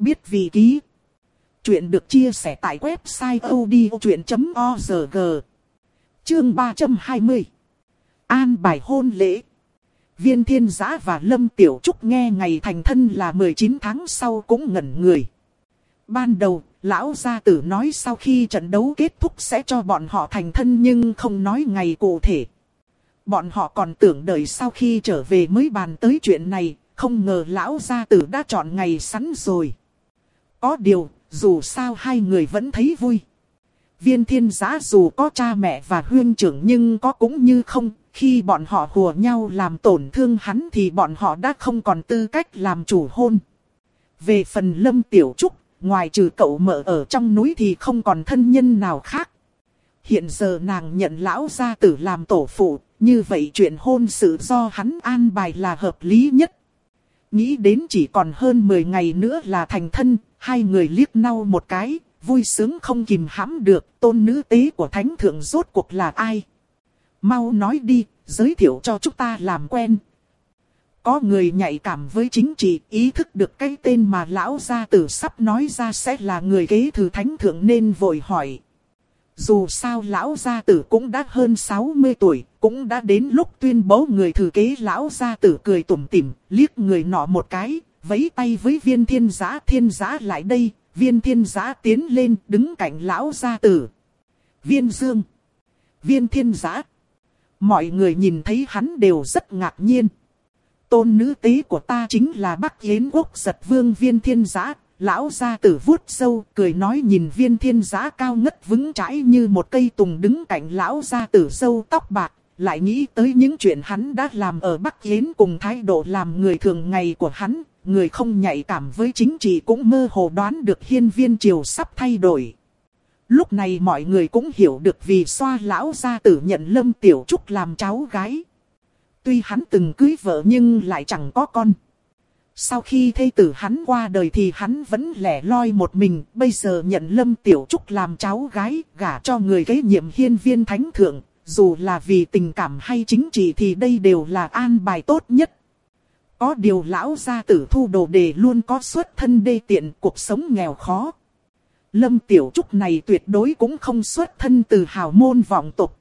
Biết vị ký. Chuyện được chia sẻ tại website odchuyện.org. Chương 320. An bài hôn lễ. Viên thiên giã và Lâm Tiểu Trúc nghe ngày thành thân là 19 tháng sau cũng ngẩn người. Ban đầu, lão gia tử nói sau khi trận đấu kết thúc sẽ cho bọn họ thành thân nhưng không nói ngày cụ thể. Bọn họ còn tưởng đợi sau khi trở về mới bàn tới chuyện này, không ngờ lão gia tử đã chọn ngày sẵn rồi. Có điều, dù sao hai người vẫn thấy vui. Viên thiên giã dù có cha mẹ và huyên trưởng nhưng có cũng như không, khi bọn họ hùa nhau làm tổn thương hắn thì bọn họ đã không còn tư cách làm chủ hôn. Về phần lâm tiểu trúc, ngoài trừ cậu mở ở trong núi thì không còn thân nhân nào khác. Hiện giờ nàng nhận lão gia tử làm tổ phụ, như vậy chuyện hôn sự do hắn an bài là hợp lý nhất. Nghĩ đến chỉ còn hơn 10 ngày nữa là thành thân, hai người liếc nhau một cái, vui sướng không kìm hãm được, tôn nữ tế của thánh thượng rốt cuộc là ai. Mau nói đi, giới thiệu cho chúng ta làm quen. Có người nhạy cảm với chính trị, ý thức được cái tên mà lão gia tử sắp nói ra sẽ là người kế thừa thánh thượng nên vội hỏi. Dù sao lão gia tử cũng đã hơn 60 tuổi, cũng đã đến lúc tuyên bố người thừa kế lão gia tử cười tủm tỉm, liếc người nọ một cái, vẫy tay với viên thiên giã thiên giã lại đây, viên thiên giã tiến lên đứng cạnh lão gia tử. Viên dương, viên thiên giã. Mọi người nhìn thấy hắn đều rất ngạc nhiên. Tôn nữ tế của ta chính là Bắc Yến Quốc giật vương viên thiên giã, Lão gia tử vuốt sâu, cười nói nhìn viên thiên giá cao ngất vững chãi như một cây tùng đứng cạnh lão gia tử sâu tóc bạc, lại nghĩ tới những chuyện hắn đã làm ở Bắc Yến cùng thái độ làm người thường ngày của hắn, người không nhạy cảm với chính trị cũng mơ hồ đoán được hiên viên triều sắp thay đổi. Lúc này mọi người cũng hiểu được vì xoa lão gia tử nhận Lâm Tiểu Trúc làm cháu gái. Tuy hắn từng cưới vợ nhưng lại chẳng có con. Sau khi thê tử hắn qua đời thì hắn vẫn lẻ loi một mình, bây giờ nhận Lâm Tiểu Trúc làm cháu gái, gả cho người kế nhiệm hiên viên thánh thượng, dù là vì tình cảm hay chính trị thì đây đều là an bài tốt nhất. Có điều lão gia tử thu đồ đề luôn có xuất thân đê tiện cuộc sống nghèo khó. Lâm Tiểu Trúc này tuyệt đối cũng không xuất thân từ hào môn vọng tục.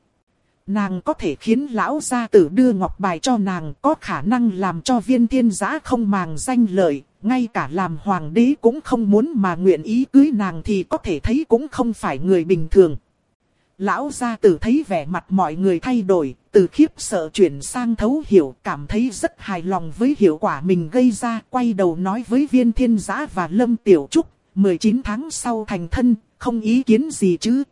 Nàng có thể khiến lão gia tử đưa ngọc bài cho nàng có khả năng làm cho viên thiên giã không màng danh lợi, ngay cả làm hoàng đế cũng không muốn mà nguyện ý cưới nàng thì có thể thấy cũng không phải người bình thường. Lão gia tử thấy vẻ mặt mọi người thay đổi, từ khiếp sợ chuyển sang thấu hiểu, cảm thấy rất hài lòng với hiệu quả mình gây ra, quay đầu nói với viên thiên giã và lâm tiểu trúc, 19 tháng sau thành thân, không ý kiến gì chứ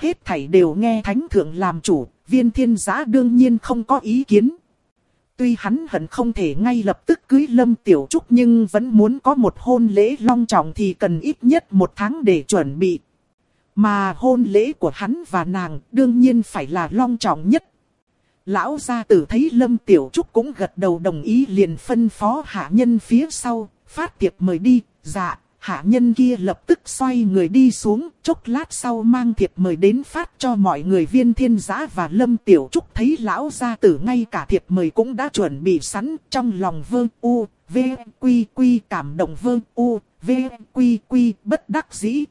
hết thảy đều nghe thánh thượng làm chủ, viên thiên giã đương nhiên không có ý kiến. Tuy hắn hận không thể ngay lập tức cưới Lâm Tiểu Trúc nhưng vẫn muốn có một hôn lễ long trọng thì cần ít nhất một tháng để chuẩn bị. Mà hôn lễ của hắn và nàng đương nhiên phải là long trọng nhất. Lão gia tử thấy Lâm Tiểu Trúc cũng gật đầu đồng ý liền phân phó hạ nhân phía sau, phát tiệp mời đi, dạ, hạ nhân kia lập tức xoay người đi xuống, chốc lát sau mang thiệp mời đến phát cho mọi người viên thiên giã và lâm tiểu trúc thấy lão gia tử ngay cả thiệp mời cũng đã chuẩn bị sẵn trong lòng vương u, v, quy quy cảm động vương u, v, quy quy bất đắc dĩ.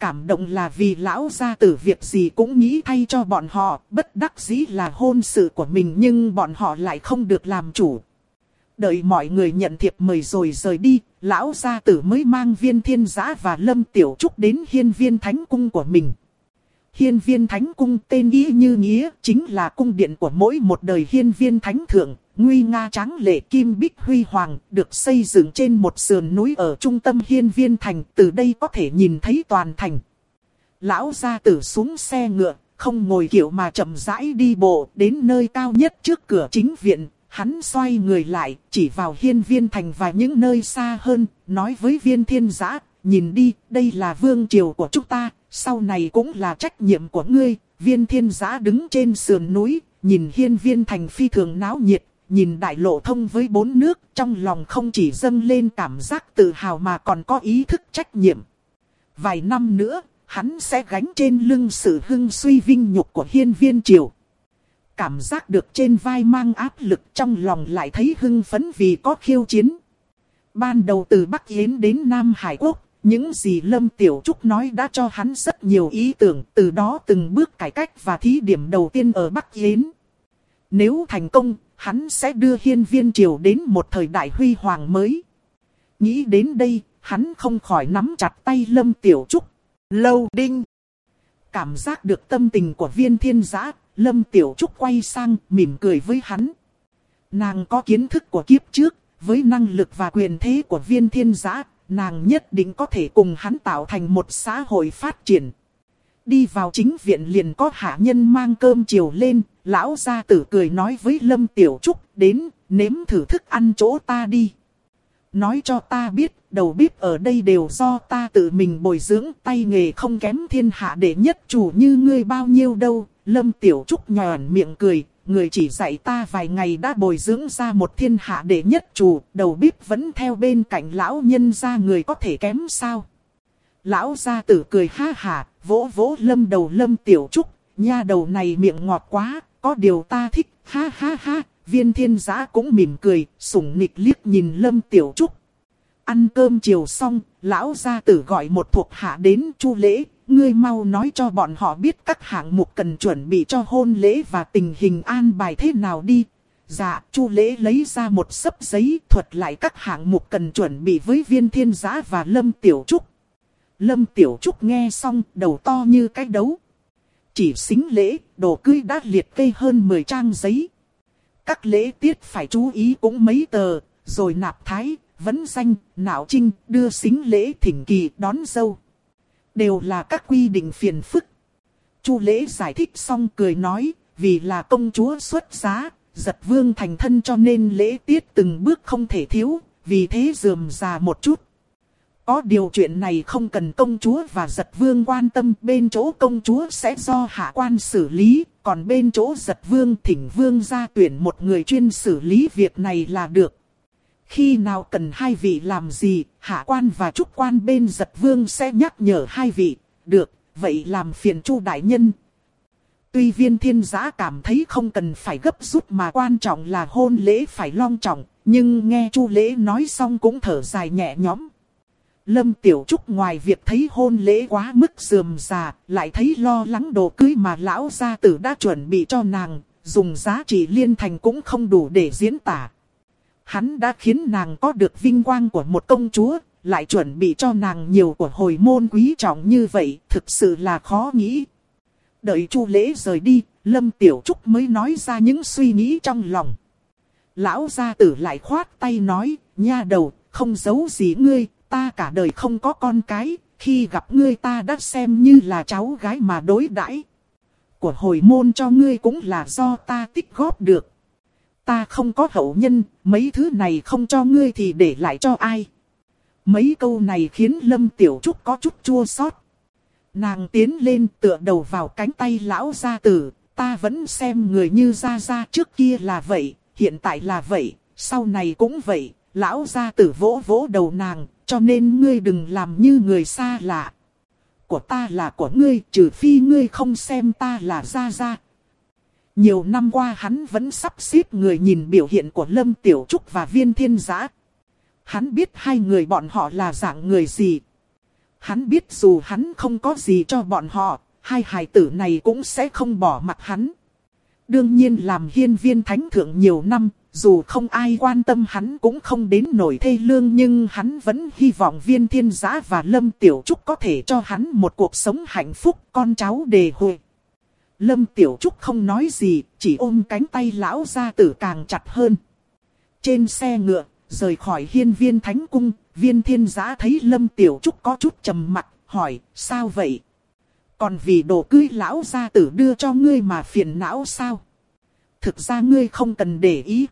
Cảm động là vì lão gia tử việc gì cũng nghĩ thay cho bọn họ, bất đắc dĩ là hôn sự của mình nhưng bọn họ lại không được làm chủ. Đợi mọi người nhận thiệp mời rồi rời đi, lão gia tử mới mang viên thiên giã và lâm tiểu trúc đến hiên viên thánh cung của mình. Hiên viên thánh cung tên ý như nghĩa chính là cung điện của mỗi một đời hiên viên thánh thượng, nguy nga tráng lệ kim bích huy hoàng, được xây dựng trên một sườn núi ở trung tâm hiên viên thành, từ đây có thể nhìn thấy toàn thành. Lão gia tử xuống xe ngựa, không ngồi kiểu mà chậm rãi đi bộ đến nơi cao nhất trước cửa chính viện, Hắn xoay người lại, chỉ vào hiên viên thành và những nơi xa hơn, nói với viên thiên giã, nhìn đi, đây là vương triều của chúng ta, sau này cũng là trách nhiệm của ngươi. Viên thiên giã đứng trên sườn núi, nhìn hiên viên thành phi thường náo nhiệt, nhìn đại lộ thông với bốn nước, trong lòng không chỉ dâng lên cảm giác tự hào mà còn có ý thức trách nhiệm. Vài năm nữa, hắn sẽ gánh trên lưng sự hưng suy vinh nhục của hiên viên triều cảm giác được trên vai mang áp lực trong lòng lại thấy hưng phấn vì có khiêu chiến. Ban đầu từ Bắc Yến đến Nam Hải Quốc, những gì Lâm Tiểu Trúc nói đã cho hắn rất nhiều ý tưởng, từ đó từng bước cải cách và thí điểm đầu tiên ở Bắc Yến. Nếu thành công, hắn sẽ đưa hiên viên triều đến một thời đại huy hoàng mới. Nghĩ đến đây, hắn không khỏi nắm chặt tay Lâm Tiểu Trúc. Lâu đinh. Cảm giác được tâm tình của viên thiên giã, Lâm Tiểu Trúc quay sang mỉm cười với hắn. Nàng có kiến thức của kiếp trước, với năng lực và quyền thế của viên thiên giã, nàng nhất định có thể cùng hắn tạo thành một xã hội phát triển. Đi vào chính viện liền có hạ nhân mang cơm chiều lên, lão gia tử cười nói với Lâm Tiểu Trúc, đến, nếm thử thức ăn chỗ ta đi. Nói cho ta biết, đầu bếp ở đây đều do ta tự mình bồi dưỡng tay nghề không kém thiên hạ đệ nhất chủ như ngươi bao nhiêu đâu. Lâm Tiểu Trúc nhòn miệng cười, người chỉ dạy ta vài ngày đã bồi dưỡng ra một thiên hạ đệ nhất chủ, đầu bếp vẫn theo bên cạnh lão nhân ra người có thể kém sao. Lão gia tử cười ha hà, vỗ vỗ lâm đầu lâm tiểu trúc, nha đầu này miệng ngọt quá, có điều ta thích, ha ha ha, viên thiên giã cũng mỉm cười, sủng nịch liếc nhìn lâm tiểu trúc. Ăn cơm chiều xong, lão gia tử gọi một thuộc hạ đến chu lễ, ngươi mau nói cho bọn họ biết các hạng mục cần chuẩn bị cho hôn lễ và tình hình an bài thế nào đi. Dạ, Chu Lễ lấy ra một sấp giấy thuật lại các hạng mục cần chuẩn bị với viên thiên giá và Lâm Tiểu Trúc. Lâm Tiểu Trúc nghe xong, đầu to như cái đấu. Chỉ xính lễ, đồ cưới đã liệt kê hơn 10 trang giấy. Các lễ tiết phải chú ý cũng mấy tờ, rồi nạp thái, vấn danh, nạo trinh, đưa xính lễ thỉnh kỳ đón dâu đều là các quy định phiền phức. Chu lễ giải thích xong cười nói, vì là công chúa xuất giá, giật vương thành thân cho nên lễ tiết từng bước không thể thiếu, vì thế dườm già một chút. Có điều chuyện này không cần công chúa và giật vương quan tâm, bên chỗ công chúa sẽ do hạ quan xử lý, còn bên chỗ giật vương thỉnh vương ra tuyển một người chuyên xử lý việc này là được. Khi nào cần hai vị làm gì, hạ quan và trúc quan bên giật vương sẽ nhắc nhở hai vị. Được, vậy làm phiền chu đại nhân. Tuy viên thiên giã cảm thấy không cần phải gấp rút mà quan trọng là hôn lễ phải long trọng, nhưng nghe chu lễ nói xong cũng thở dài nhẹ nhõm. Lâm Tiểu Trúc ngoài việc thấy hôn lễ quá mức dườm già, lại thấy lo lắng đồ cưới mà lão gia tử đã chuẩn bị cho nàng, dùng giá trị liên thành cũng không đủ để diễn tả. Hắn đã khiến nàng có được vinh quang của một công chúa, lại chuẩn bị cho nàng nhiều của hồi môn quý trọng như vậy, thực sự là khó nghĩ. Đợi chu lễ rời đi, Lâm Tiểu Trúc mới nói ra những suy nghĩ trong lòng. Lão gia tử lại khoát tay nói, nha đầu, không giấu gì ngươi, ta cả đời không có con cái, khi gặp ngươi ta đã xem như là cháu gái mà đối đãi Của hồi môn cho ngươi cũng là do ta tích góp được. Ta không có hậu nhân, mấy thứ này không cho ngươi thì để lại cho ai. Mấy câu này khiến Lâm Tiểu Trúc có chút chua xót. Nàng tiến lên tựa đầu vào cánh tay lão gia tử, ta vẫn xem người như gia gia trước kia là vậy, hiện tại là vậy, sau này cũng vậy. Lão gia tử vỗ vỗ đầu nàng, cho nên ngươi đừng làm như người xa lạ. Của ta là của ngươi, trừ phi ngươi không xem ta là gia gia, nhiều năm qua hắn vẫn sắp xếp người nhìn biểu hiện của Lâm Tiểu Trúc và Viên Thiên Giã. Hắn biết hai người bọn họ là dạng người gì. Hắn biết dù hắn không có gì cho bọn họ, hai hài tử này cũng sẽ không bỏ mặt hắn. Đương nhiên làm hiên viên thánh thượng nhiều năm, dù không ai quan tâm hắn cũng không đến nổi thê lương nhưng hắn vẫn hy vọng viên thiên giã và lâm tiểu trúc có thể cho hắn một cuộc sống hạnh phúc con cháu đề hội. Lâm Tiểu Trúc không nói gì, chỉ ôm cánh tay lão gia tử càng chặt hơn. Trên xe ngựa, rời khỏi hiên viên thánh cung, viên thiên giã thấy Lâm Tiểu Trúc có chút trầm mặt, hỏi, sao vậy? Còn vì đồ cưới lão gia tử đưa cho ngươi mà phiền não sao? Thực ra ngươi không cần để ý.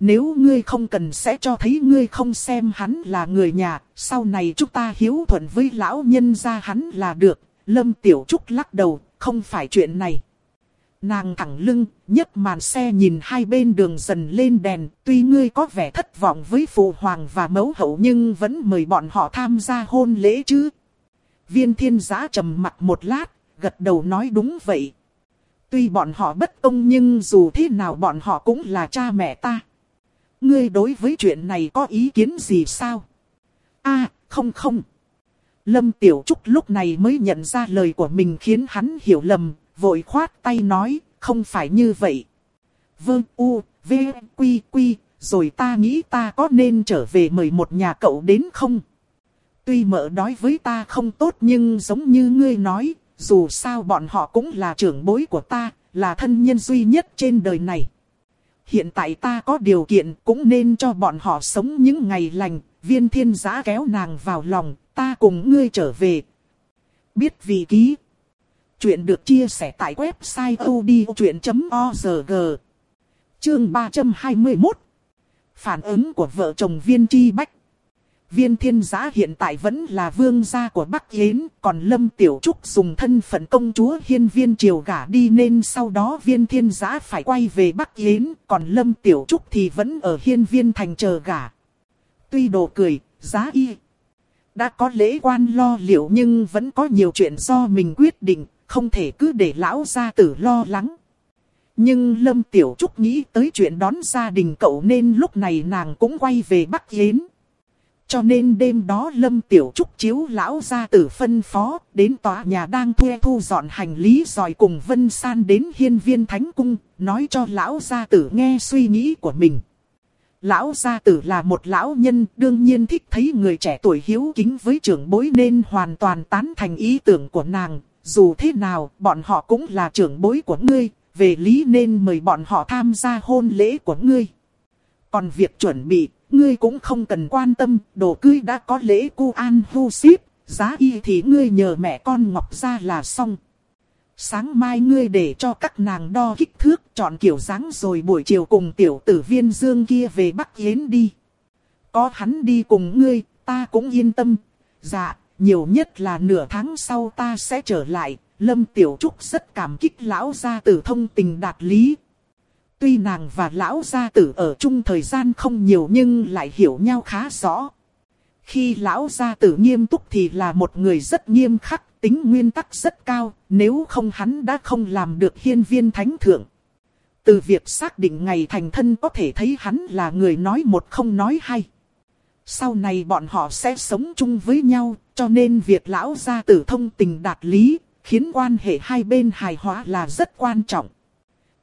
Nếu ngươi không cần sẽ cho thấy ngươi không xem hắn là người nhà, sau này chúng ta hiếu thuận với lão nhân gia hắn là được. Lâm Tiểu Trúc lắc đầu, không phải chuyện này. Nàng thẳng lưng, nhấc màn xe nhìn hai bên đường dần lên đèn, tuy ngươi có vẻ thất vọng với phụ hoàng và mẫu hậu nhưng vẫn mời bọn họ tham gia hôn lễ chứ. Viên thiên giã trầm mặt một lát, gật đầu nói đúng vậy. Tuy bọn họ bất công nhưng dù thế nào bọn họ cũng là cha mẹ ta. Ngươi đối với chuyện này có ý kiến gì sao? a không không. Lâm Tiểu Trúc lúc này mới nhận ra lời của mình khiến hắn hiểu lầm, vội khoát tay nói, không phải như vậy. Vương U, V, Quy, Quy, rồi ta nghĩ ta có nên trở về mời một nhà cậu đến không? Tuy mợ nói với ta không tốt nhưng giống như ngươi nói, dù sao bọn họ cũng là trưởng bối của ta, là thân nhân duy nhất trên đời này. Hiện tại ta có điều kiện cũng nên cho bọn họ sống những ngày lành, viên thiên giã kéo nàng vào lòng, ta cùng ngươi trở về. Biết vị ký. Chuyện được chia sẻ tại website odchuyện.org. Chương 321. Phản ứng của vợ chồng viên chi bách. Viên thiên giã hiện tại vẫn là vương gia của Bắc Yến, còn Lâm Tiểu Trúc dùng thân phận công chúa hiên viên triều gả đi nên sau đó viên thiên giã phải quay về Bắc Yến, còn Lâm Tiểu Trúc thì vẫn ở hiên viên thành chờ gả. Tuy đồ cười, giá y. Đã có lễ quan lo liệu nhưng vẫn có nhiều chuyện do mình quyết định, không thể cứ để lão gia tử lo lắng. Nhưng Lâm Tiểu Trúc nghĩ tới chuyện đón gia đình cậu nên lúc này nàng cũng quay về Bắc Yến. Cho nên đêm đó Lâm Tiểu Trúc chiếu lão gia tử phân phó, đến tòa nhà đang thuê thu dọn hành lý rồi cùng Vân San đến hiên viên thánh cung, nói cho lão gia tử nghe suy nghĩ của mình. Lão gia tử là một lão nhân, đương nhiên thích thấy người trẻ tuổi hiếu kính với trưởng bối nên hoàn toàn tán thành ý tưởng của nàng. Dù thế nào, bọn họ cũng là trưởng bối của ngươi, về lý nên mời bọn họ tham gia hôn lễ của ngươi. Còn việc chuẩn bị, ngươi cũng không cần quan tâm, đồ cưới đã có lễ cu an hu ship, giá y thì ngươi nhờ mẹ con Ngọc ra là xong. Sáng mai ngươi để cho các nàng đo kích thước, chọn kiểu dáng rồi buổi chiều cùng tiểu tử viên dương kia về Bắc Yến đi. Có hắn đi cùng ngươi, ta cũng yên tâm. Dạ, nhiều nhất là nửa tháng sau ta sẽ trở lại. Lâm Tiểu Trúc rất cảm kích lão gia tử thông tình đạt lý, Tuy nàng và lão gia tử ở chung thời gian không nhiều nhưng lại hiểu nhau khá rõ. Khi lão gia tử nghiêm túc thì là một người rất nghiêm khắc, tính nguyên tắc rất cao, nếu không hắn đã không làm được hiên viên thánh thượng. Từ việc xác định ngày thành thân có thể thấy hắn là người nói một không nói hai. Sau này bọn họ sẽ sống chung với nhau, cho nên việc lão gia tử thông tình đạt lý, khiến quan hệ hai bên hài hòa là rất quan trọng.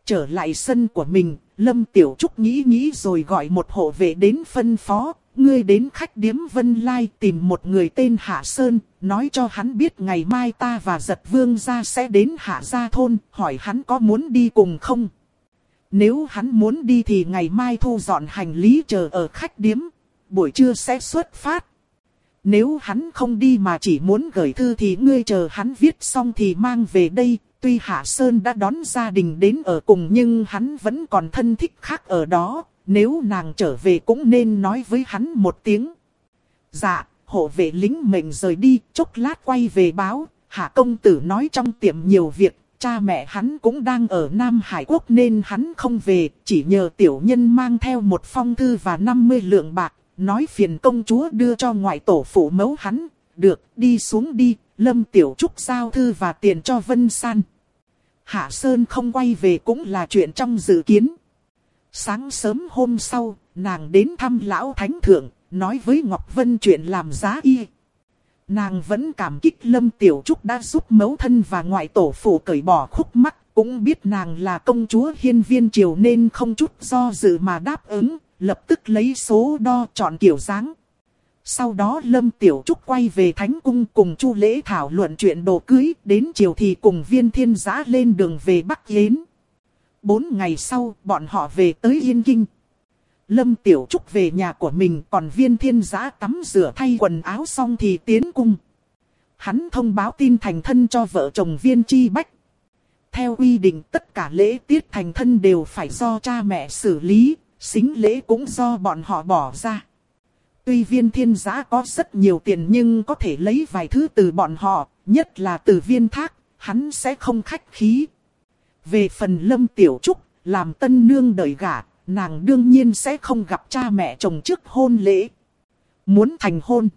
Trở lại sân của mình, Lâm Tiểu Trúc nghĩ nghĩ rồi gọi một hộ vệ đến phân phó. Ngươi đến khách điếm Vân Lai tìm một người tên Hạ Sơn, nói cho hắn biết ngày mai ta và giật vương gia sẽ đến Hạ Gia Thôn, hỏi hắn có muốn đi cùng không. Nếu hắn muốn đi thì ngày mai thu dọn hành lý chờ ở khách điếm, buổi trưa sẽ xuất phát. Nếu hắn không đi mà chỉ muốn gửi thư thì ngươi chờ hắn viết xong thì mang về đây, Tuy Hạ Sơn đã đón gia đình đến ở cùng nhưng hắn vẫn còn thân thích khác ở đó, nếu nàng trở về cũng nên nói với hắn một tiếng. Dạ, hộ vệ lính mệnh rời đi, chốc lát quay về báo, Hạ công tử nói trong tiệm nhiều việc, cha mẹ hắn cũng đang ở Nam Hải Quốc nên hắn không về, chỉ nhờ tiểu nhân mang theo một phong thư và 50 lượng bạc, nói phiền công chúa đưa cho ngoại tổ phụ mẫu hắn, được, đi xuống đi, Lâm Tiểu Trúc giao thư và tiền cho Vân San. Hạ Sơn không quay về cũng là chuyện trong dự kiến. Sáng sớm hôm sau, nàng đến thăm lão thánh thượng, nói với Ngọc Vân chuyện làm giá y. Nàng vẫn cảm kích Lâm Tiểu Trúc đã giúp mẫu thân và ngoại tổ phụ cởi bỏ khúc mắc, cũng biết nàng là công chúa hiên viên triều nên không chút do dự mà đáp ứng, lập tức lấy số đo chọn kiểu dáng. Sau đó Lâm Tiểu Trúc quay về Thánh Cung cùng Chu Lễ thảo luận chuyện đồ cưới, đến chiều thì cùng viên thiên giã lên đường về Bắc Yến. Bốn ngày sau, bọn họ về tới Yên Kinh. Lâm Tiểu Trúc về nhà của mình, còn viên thiên giã tắm rửa thay quần áo xong thì tiến cung. Hắn thông báo tin thành thân cho vợ chồng viên chi bách. Theo quy định tất cả lễ tiết thành thân đều phải do cha mẹ xử lý, xính lễ cũng do bọn họ bỏ ra. Tuy viên thiên giã có rất nhiều tiền nhưng có thể lấy vài thứ từ bọn họ, nhất là từ viên thác, hắn sẽ không khách khí. Về phần lâm tiểu trúc, làm tân nương đợi gả, nàng đương nhiên sẽ không gặp cha mẹ chồng trước hôn lễ. Muốn thành hôn.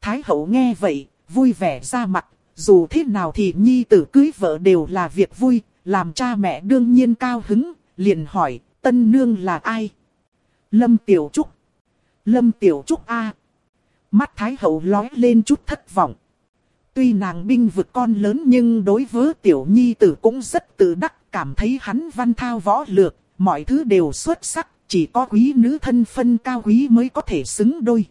Thái hậu nghe vậy, vui vẻ ra mặt, dù thế nào thì nhi tử cưới vợ đều là việc vui, làm cha mẹ đương nhiên cao hứng, liền hỏi, tân nương là ai? Lâm Tiểu Trúc. Lâm Tiểu Trúc A. Mắt Thái Hậu lói lên chút thất vọng. Tuy nàng binh vực con lớn nhưng đối với Tiểu Nhi tử cũng rất tự đắc, cảm thấy hắn văn thao võ lược, mọi thứ đều xuất sắc, chỉ có quý nữ thân phân cao quý mới có thể xứng đôi.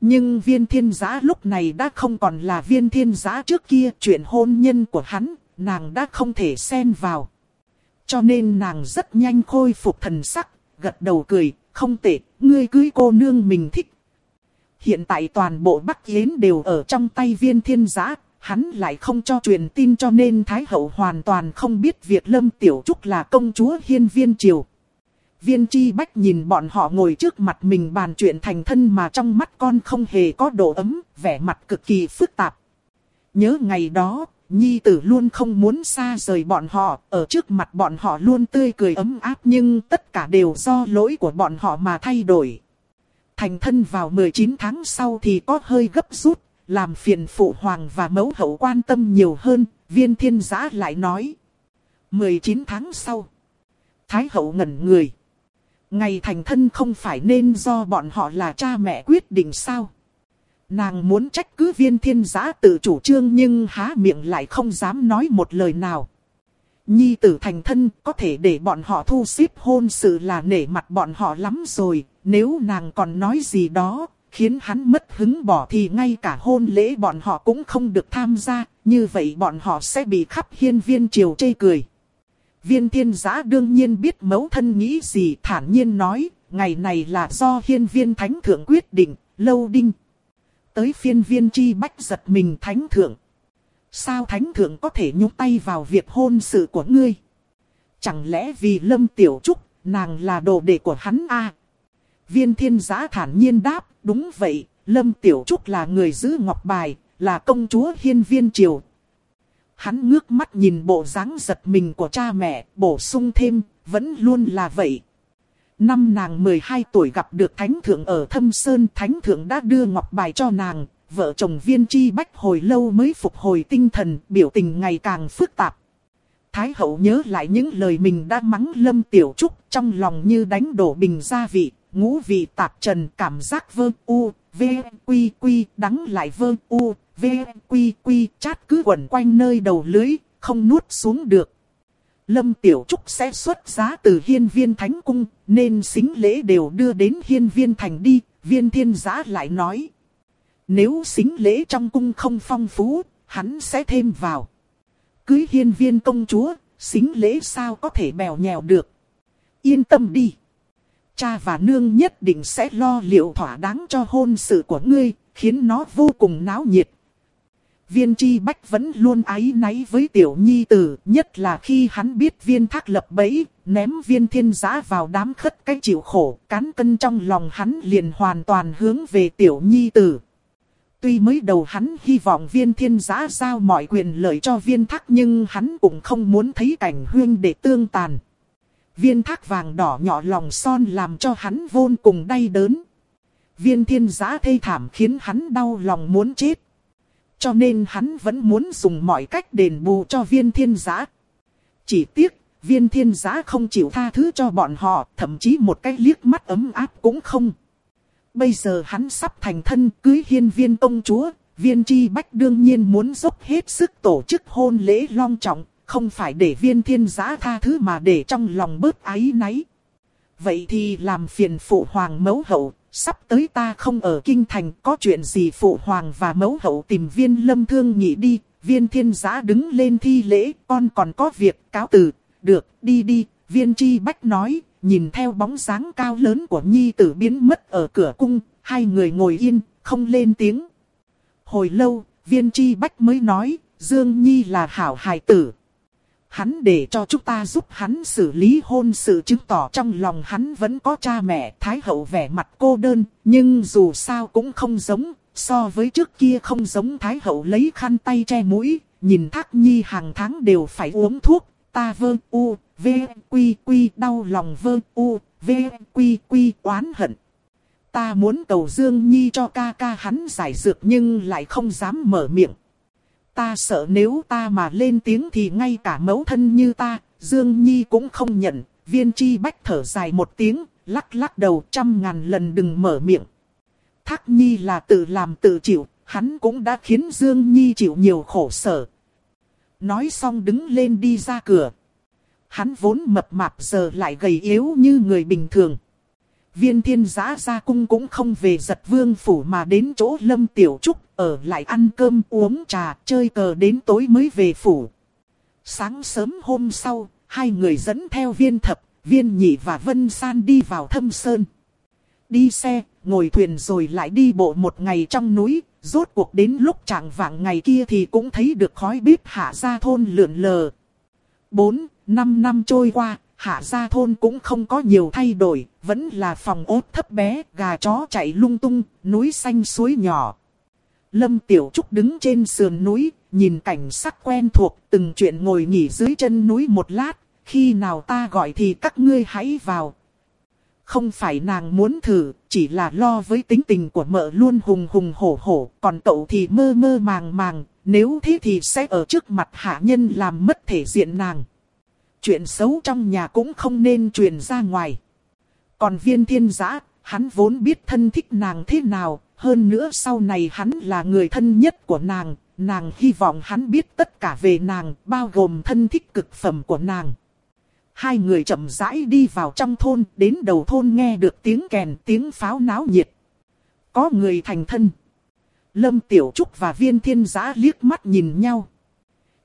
Nhưng viên thiên giá lúc này đã không còn là viên thiên giá trước kia, chuyện hôn nhân của hắn, nàng đã không thể xen vào. Cho nên nàng rất nhanh khôi phục thần sắc, gật đầu cười, không tệ, ngươi cưới cô nương mình thích. Hiện tại toàn bộ Bắc Yến đều ở trong tay viên thiên giã, hắn lại không cho truyền tin cho nên Thái Hậu hoàn toàn không biết việc Lâm Tiểu Trúc là công chúa hiên viên triều. Viên chi bách nhìn bọn họ ngồi trước mặt mình bàn chuyện thành thân mà trong mắt con không hề có độ ấm, vẻ mặt cực kỳ phức tạp. Nhớ ngày đó, Nhi tử luôn không muốn xa rời bọn họ, ở trước mặt bọn họ luôn tươi cười ấm áp nhưng tất cả đều do lỗi của bọn họ mà thay đổi. Thành thân vào 19 tháng sau thì có hơi gấp rút, làm phiền phụ hoàng và mẫu hậu quan tâm nhiều hơn, viên thiên giã lại nói. 19 tháng sau, Thái hậu ngẩn người. Ngày thành thân không phải nên do bọn họ là cha mẹ quyết định sao? Nàng muốn trách cứ viên thiên giã tự chủ trương nhưng há miệng lại không dám nói một lời nào. Nhi tử thành thân có thể để bọn họ thu xếp hôn sự là nể mặt bọn họ lắm rồi. Nếu nàng còn nói gì đó, khiến hắn mất hứng bỏ thì ngay cả hôn lễ bọn họ cũng không được tham gia. Như vậy bọn họ sẽ bị khắp hiên viên triều chê cười. Viên thiên giã đương nhiên biết mẫu thân nghĩ gì thản nhiên nói, ngày này là do hiên viên thánh thượng quyết định, lâu đinh. Tới phiên viên chi bách giật mình thánh thượng. Sao thánh thượng có thể nhúc tay vào việc hôn sự của ngươi? Chẳng lẽ vì lâm tiểu trúc, nàng là đồ đệ của hắn a Viên thiên giã thản nhiên đáp, đúng vậy, lâm tiểu trúc là người giữ ngọc bài, là công chúa hiên viên triều, Hắn ngước mắt nhìn bộ dáng giật mình của cha mẹ, bổ sung thêm, vẫn luôn là vậy. Năm nàng 12 tuổi gặp được Thánh Thượng ở Thâm Sơn, Thánh Thượng đã đưa ngọc bài cho nàng, vợ chồng viên chi bách hồi lâu mới phục hồi tinh thần, biểu tình ngày càng phức tạp. Thái hậu nhớ lại những lời mình đã mắng lâm tiểu trúc trong lòng như đánh đổ bình gia vị, ngũ vị tạp trần cảm giác vơ u, v, quy quy, đắng lại vơ u, v, quy quy, chát cứ quẩn quanh nơi đầu lưới, không nuốt xuống được. Lâm Tiểu Trúc sẽ xuất giá từ hiên viên thánh cung, nên xính lễ đều đưa đến hiên viên thành đi, viên thiên giá lại nói. Nếu xính lễ trong cung không phong phú, hắn sẽ thêm vào. Cưới hiên viên công chúa, xính lễ sao có thể bèo nhèo được. Yên tâm đi. Cha và nương nhất định sẽ lo liệu thỏa đáng cho hôn sự của ngươi, khiến nó vô cùng náo nhiệt. Viên chi bách vẫn luôn ái náy với tiểu nhi tử, nhất là khi hắn biết viên thác lập bẫy, ném viên thiên giã vào đám khất cách chịu khổ, cán cân trong lòng hắn liền hoàn toàn hướng về tiểu nhi tử. Tuy mới đầu hắn hy vọng viên thiên giã giao mọi quyền lợi cho viên thác nhưng hắn cũng không muốn thấy cảnh huyên để tương tàn. Viên thác vàng đỏ nhỏ lòng son làm cho hắn vô cùng đay đớn. Viên thiên giã thê thảm khiến hắn đau lòng muốn chết. Cho nên hắn vẫn muốn dùng mọi cách đền bù cho viên thiên giã. Chỉ tiếc, viên thiên giã không chịu tha thứ cho bọn họ, thậm chí một cái liếc mắt ấm áp cũng không. Bây giờ hắn sắp thành thân cưới hiên viên công chúa, viên chi bách đương nhiên muốn dốc hết sức tổ chức hôn lễ long trọng, không phải để viên thiên giã tha thứ mà để trong lòng bớt áy náy. Vậy thì làm phiền phụ hoàng mẫu hậu, sắp tới ta không ở kinh thành, có chuyện gì phụ hoàng và mẫu hậu tìm viên lâm thương nhị đi, viên thiên giã đứng lên thi lễ, con còn có việc, cáo từ, được, đi đi, viên chi bách nói, nhìn theo bóng dáng cao lớn của nhi tử biến mất ở cửa cung, hai người ngồi yên, không lên tiếng. Hồi lâu, viên chi bách mới nói, Dương Nhi là hảo hài tử, Hắn để cho chúng ta giúp hắn xử lý hôn sự chứng tỏ trong lòng hắn vẫn có cha mẹ thái hậu vẻ mặt cô đơn, nhưng dù sao cũng không giống, so với trước kia không giống thái hậu lấy khăn tay che mũi, nhìn thác nhi hàng tháng đều phải uống thuốc, ta vơ u, v, quy quy đau lòng vơ u, v, quy quy oán hận. Ta muốn cầu Dương Nhi cho ca ca hắn giải dược nhưng lại không dám mở miệng. Ta sợ nếu ta mà lên tiếng thì ngay cả mẫu thân như ta, Dương Nhi cũng không nhận. Viên chi bách thở dài một tiếng, lắc lắc đầu trăm ngàn lần đừng mở miệng. Thác Nhi là tự làm tự chịu, hắn cũng đã khiến Dương Nhi chịu nhiều khổ sở. Nói xong đứng lên đi ra cửa. Hắn vốn mập mạp giờ lại gầy yếu như người bình thường. Viên thiên giã ra cung cũng không về giật vương phủ mà đến chỗ lâm tiểu trúc, ở lại ăn cơm uống trà, chơi cờ đến tối mới về phủ. Sáng sớm hôm sau, hai người dẫn theo viên thập, viên nhị và vân san đi vào thâm sơn. Đi xe, ngồi thuyền rồi lại đi bộ một ngày trong núi, rốt cuộc đến lúc trạng vạng ngày kia thì cũng thấy được khói bếp hạ ra thôn lượn lờ. Bốn, năm năm trôi qua, hạ gia thôn cũng không có nhiều thay đổi, vẫn là phòng ốt thấp bé, gà chó chạy lung tung, núi xanh suối nhỏ. Lâm Tiểu Trúc đứng trên sườn núi, nhìn cảnh sắc quen thuộc, từng chuyện ngồi nghỉ dưới chân núi một lát, khi nào ta gọi thì các ngươi hãy vào. Không phải nàng muốn thử, chỉ là lo với tính tình của mợ luôn hùng hùng hổ hổ, còn cậu thì mơ mơ màng màng, nếu thế thì sẽ ở trước mặt hạ nhân làm mất thể diện nàng. Chuyện xấu trong nhà cũng không nên truyền ra ngoài. Còn viên thiên giã, hắn vốn biết thân thích nàng thế nào, hơn nữa sau này hắn là người thân nhất của nàng, nàng hy vọng hắn biết tất cả về nàng, bao gồm thân thích cực phẩm của nàng. Hai người chậm rãi đi vào trong thôn, đến đầu thôn nghe được tiếng kèn tiếng pháo náo nhiệt. Có người thành thân. Lâm Tiểu Trúc và viên thiên giã liếc mắt nhìn nhau.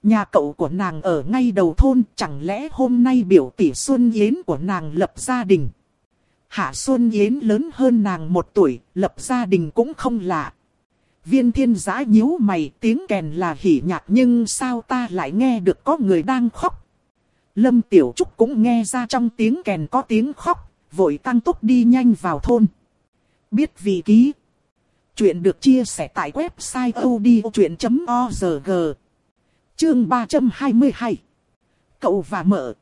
Nhà cậu của nàng ở ngay đầu thôn, chẳng lẽ hôm nay biểu tỷ Xuân Yến của nàng lập gia đình. Hạ Xuân Yến lớn hơn nàng một tuổi, lập gia đình cũng không lạ. Viên thiên giã nhíu mày tiếng kèn là hỉ nhạc nhưng sao ta lại nghe được có người đang khóc. Lâm Tiểu Trúc cũng nghe ra trong tiếng kèn có tiếng khóc, vội tăng tốc đi nhanh vào thôn. Biết vị ký. Chuyện được chia sẻ tại website odchuyện.org. Chương 322. Cậu và mợ.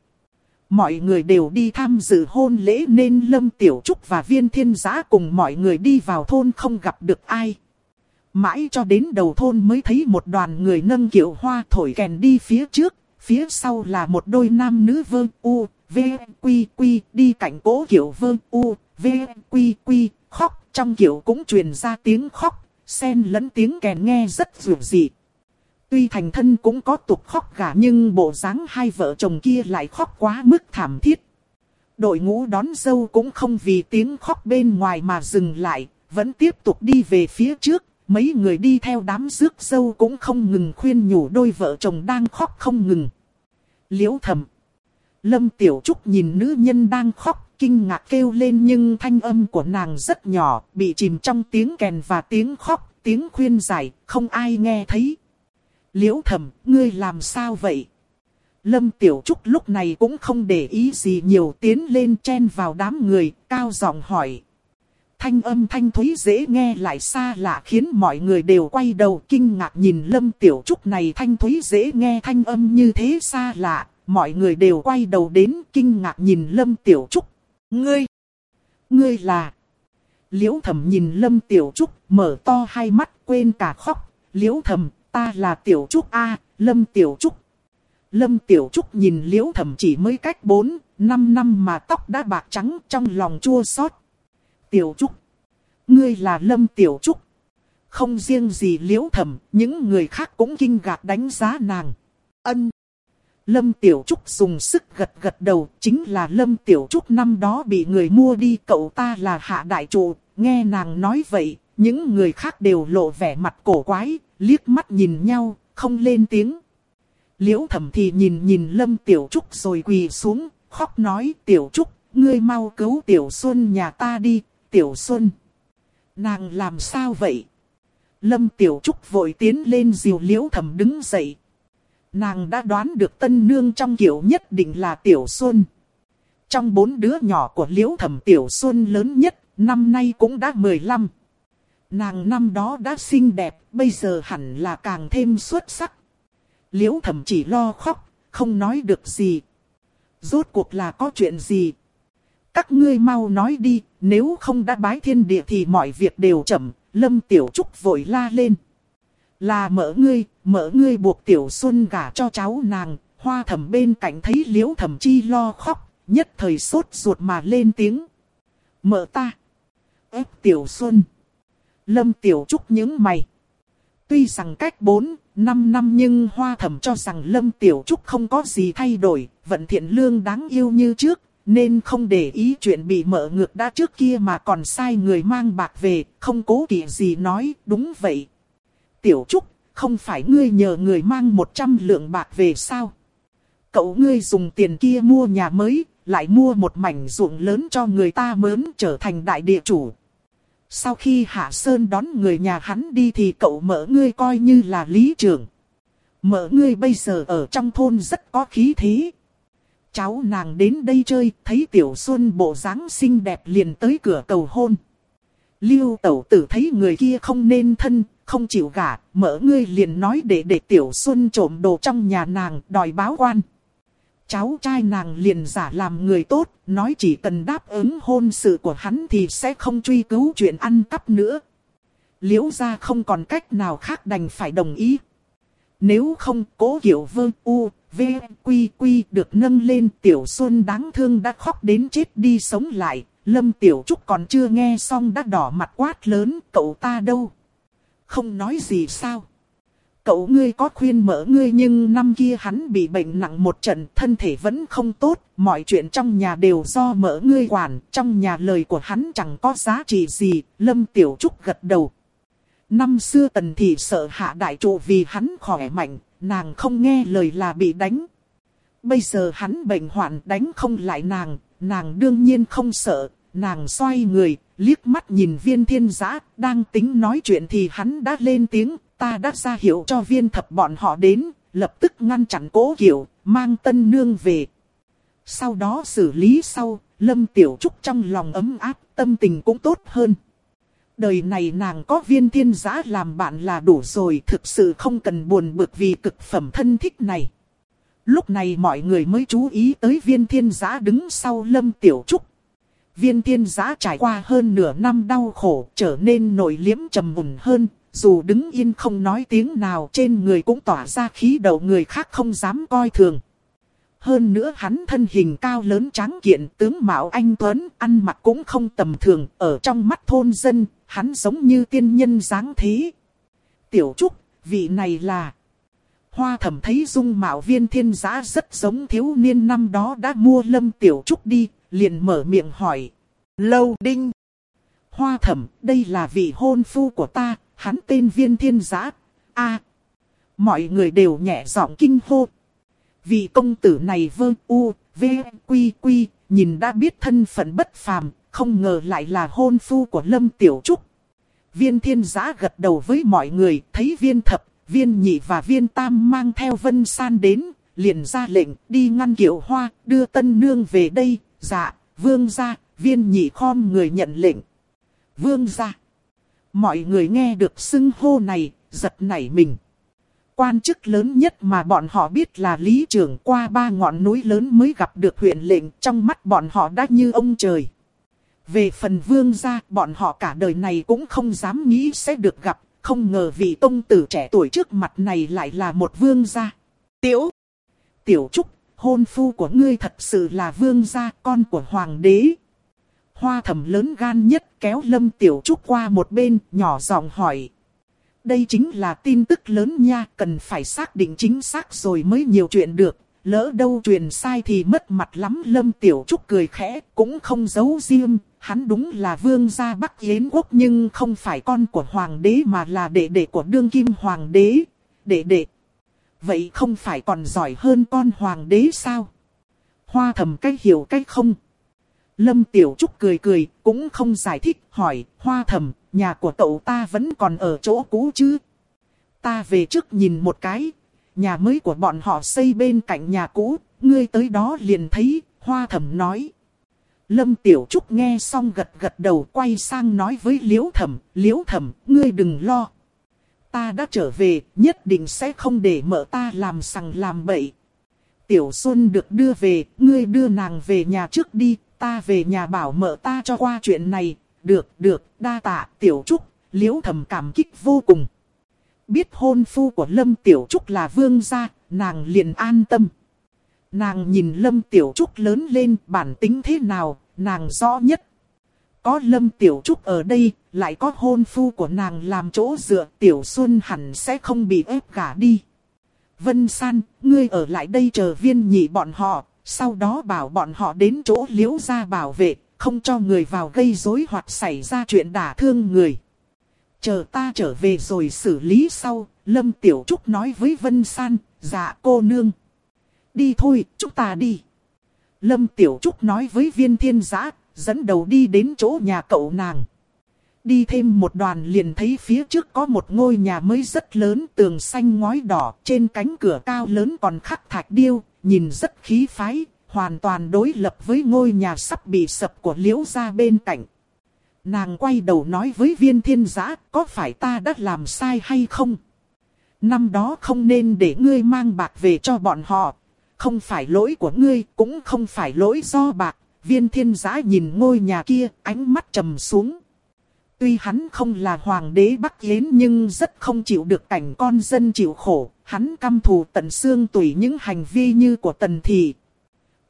Mọi người đều đi tham dự hôn lễ nên Lâm Tiểu Trúc và Viên Thiên Giá cùng mọi người đi vào thôn không gặp được ai. Mãi cho đến đầu thôn mới thấy một đoàn người nâng kiệu hoa thổi kèn đi phía trước, phía sau là một đôi nam nữ vơ u, v, quy quy đi cạnh cố kiệu vơ u, v, quy quy khóc trong kiệu cũng truyền ra tiếng khóc, xen lẫn tiếng kèn nghe rất dù dị. Tuy thành thân cũng có tục khóc gà nhưng bộ dáng hai vợ chồng kia lại khóc quá mức thảm thiết. Đội ngũ đón dâu cũng không vì tiếng khóc bên ngoài mà dừng lại, vẫn tiếp tục đi về phía trước. Mấy người đi theo đám rước dâu cũng không ngừng khuyên nhủ đôi vợ chồng đang khóc không ngừng. Liễu thầm. Lâm Tiểu Trúc nhìn nữ nhân đang khóc, kinh ngạc kêu lên nhưng thanh âm của nàng rất nhỏ, bị chìm trong tiếng kèn và tiếng khóc, tiếng khuyên giải, không ai nghe thấy. Liễu thầm, ngươi làm sao vậy? Lâm Tiểu Trúc lúc này cũng không để ý gì nhiều tiến lên chen vào đám người, cao giọng hỏi. Thanh âm thanh thúy dễ nghe lại xa lạ khiến mọi người đều quay đầu kinh ngạc nhìn Lâm Tiểu Trúc này thanh thúy dễ nghe thanh âm như thế xa lạ. Mọi người đều quay đầu đến kinh ngạc nhìn Lâm Tiểu Trúc. Ngươi! Ngươi là... Liễu thầm nhìn Lâm Tiểu Trúc mở to hai mắt quên cả khóc. Liễu thầm ta là Tiểu Trúc A, Lâm Tiểu Trúc. Lâm Tiểu Trúc nhìn liễu thẩm chỉ mới cách 4, 5 năm mà tóc đã bạc trắng trong lòng chua xót. Tiểu Trúc. Ngươi là Lâm Tiểu Trúc. Không riêng gì liễu thẩm, những người khác cũng kinh ngạc đánh giá nàng. Ân. Lâm Tiểu Trúc dùng sức gật gật đầu, chính là Lâm Tiểu Trúc năm đó bị người mua đi cậu ta là hạ đại trụ, nghe nàng nói vậy, những người khác đều lộ vẻ mặt cổ quái, liếc mắt nhìn nhau, không lên tiếng. Liễu thẩm thì nhìn nhìn Lâm Tiểu Trúc rồi quỳ xuống, khóc nói Tiểu Trúc, ngươi mau cứu Tiểu Xuân nhà ta đi, Tiểu Xuân. Nàng làm sao vậy? Lâm Tiểu Trúc vội tiến lên dìu liễu thẩm đứng dậy. Nàng đã đoán được tân nương trong kiểu nhất định là Tiểu Xuân. Trong bốn đứa nhỏ của liễu thẩm Tiểu Xuân lớn nhất, năm nay cũng đã 15. Nàng năm đó đã xinh đẹp, bây giờ hẳn là càng thêm xuất sắc. Liễu thẩm chỉ lo khóc, không nói được gì. Rốt cuộc là có chuyện gì? Các ngươi mau nói đi, nếu không đã bái thiên địa thì mọi việc đều chậm, lâm tiểu trúc vội la lên. Là mở ngươi, mở ngươi buộc tiểu xuân gả cho cháu nàng, hoa thẩm bên cạnh thấy liễu thẩm chi lo khóc, nhất thời sốt ruột mà lên tiếng. mở ta. Ép Tiểu Xuân. Lâm Tiểu Trúc những mày. Tuy rằng cách 4, 5 năm nhưng Hoa Thẩm cho rằng Lâm Tiểu Trúc không có gì thay đổi, vận thiện lương đáng yêu như trước, nên không để ý chuyện bị mở ngược đã trước kia mà còn sai người mang bạc về, không cố kỵ gì nói, đúng vậy. Tiểu Trúc, không phải ngươi nhờ người mang 100 lượng bạc về sao? Cậu ngươi dùng tiền kia mua nhà mới, lại mua một mảnh ruộng lớn cho người ta mướn trở thành đại địa chủ. Sau khi Hạ Sơn đón người nhà hắn đi thì cậu mở ngươi coi như là lý trưởng. Mở ngươi bây giờ ở trong thôn rất có khí thế. Cháu nàng đến đây chơi, thấy Tiểu Xuân bộ dáng xinh đẹp liền tới cửa cầu hôn. Lưu tẩu tử thấy người kia không nên thân, không chịu gả, mở ngươi liền nói để để Tiểu Xuân trộm đồ trong nhà nàng, đòi báo quan. Cháu trai nàng liền giả làm người tốt, nói chỉ cần đáp ứng hôn sự của hắn thì sẽ không truy cứu chuyện ăn cắp nữa. Liễu ra không còn cách nào khác đành phải đồng ý. Nếu không cố hiểu vơ u, v, quy quy được nâng lên tiểu xuân đáng thương đã khóc đến chết đi sống lại. Lâm tiểu trúc còn chưa nghe xong đã đỏ mặt quát lớn cậu ta đâu. Không nói gì sao. Cậu ngươi có khuyên mở ngươi nhưng năm kia hắn bị bệnh nặng một trận, thân thể vẫn không tốt, mọi chuyện trong nhà đều do mở ngươi quản, trong nhà lời của hắn chẳng có giá trị gì, Lâm Tiểu Trúc gật đầu. Năm xưa tần thị sợ hạ đại trụ vì hắn khỏe mạnh, nàng không nghe lời là bị đánh. Bây giờ hắn bệnh hoạn đánh không lại nàng, nàng đương nhiên không sợ, nàng xoay người, liếc mắt nhìn viên thiên giã, đang tính nói chuyện thì hắn đã lên tiếng, ta đã ra hiệu cho viên thập bọn họ đến, lập tức ngăn chặn cố kiểu, mang tân nương về. Sau đó xử lý sau, Lâm Tiểu Trúc trong lòng ấm áp, tâm tình cũng tốt hơn. Đời này nàng có viên thiên giã làm bạn là đủ rồi, thực sự không cần buồn bực vì cực phẩm thân thích này. Lúc này mọi người mới chú ý tới viên thiên giã đứng sau Lâm Tiểu Trúc. Viên thiên giã trải qua hơn nửa năm đau khổ, trở nên nổi liếm trầm mùn hơn, dù đứng yên không nói tiếng nào trên người cũng tỏa ra khí đầu người khác không dám coi thường. Hơn nữa hắn thân hình cao lớn tráng kiện tướng Mạo Anh Tuấn ăn mặc cũng không tầm thường ở trong mắt thôn dân, hắn giống như tiên nhân dáng thế. Tiểu Trúc, vị này là... Hoa thẩm thấy dung mạo viên thiên giã rất giống thiếu niên năm đó đã mua lâm Tiểu Trúc đi, liền mở miệng hỏi. Lâu đinh. Hoa thẩm, đây là vị hôn phu của ta, hắn tên viên thiên giã. a mọi người đều nhẹ giọng kinh hô. vì công tử này vơ u, v, quy quy, nhìn đã biết thân phận bất phàm, không ngờ lại là hôn phu của Lâm Tiểu Trúc. Viên thiên giã gật đầu với mọi người, thấy viên thập, viên nhị và viên tam mang theo vân san đến, liền ra lệnh đi ngăn kiệu hoa, đưa tân nương về đây, dạ, vương ra, viên nhị khom người nhận lệnh. Vương ra. Mọi người nghe được xưng hô này, giật nảy mình. Quan chức lớn nhất mà bọn họ biết là lý trưởng qua ba ngọn núi lớn mới gặp được huyện lệnh trong mắt bọn họ đã như ông trời. Về phần vương gia, bọn họ cả đời này cũng không dám nghĩ sẽ được gặp, không ngờ vị công tử trẻ tuổi trước mặt này lại là một vương gia. Tiểu, tiểu trúc, hôn phu của ngươi thật sự là vương gia, con của hoàng đế. Hoa thẩm lớn gan nhất kéo Lâm Tiểu Trúc qua một bên, nhỏ giọng hỏi. Đây chính là tin tức lớn nha, cần phải xác định chính xác rồi mới nhiều chuyện được. Lỡ đâu truyền sai thì mất mặt lắm Lâm Tiểu Trúc cười khẽ, cũng không giấu riêng. Hắn đúng là vương gia Bắc Yến Quốc nhưng không phải con của hoàng đế mà là đệ đệ của đương kim hoàng đế. Đệ đệ. Vậy không phải còn giỏi hơn con hoàng đế sao? Hoa thầm cách hiểu cách không? Lâm Tiểu Trúc cười cười, cũng không giải thích, hỏi, hoa thầm, nhà của cậu ta vẫn còn ở chỗ cũ chứ? Ta về trước nhìn một cái, nhà mới của bọn họ xây bên cạnh nhà cũ, ngươi tới đó liền thấy, hoa thầm nói. Lâm Tiểu Trúc nghe xong gật gật đầu quay sang nói với Liễu Thẩm, Liễu Thẩm, ngươi đừng lo. Ta đã trở về, nhất định sẽ không để mợ ta làm sằng làm bậy. Tiểu Xuân được đưa về, ngươi đưa nàng về nhà trước đi, ta về nhà bảo mợ ta cho qua chuyện này, được, được, đa tạ, tiểu trúc, liễu thầm cảm kích vô cùng. Biết hôn phu của Lâm Tiểu Trúc là vương gia, nàng liền an tâm. Nàng nhìn Lâm Tiểu Trúc lớn lên bản tính thế nào, nàng rõ nhất. Có Lâm Tiểu Trúc ở đây, lại có hôn phu của nàng làm chỗ dựa, Tiểu Xuân hẳn sẽ không bị ép gả đi. Vân San, ngươi ở lại đây chờ viên nhị bọn họ, sau đó bảo bọn họ đến chỗ liễu ra bảo vệ, không cho người vào gây rối hoặc xảy ra chuyện đả thương người. Chờ ta trở về rồi xử lý sau, Lâm Tiểu Trúc nói với Vân San, dạ cô nương. Đi thôi, chúng ta đi. Lâm Tiểu Trúc nói với viên thiên giã, dẫn đầu đi đến chỗ nhà cậu nàng. Đi thêm một đoàn liền thấy phía trước có một ngôi nhà mới rất lớn tường xanh ngói đỏ, trên cánh cửa cao lớn còn khắc thạch điêu, nhìn rất khí phái, hoàn toàn đối lập với ngôi nhà sắp bị sập của liễu gia bên cạnh. Nàng quay đầu nói với viên thiên giã, có phải ta đã làm sai hay không? Năm đó không nên để ngươi mang bạc về cho bọn họ. Không phải lỗi của ngươi, cũng không phải lỗi do bạc. Viên thiên giã nhìn ngôi nhà kia, ánh mắt trầm xuống. Tuy hắn không là hoàng đế Bắc Yến nhưng rất không chịu được cảnh con dân chịu khổ. Hắn căm thù tận xương tùy những hành vi như của tần thị.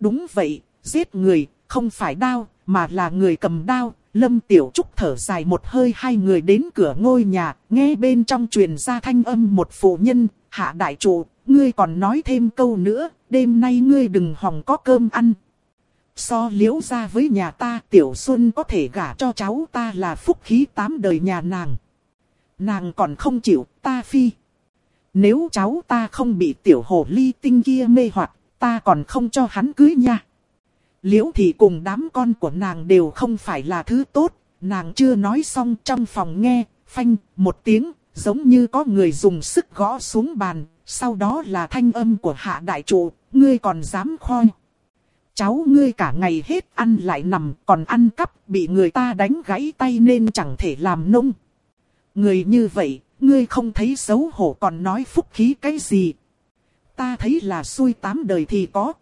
Đúng vậy, giết người, không phải đao, mà là người cầm đao. Lâm Tiểu Trúc thở dài một hơi hai người đến cửa ngôi nhà, nghe bên trong truyền ra thanh âm một phụ nhân, hạ đại trụ, ngươi còn nói thêm câu nữa, đêm nay ngươi đừng hòng có cơm ăn. So liễu ra với nhà ta, Tiểu Xuân có thể gả cho cháu ta là phúc khí tám đời nhà nàng. Nàng còn không chịu, ta phi. Nếu cháu ta không bị tiểu hồ ly tinh kia mê hoặc, ta còn không cho hắn cưới nha. Liễu thì cùng đám con của nàng đều không phải là thứ tốt, nàng chưa nói xong trong phòng nghe, phanh, một tiếng, giống như có người dùng sức gõ xuống bàn, sau đó là thanh âm của hạ đại trụ, ngươi còn dám khoi. Cháu ngươi cả ngày hết ăn lại nằm, còn ăn cắp, bị người ta đánh gãy tay nên chẳng thể làm nông. Người như vậy, ngươi không thấy xấu hổ còn nói phúc khí cái gì. Ta thấy là xui tám đời thì có.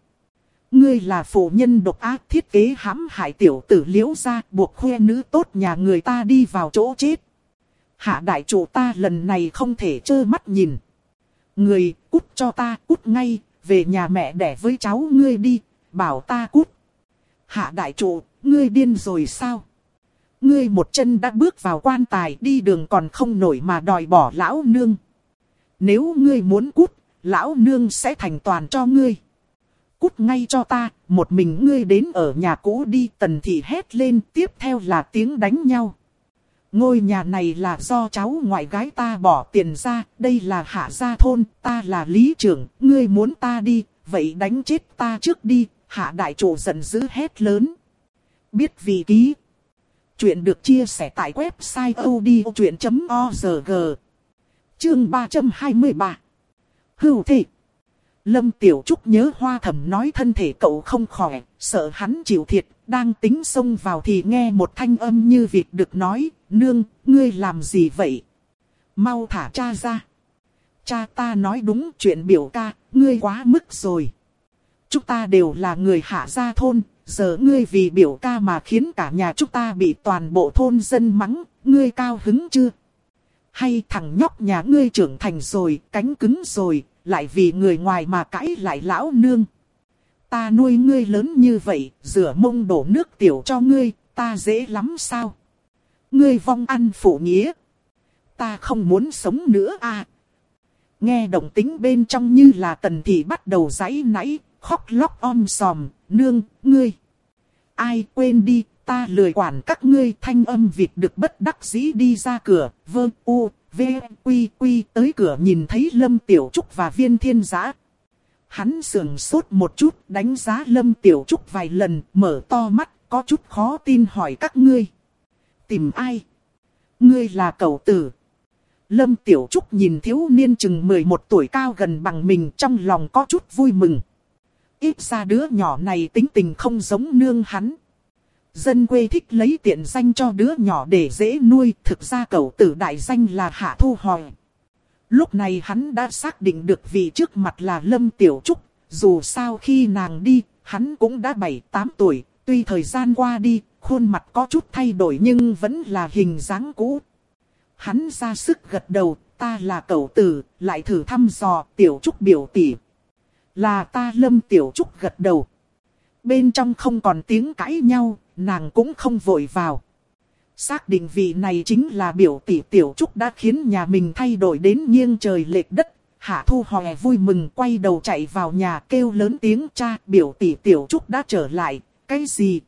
Ngươi là phụ nhân độc ác thiết kế hãm hại tiểu tử liễu ra buộc khoe nữ tốt nhà người ta đi vào chỗ chết. Hạ đại chủ ta lần này không thể trơ mắt nhìn. Người cút cho ta cút ngay, về nhà mẹ đẻ với cháu ngươi đi, bảo ta cút. Hạ đại chủ, ngươi điên rồi sao? Ngươi một chân đã bước vào quan tài đi đường còn không nổi mà đòi bỏ lão nương. Nếu ngươi muốn cút, lão nương sẽ thành toàn cho ngươi. Cút ngay cho ta, một mình ngươi đến ở nhà cũ đi tần thị hét lên tiếp theo là tiếng đánh nhau. Ngôi nhà này là do cháu ngoại gái ta bỏ tiền ra, đây là hạ gia thôn, ta là lý trưởng, ngươi muốn ta đi, vậy đánh chết ta trước đi, hạ đại chủ giận dữ hét lớn. Biết vì ký. Chuyện được chia sẻ tại website odchuyện.org. Chương 323. Hưu thị. Lâm Tiểu Trúc nhớ hoa thẩm nói thân thể cậu không khỏe, sợ hắn chịu thiệt, đang tính xông vào thì nghe một thanh âm như việc được nói, nương, ngươi làm gì vậy? Mau thả cha ra. Cha ta nói đúng chuyện biểu ca, ngươi quá mức rồi. Chúng ta đều là người hạ gia thôn, giờ ngươi vì biểu ca mà khiến cả nhà chúng ta bị toàn bộ thôn dân mắng, ngươi cao hứng chưa? Hay thằng nhóc nhà ngươi trưởng thành rồi, cánh cứng rồi, lại vì người ngoài mà cãi lại lão nương. Ta nuôi ngươi lớn như vậy, rửa mông đổ nước tiểu cho ngươi, ta dễ lắm sao? Ngươi vong ăn phụ nghĩa. Ta không muốn sống nữa à. Nghe động tính bên trong như là tần thị bắt đầu giãy nãy, khóc lóc om sòm, nương, ngươi. Ai quên đi, ta lười quản các ngươi thanh âm vịt được bất đắc dĩ đi ra cửa, vơ u, v, quy quy tới cửa nhìn thấy Lâm Tiểu Trúc và viên thiên giã. Hắn sườn sốt một chút đánh giá Lâm Tiểu Trúc vài lần, mở to mắt, có chút khó tin hỏi các ngươi. Tìm ai? Ngươi là cậu tử. Lâm Tiểu Trúc nhìn thiếu niên chừng 11 tuổi cao gần bằng mình trong lòng có chút vui mừng. Ít ra đứa nhỏ này tính tình không giống nương hắn. Dân quê thích lấy tiện danh cho đứa nhỏ để dễ nuôi, thực ra cậu tử đại danh là Hạ Thu Hòi. Lúc này hắn đã xác định được vị trước mặt là Lâm Tiểu Trúc, dù sao khi nàng đi, hắn cũng đã 7-8 tuổi, tuy thời gian qua đi, khuôn mặt có chút thay đổi nhưng vẫn là hình dáng cũ. Hắn ra sức gật đầu, ta là cậu tử, lại thử thăm dò Tiểu Trúc biểu tỷ. Là ta Lâm Tiểu Trúc gật đầu. Bên trong không còn tiếng cãi nhau, nàng cũng không vội vào. Xác định vị này chính là biểu tỷ tiểu trúc đã khiến nhà mình thay đổi đến nghiêng trời lệch đất. Hạ thu hòe vui mừng quay đầu chạy vào nhà kêu lớn tiếng cha biểu tỷ tiểu trúc đã trở lại. Cái gì?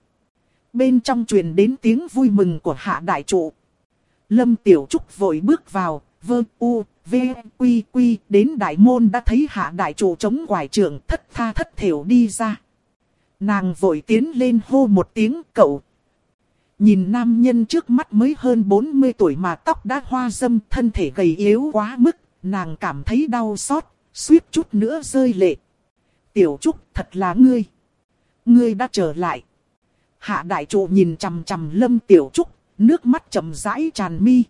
Bên trong truyền đến tiếng vui mừng của hạ đại trụ. Lâm tiểu trúc vội bước vào, vơ u, v, quy quy đến đại môn đã thấy hạ đại chủ chống quải trưởng thất tha thất thiểu đi ra. Nàng vội tiến lên hô một tiếng cậu. Nhìn nam nhân trước mắt mới hơn 40 tuổi mà tóc đã hoa dâm thân thể gầy yếu quá mức, nàng cảm thấy đau xót, suýt chút nữa rơi lệ. Tiểu Trúc thật là ngươi. Ngươi đã trở lại. Hạ đại trụ nhìn chằm chằm lâm Tiểu Trúc, nước mắt chậm rãi tràn mi.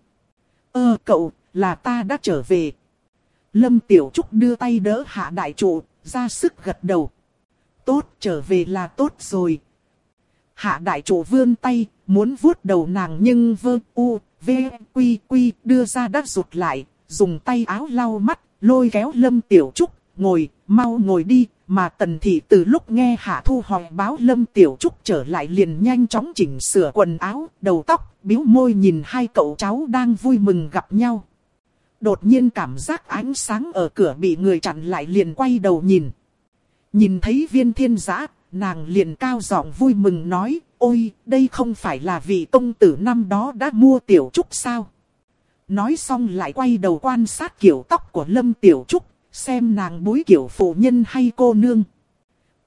Ơ cậu, là ta đã trở về. Lâm Tiểu Trúc đưa tay đỡ hạ đại trụ, ra sức gật đầu. Tốt trở về là tốt rồi. Hạ đại trụ vươn tay, muốn vuốt đầu nàng nhưng vơ u, v, quy quy đưa ra đắt rụt lại, dùng tay áo lau mắt, lôi kéo Lâm Tiểu Trúc, ngồi, mau ngồi đi, mà Tần Thị từ lúc nghe Hạ Thu Hòi báo Lâm Tiểu Trúc trở lại liền nhanh chóng chỉnh sửa quần áo, đầu tóc, biếu môi nhìn hai cậu cháu đang vui mừng gặp nhau. Đột nhiên cảm giác ánh sáng ở cửa bị người chặn lại liền quay đầu nhìn. Nhìn thấy viên thiên giã, nàng liền cao giọng vui mừng nói, ôi, đây không phải là vị công tử năm đó đã mua tiểu trúc sao? Nói xong lại quay đầu quan sát kiểu tóc của Lâm Tiểu Trúc, xem nàng búi kiểu phụ nhân hay cô nương.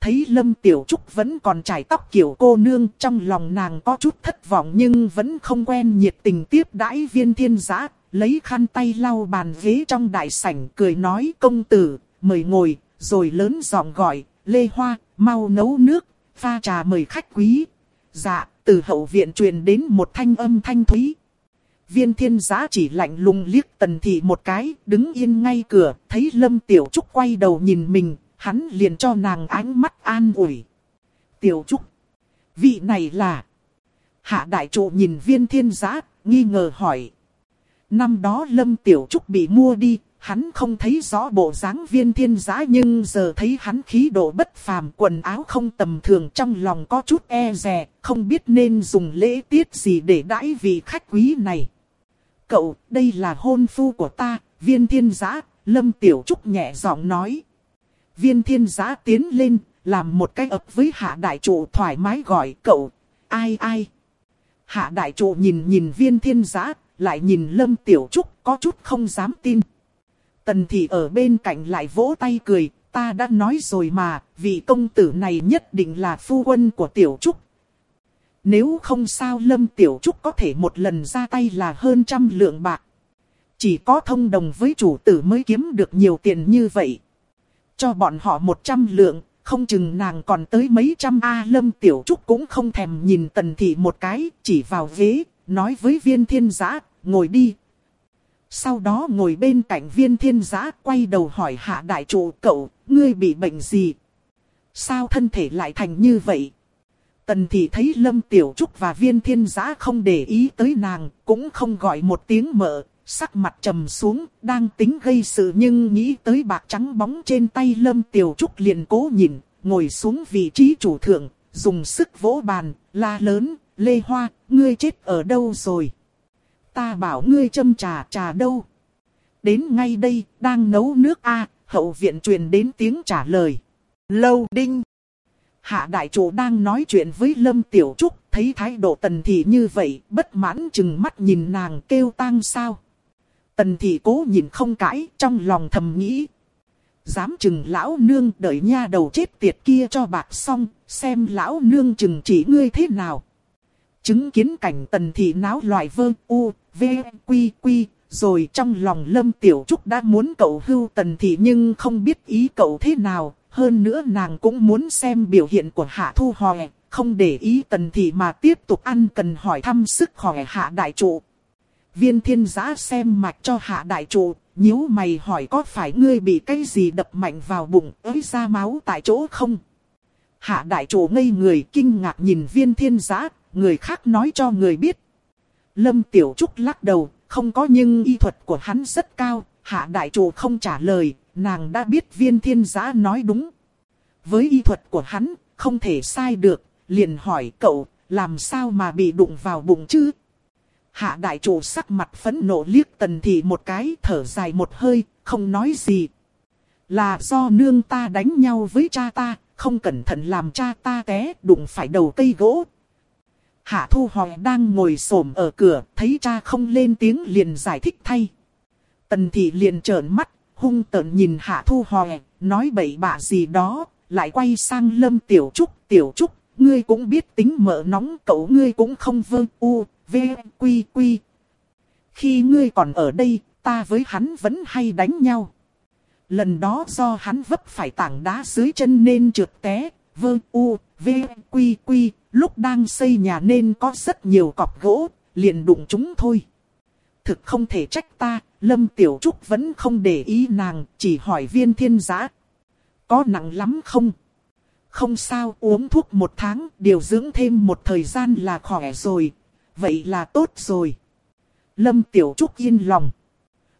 Thấy Lâm Tiểu Trúc vẫn còn trải tóc kiểu cô nương, trong lòng nàng có chút thất vọng nhưng vẫn không quen nhiệt tình tiếp đãi viên thiên giã, lấy khăn tay lau bàn ghế trong đại sảnh cười nói công tử, mời ngồi, rồi lớn giọng gọi, Lê Hoa, mau nấu nước, pha trà mời khách quý. Dạ, từ hậu viện truyền đến một thanh âm thanh thúy. Viên thiên giá chỉ lạnh lùng liếc tần thị một cái, đứng yên ngay cửa, thấy lâm tiểu trúc quay đầu nhìn mình, hắn liền cho nàng ánh mắt an ủi. Tiểu trúc, vị này là... Hạ đại trụ nhìn viên thiên giá, nghi ngờ hỏi. Năm đó lâm tiểu trúc bị mua đi, Hắn không thấy rõ bộ dáng viên thiên giá nhưng giờ thấy hắn khí độ bất phàm quần áo không tầm thường trong lòng có chút e rè, không biết nên dùng lễ tiết gì để đãi vị khách quý này. Cậu, đây là hôn phu của ta, viên thiên giá, lâm tiểu trúc nhẹ giọng nói. Viên thiên giá tiến lên, làm một cái ập với hạ đại trụ thoải mái gọi cậu, ai ai. Hạ đại trụ nhìn nhìn viên thiên giá, lại nhìn lâm tiểu trúc có chút không dám tin. Tần thị ở bên cạnh lại vỗ tay cười, ta đã nói rồi mà, vị công tử này nhất định là phu quân của Tiểu Trúc. Nếu không sao Lâm Tiểu Trúc có thể một lần ra tay là hơn trăm lượng bạc. Chỉ có thông đồng với chủ tử mới kiếm được nhiều tiền như vậy. Cho bọn họ một trăm lượng, không chừng nàng còn tới mấy trăm A Lâm Tiểu Trúc cũng không thèm nhìn tần thị một cái, chỉ vào ghế, nói với viên thiên giã, ngồi đi, sau đó ngồi bên cạnh viên thiên giã quay đầu hỏi hạ đại trụ cậu, ngươi bị bệnh gì? Sao thân thể lại thành như vậy? Tần thị thấy Lâm Tiểu Trúc và viên thiên giã không để ý tới nàng, cũng không gọi một tiếng mợ, sắc mặt trầm xuống, đang tính gây sự nhưng nghĩ tới bạc trắng bóng trên tay Lâm Tiểu Trúc liền cố nhìn, ngồi xuống vị trí chủ thượng, dùng sức vỗ bàn, la lớn, Lê Hoa, ngươi chết ở đâu rồi? Ta bảo ngươi châm trà trà đâu. Đến ngay đây, đang nấu nước a hậu viện truyền đến tiếng trả lời. Lâu đinh. Hạ đại chủ đang nói chuyện với Lâm Tiểu Trúc, thấy thái độ tần thị như vậy, bất mãn chừng mắt nhìn nàng kêu tang sao. Tần thị cố nhìn không cãi, trong lòng thầm nghĩ. Dám chừng lão nương đợi nha đầu chết tiệt kia cho bạc xong, xem lão nương chừng chỉ ngươi thế nào. Chứng kiến cảnh tần thị náo loài vơ u, v, quy quy, rồi trong lòng Lâm Tiểu Trúc đã muốn cậu hưu tần thị nhưng không biết ý cậu thế nào, hơn nữa nàng cũng muốn xem biểu hiện của Hạ Thu Hòe, không để ý tần thị mà tiếp tục ăn cần hỏi thăm sức khỏe Hạ Đại Trụ. Viên thiên giã xem mạch cho Hạ Đại Trụ, nhíu mày hỏi có phải ngươi bị cái gì đập mạnh vào bụng ới ra máu tại chỗ không? Hạ Đại Trụ ngây người kinh ngạc nhìn viên thiên giã, người khác nói cho người biết. Lâm Tiểu Trúc lắc đầu, không có nhưng y thuật của hắn rất cao, hạ đại chủ không trả lời, nàng đã biết viên thiên giã nói đúng. Với y thuật của hắn, không thể sai được, liền hỏi cậu, làm sao mà bị đụng vào bụng chứ? Hạ đại chủ sắc mặt phẫn nộ liếc tần thị một cái thở dài một hơi, không nói gì. Là do nương ta đánh nhau với cha ta, không cẩn thận làm cha ta té đụng phải đầu cây gỗ. Hạ thu hòe đang ngồi xổm ở cửa, thấy cha không lên tiếng liền giải thích thay. Tần thị liền trợn mắt, hung tợn nhìn hạ thu hòe, nói bậy bạ gì đó, lại quay sang lâm tiểu trúc, tiểu trúc, ngươi cũng biết tính mỡ nóng, cậu ngươi cũng không vơ u, v, quy quy. Khi ngươi còn ở đây, ta với hắn vẫn hay đánh nhau. Lần đó do hắn vấp phải tảng đá dưới chân nên trượt té, vơ u, v, quy quy, lúc đang xây nhà nên có rất nhiều cọp gỗ, liền đụng chúng thôi. Thực không thể trách ta, Lâm Tiểu Trúc vẫn không để ý nàng, chỉ hỏi viên thiên giã. Có nặng lắm không? Không sao, uống thuốc một tháng, điều dưỡng thêm một thời gian là khỏe rồi. Vậy là tốt rồi. Lâm Tiểu Trúc yên lòng.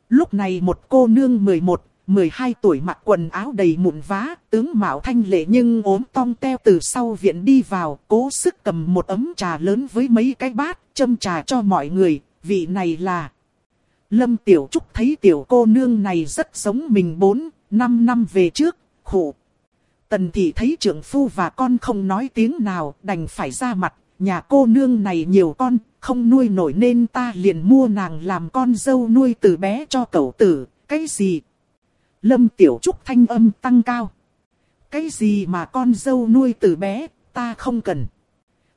Lúc này một cô nương 11, 12 tuổi mặc quần áo đầy mụn vá, tướng mạo thanh lệ nhưng ốm tong teo từ sau viện đi vào, cố sức cầm một ấm trà lớn với mấy cái bát, châm trà cho mọi người, vị này là... Lâm Tiểu Trúc thấy tiểu cô nương này rất giống mình 4, 5 năm về trước, khổ. Tần thị thấy trưởng phu và con không nói tiếng nào, đành phải ra mặt, nhà cô nương này nhiều con, không nuôi nổi nên ta liền mua nàng làm con dâu nuôi từ bé cho cậu tử, cái gì? Lâm Tiểu Trúc thanh âm tăng cao. Cái gì mà con dâu nuôi từ bé, ta không cần.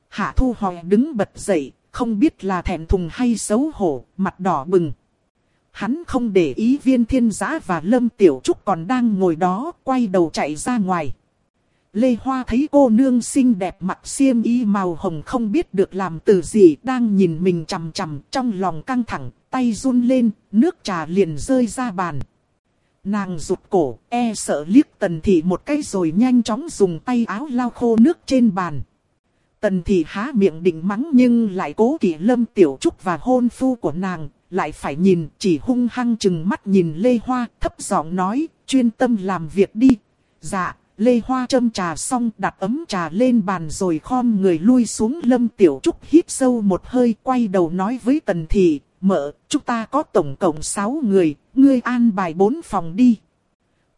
Hạ Thu Hòe đứng bật dậy, không biết là thẹn thùng hay xấu hổ, mặt đỏ bừng. Hắn không để ý viên thiên giã và Lâm Tiểu Trúc còn đang ngồi đó, quay đầu chạy ra ngoài. Lê Hoa thấy cô nương xinh đẹp mặt xiêm y màu hồng không biết được làm từ gì đang nhìn mình chằm chằm trong lòng căng thẳng, tay run lên, nước trà liền rơi ra bàn. Nàng rụt cổ, e sợ liếc tần thị một cái rồi nhanh chóng dùng tay áo lau khô nước trên bàn. Tần thị há miệng định mắng nhưng lại cố kỵ lâm tiểu trúc và hôn phu của nàng, lại phải nhìn chỉ hung hăng chừng mắt nhìn Lê Hoa thấp giọng nói, chuyên tâm làm việc đi. Dạ, Lê Hoa châm trà xong đặt ấm trà lên bàn rồi khom người lui xuống lâm tiểu trúc hít sâu một hơi quay đầu nói với tần thị, mợ, chúng ta có tổng cộng 6 người, ngươi an bài 4 phòng đi.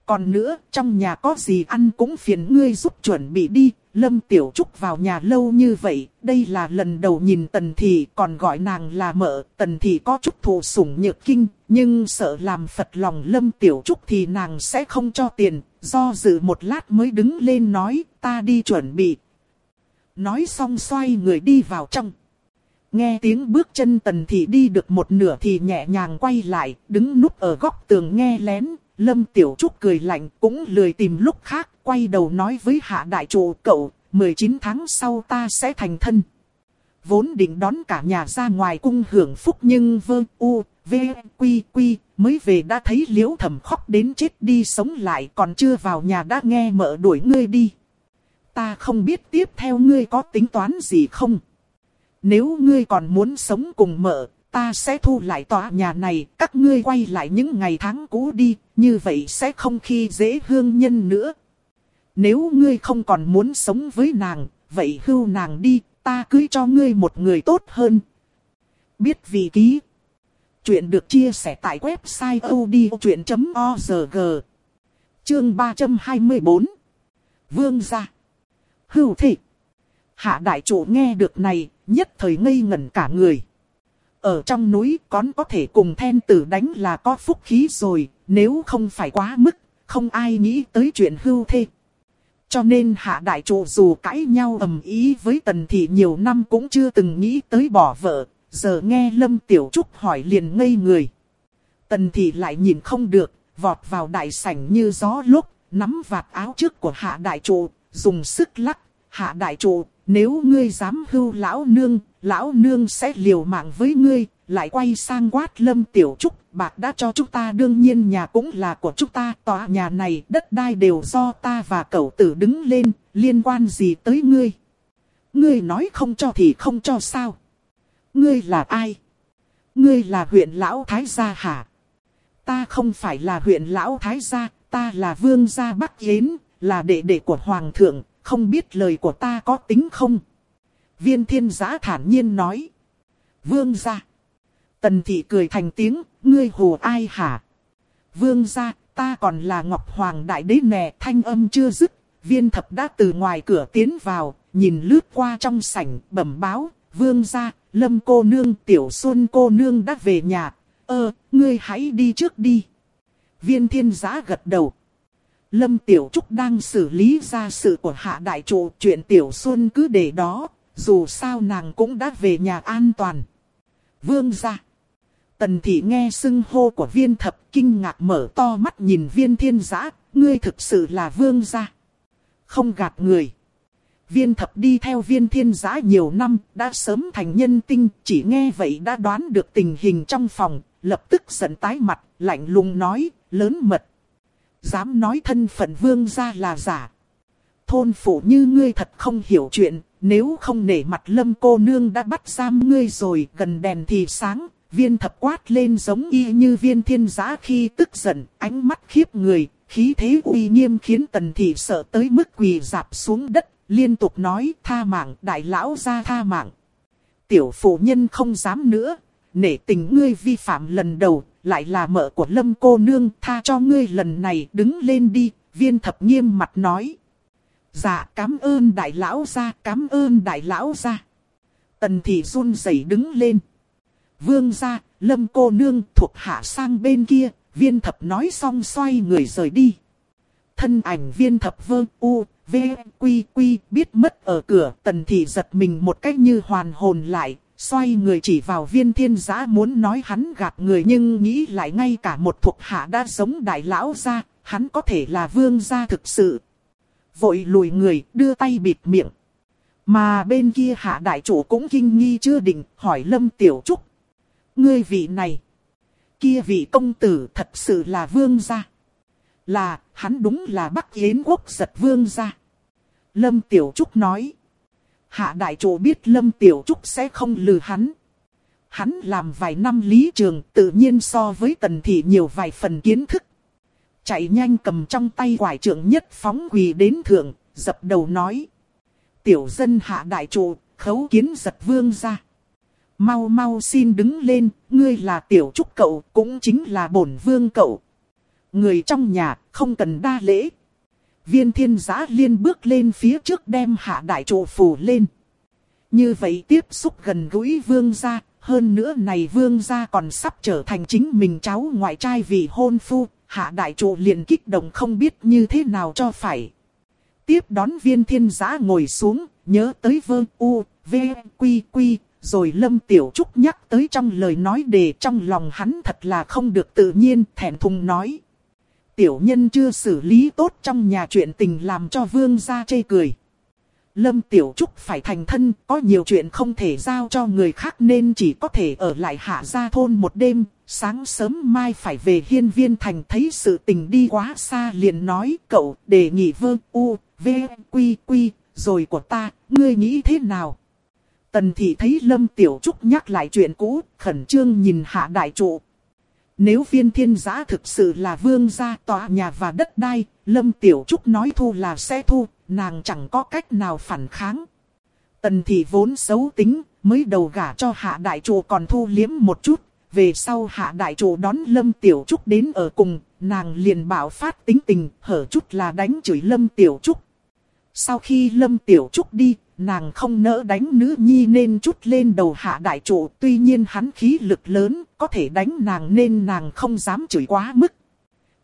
Còn nữa, trong nhà có gì ăn cũng phiền ngươi giúp chuẩn bị đi. Lâm Tiểu Trúc vào nhà lâu như vậy, đây là lần đầu nhìn Tần Thị còn gọi nàng là mợ. Tần Thị có chút thù sủng nhược kinh, nhưng sợ làm phật lòng Lâm Tiểu Trúc thì nàng sẽ không cho tiền. Do dự một lát mới đứng lên nói, ta đi chuẩn bị. Nói xong xoay người đi vào trong. Nghe tiếng bước chân tần thị đi được một nửa thì nhẹ nhàng quay lại, đứng núp ở góc tường nghe lén. Lâm Tiểu Trúc cười lạnh cũng lười tìm lúc khác, quay đầu nói với hạ đại trụ cậu, 19 tháng sau ta sẽ thành thân. Vốn định đón cả nhà ra ngoài cung hưởng phúc nhưng vơ u, v, quy quy, mới về đã thấy liễu thầm khóc đến chết đi sống lại còn chưa vào nhà đã nghe mợ đuổi ngươi đi. Ta không biết tiếp theo ngươi có tính toán gì không? Nếu ngươi còn muốn sống cùng mợ, ta sẽ thu lại tòa nhà này, các ngươi quay lại những ngày tháng cũ đi, như vậy sẽ không khi dễ hương nhân nữa. Nếu ngươi không còn muốn sống với nàng, vậy hưu nàng đi, ta cưới cho ngươi một người tốt hơn. Biết vị ký. Chuyện được chia sẻ tại website odchuyện.org. Chương 324. Vương gia. Hưu thị. Hạ đại chủ nghe được này, nhất thời ngây ngẩn cả người. Ở trong núi con có thể cùng then tử đánh là có phúc khí rồi, nếu không phải quá mức, không ai nghĩ tới chuyện hưu thê. Cho nên hạ đại trụ dù cãi nhau ầm ý với tần thị nhiều năm cũng chưa từng nghĩ tới bỏ vợ, giờ nghe Lâm Tiểu Trúc hỏi liền ngây người. Tần thị lại nhìn không được, vọt vào đại sảnh như gió lúc, nắm vạt áo trước của hạ đại trụ, dùng sức lắc, hạ đại trụ, nếu ngươi dám hưu lão nương, lão nương sẽ liều mạng với ngươi, lại quay sang quát lâm tiểu trúc, bạc đã cho chúng ta đương nhiên nhà cũng là của chúng ta, tòa nhà này đất đai đều do ta và cậu tử đứng lên, liên quan gì tới ngươi. Ngươi nói không cho thì không cho sao. Ngươi là ai? Ngươi là huyện lão thái gia hả? Ta không phải là huyện lão thái gia, ta là vương gia Bắc Yến, là đệ đệ của hoàng thượng, không biết lời của ta có tính không? Viên thiên giã thản nhiên nói. Vương gia. Tần thị cười thành tiếng, ngươi hù ai hả? Vương gia, ta còn là Ngọc Hoàng Đại Đế nè, thanh âm chưa dứt. Viên thập đã từ ngoài cửa tiến vào, nhìn lướt qua trong sảnh, bẩm báo, vương gia, lâm cô nương, tiểu xuân cô nương đã về nhà. Ơ, ngươi hãy đi trước đi. Viên thiên giã gật đầu. Lâm Tiểu Trúc đang xử lý ra sự của hạ đại trụ, chuyện Tiểu Xuân cứ để đó, dù sao nàng cũng đã về nhà an toàn. Vương gia. Tần thị nghe xưng hô của viên thập kinh ngạc mở to mắt nhìn viên thiên giã, ngươi thực sự là vương gia. Không gạt người. Viên thập đi theo viên thiên giã nhiều năm, đã sớm thành nhân tinh, chỉ nghe vậy đã đoán được tình hình trong phòng, lập tức giận tái mặt, lạnh lùng nói, lớn mật. Dám nói thân phận vương gia là giả. Thôn phụ như ngươi thật không hiểu chuyện, nếu không nể mặt lâm cô nương đã bắt giam ngươi rồi, gần đèn thì sáng, viên thập quát lên giống y như viên thiên giã khi tức giận, ánh mắt khiếp người, khí thế uy nghiêm khiến tần thị sợ tới mức quỳ dạp xuống đất, liên tục nói tha mạng, đại lão ra tha mạng. Tiểu phụ nhân không dám nữa, nể tình ngươi vi phạm lần đầu, lại là mợ của lâm cô nương, tha cho ngươi lần này, đứng lên đi, viên thập nghiêm mặt nói. Dạ cảm ơn đại lão gia cảm ơn đại lão gia Tần thị run rẩy đứng lên. Vương gia lâm cô nương thuộc hạ sang bên kia, viên thập nói xong xoay người rời đi. Thân ảnh viên thập vương u, v, quy quy biết mất ở cửa, tần thị giật mình một cách như hoàn hồn lại, xoay người chỉ vào viên thiên giã muốn nói hắn gạt người nhưng nghĩ lại ngay cả một thuộc hạ đã giống đại lão ra, hắn có thể là vương gia thực sự. Vội lùi người, đưa tay bịt miệng. Mà bên kia hạ đại chủ cũng kinh nghi chưa định, hỏi Lâm Tiểu Trúc. Ngươi vị này, kia vị công tử thật sự là vương gia. Là, hắn đúng là Bắc Yến quốc giật vương gia. Lâm Tiểu Trúc nói. Hạ đại chủ biết Lâm Tiểu Trúc sẽ không lừa hắn. Hắn làm vài năm lý trường tự nhiên so với tần thị nhiều vài phần kiến thức. Chạy nhanh cầm trong tay quải trưởng nhất phóng quỳ đến thượng, dập đầu nói. Tiểu dân hạ đại Chủ khấu kiến giật vương ra. Mau mau xin đứng lên, ngươi là tiểu trúc cậu, cũng chính là bổn vương cậu. Người trong nhà, không cần đa lễ. Viên thiên giã liên bước lên phía trước đem hạ đại trụ phủ lên. Như vậy tiếp xúc gần gũi vương gia, hơn nữa này vương gia còn sắp trở thành chính mình cháu ngoại trai vì hôn phu, hạ đại trụ liền kích động không biết như thế nào cho phải. Tiếp đón viên thiên giã ngồi xuống, nhớ tới vương u, v, quy quy, rồi lâm tiểu trúc nhắc tới trong lời nói đề trong lòng hắn thật là không được tự nhiên, thẹn thùng nói. Tiểu nhân chưa xử lý tốt trong nhà chuyện tình làm cho vương gia chê cười. Lâm Tiểu Trúc phải thành thân, có nhiều chuyện không thể giao cho người khác nên chỉ có thể ở lại hạ gia thôn một đêm, sáng sớm mai phải về hiên viên thành thấy sự tình đi quá xa liền nói cậu đề nghị vương u, v, quy quy, rồi của ta, ngươi nghĩ thế nào? Tần thị thấy Lâm Tiểu Trúc nhắc lại chuyện cũ, khẩn trương nhìn hạ đại trụ. Nếu viên thiên giã thực sự là vương gia tòa nhà và đất đai, Lâm Tiểu Trúc nói thu là sẽ thu, nàng chẳng có cách nào phản kháng. Tần thị vốn xấu tính, mới đầu gả cho hạ đại chủ còn thu liếm một chút, về sau hạ đại chủ đón Lâm Tiểu Trúc đến ở cùng, nàng liền bảo phát tính tình, hở chút là đánh chửi Lâm Tiểu Trúc. Sau khi Lâm Tiểu Trúc đi, nàng không nỡ đánh nữ nhi nên chút lên đầu hạ đại trụ. Tuy nhiên hắn khí lực lớn, có thể đánh nàng nên nàng không dám chửi quá mức.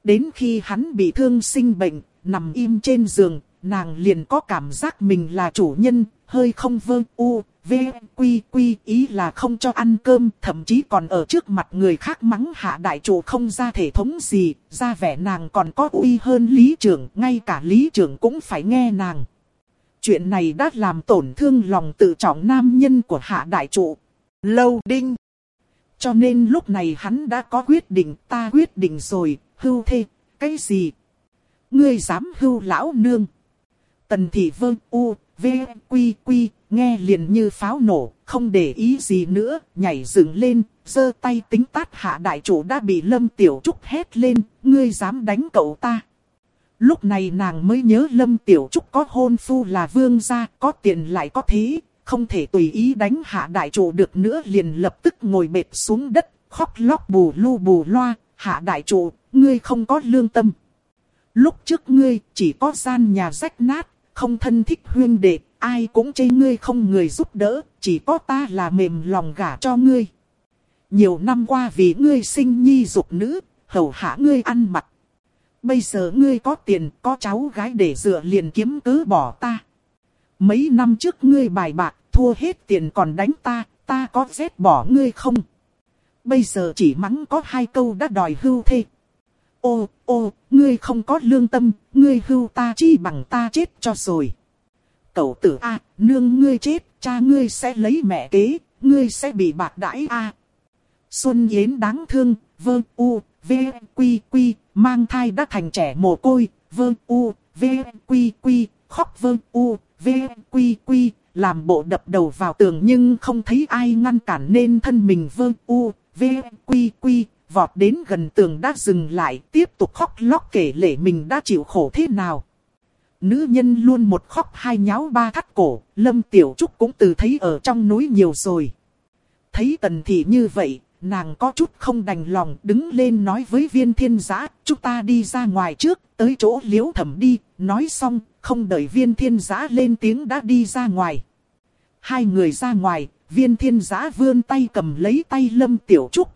Đến khi hắn bị thương sinh bệnh, nằm im trên giường, nàng liền có cảm giác mình là chủ nhân, hơi không vơ u, v, quy quy ý là không cho ăn cơm, thậm chí còn ở trước mặt người khác mắng hạ đại chủ không ra thể thống gì, ra vẻ nàng còn có uy hơn lý trưởng, ngay cả lý trưởng cũng phải nghe nàng. Chuyện này đã làm tổn thương lòng tự trọng nam nhân của hạ đại trụ. Lâu đinh. Cho nên lúc này hắn đã có quyết định, ta quyết định rồi, hưu thê, cái gì? Ngươi dám hưu lão nương. Tần thị vương u, v, quy quy, nghe liền như pháo nổ, không để ý gì nữa, nhảy dựng lên, giơ tay tính tát hạ đại chủ đã bị lâm tiểu trúc hét lên, ngươi dám đánh cậu ta. Lúc này nàng mới nhớ Lâm Tiểu Trúc có hôn phu là vương gia, có tiền lại có thế, không thể tùy ý đánh hạ đại chủ được nữa liền lập tức ngồi bệt xuống đất, khóc lóc bù lu bù loa, hạ đại chủ ngươi không có lương tâm. Lúc trước ngươi chỉ có gian nhà rách nát, không thân thích huyên đệ, ai cũng chê ngươi không người giúp đỡ, chỉ có ta là mềm lòng gả cho ngươi. Nhiều năm qua vì ngươi sinh nhi dục nữ, hầu hạ ngươi ăn mặc. Bây giờ ngươi có tiền, có cháu gái để dựa liền kiếm cứ bỏ ta. Mấy năm trước ngươi bài bạc, thua hết tiền còn đánh ta, ta có rét bỏ ngươi không? Bây giờ chỉ mắng có hai câu đã đòi hưu thê. Ô, ô, ngươi không có lương tâm, ngươi hưu ta chi bằng ta chết cho rồi. Cậu tử A, nương ngươi chết, cha ngươi sẽ lấy mẹ kế, ngươi sẽ bị bạc đãi A. Xuân Yến đáng thương, vơ u, v, quy quy, mang thai đã thành trẻ mồ côi, Vương u, v, quy quy, khóc Vương u, v, quy quy, làm bộ đập đầu vào tường nhưng không thấy ai ngăn cản nên thân mình Vương u, v, quy quy, vọt đến gần tường đã dừng lại, tiếp tục khóc lóc kể lể mình đã chịu khổ thế nào. Nữ nhân luôn một khóc hai nháo ba thắt cổ, Lâm Tiểu Trúc cũng từ thấy ở trong núi nhiều rồi. Thấy tần thị như vậy, nàng có chút không đành lòng đứng lên nói với viên thiên giã, chúng ta đi ra ngoài trước, tới chỗ liễu thẩm đi, nói xong, không đợi viên thiên giã lên tiếng đã đi ra ngoài. Hai người ra ngoài, viên thiên giã vươn tay cầm lấy tay lâm tiểu trúc.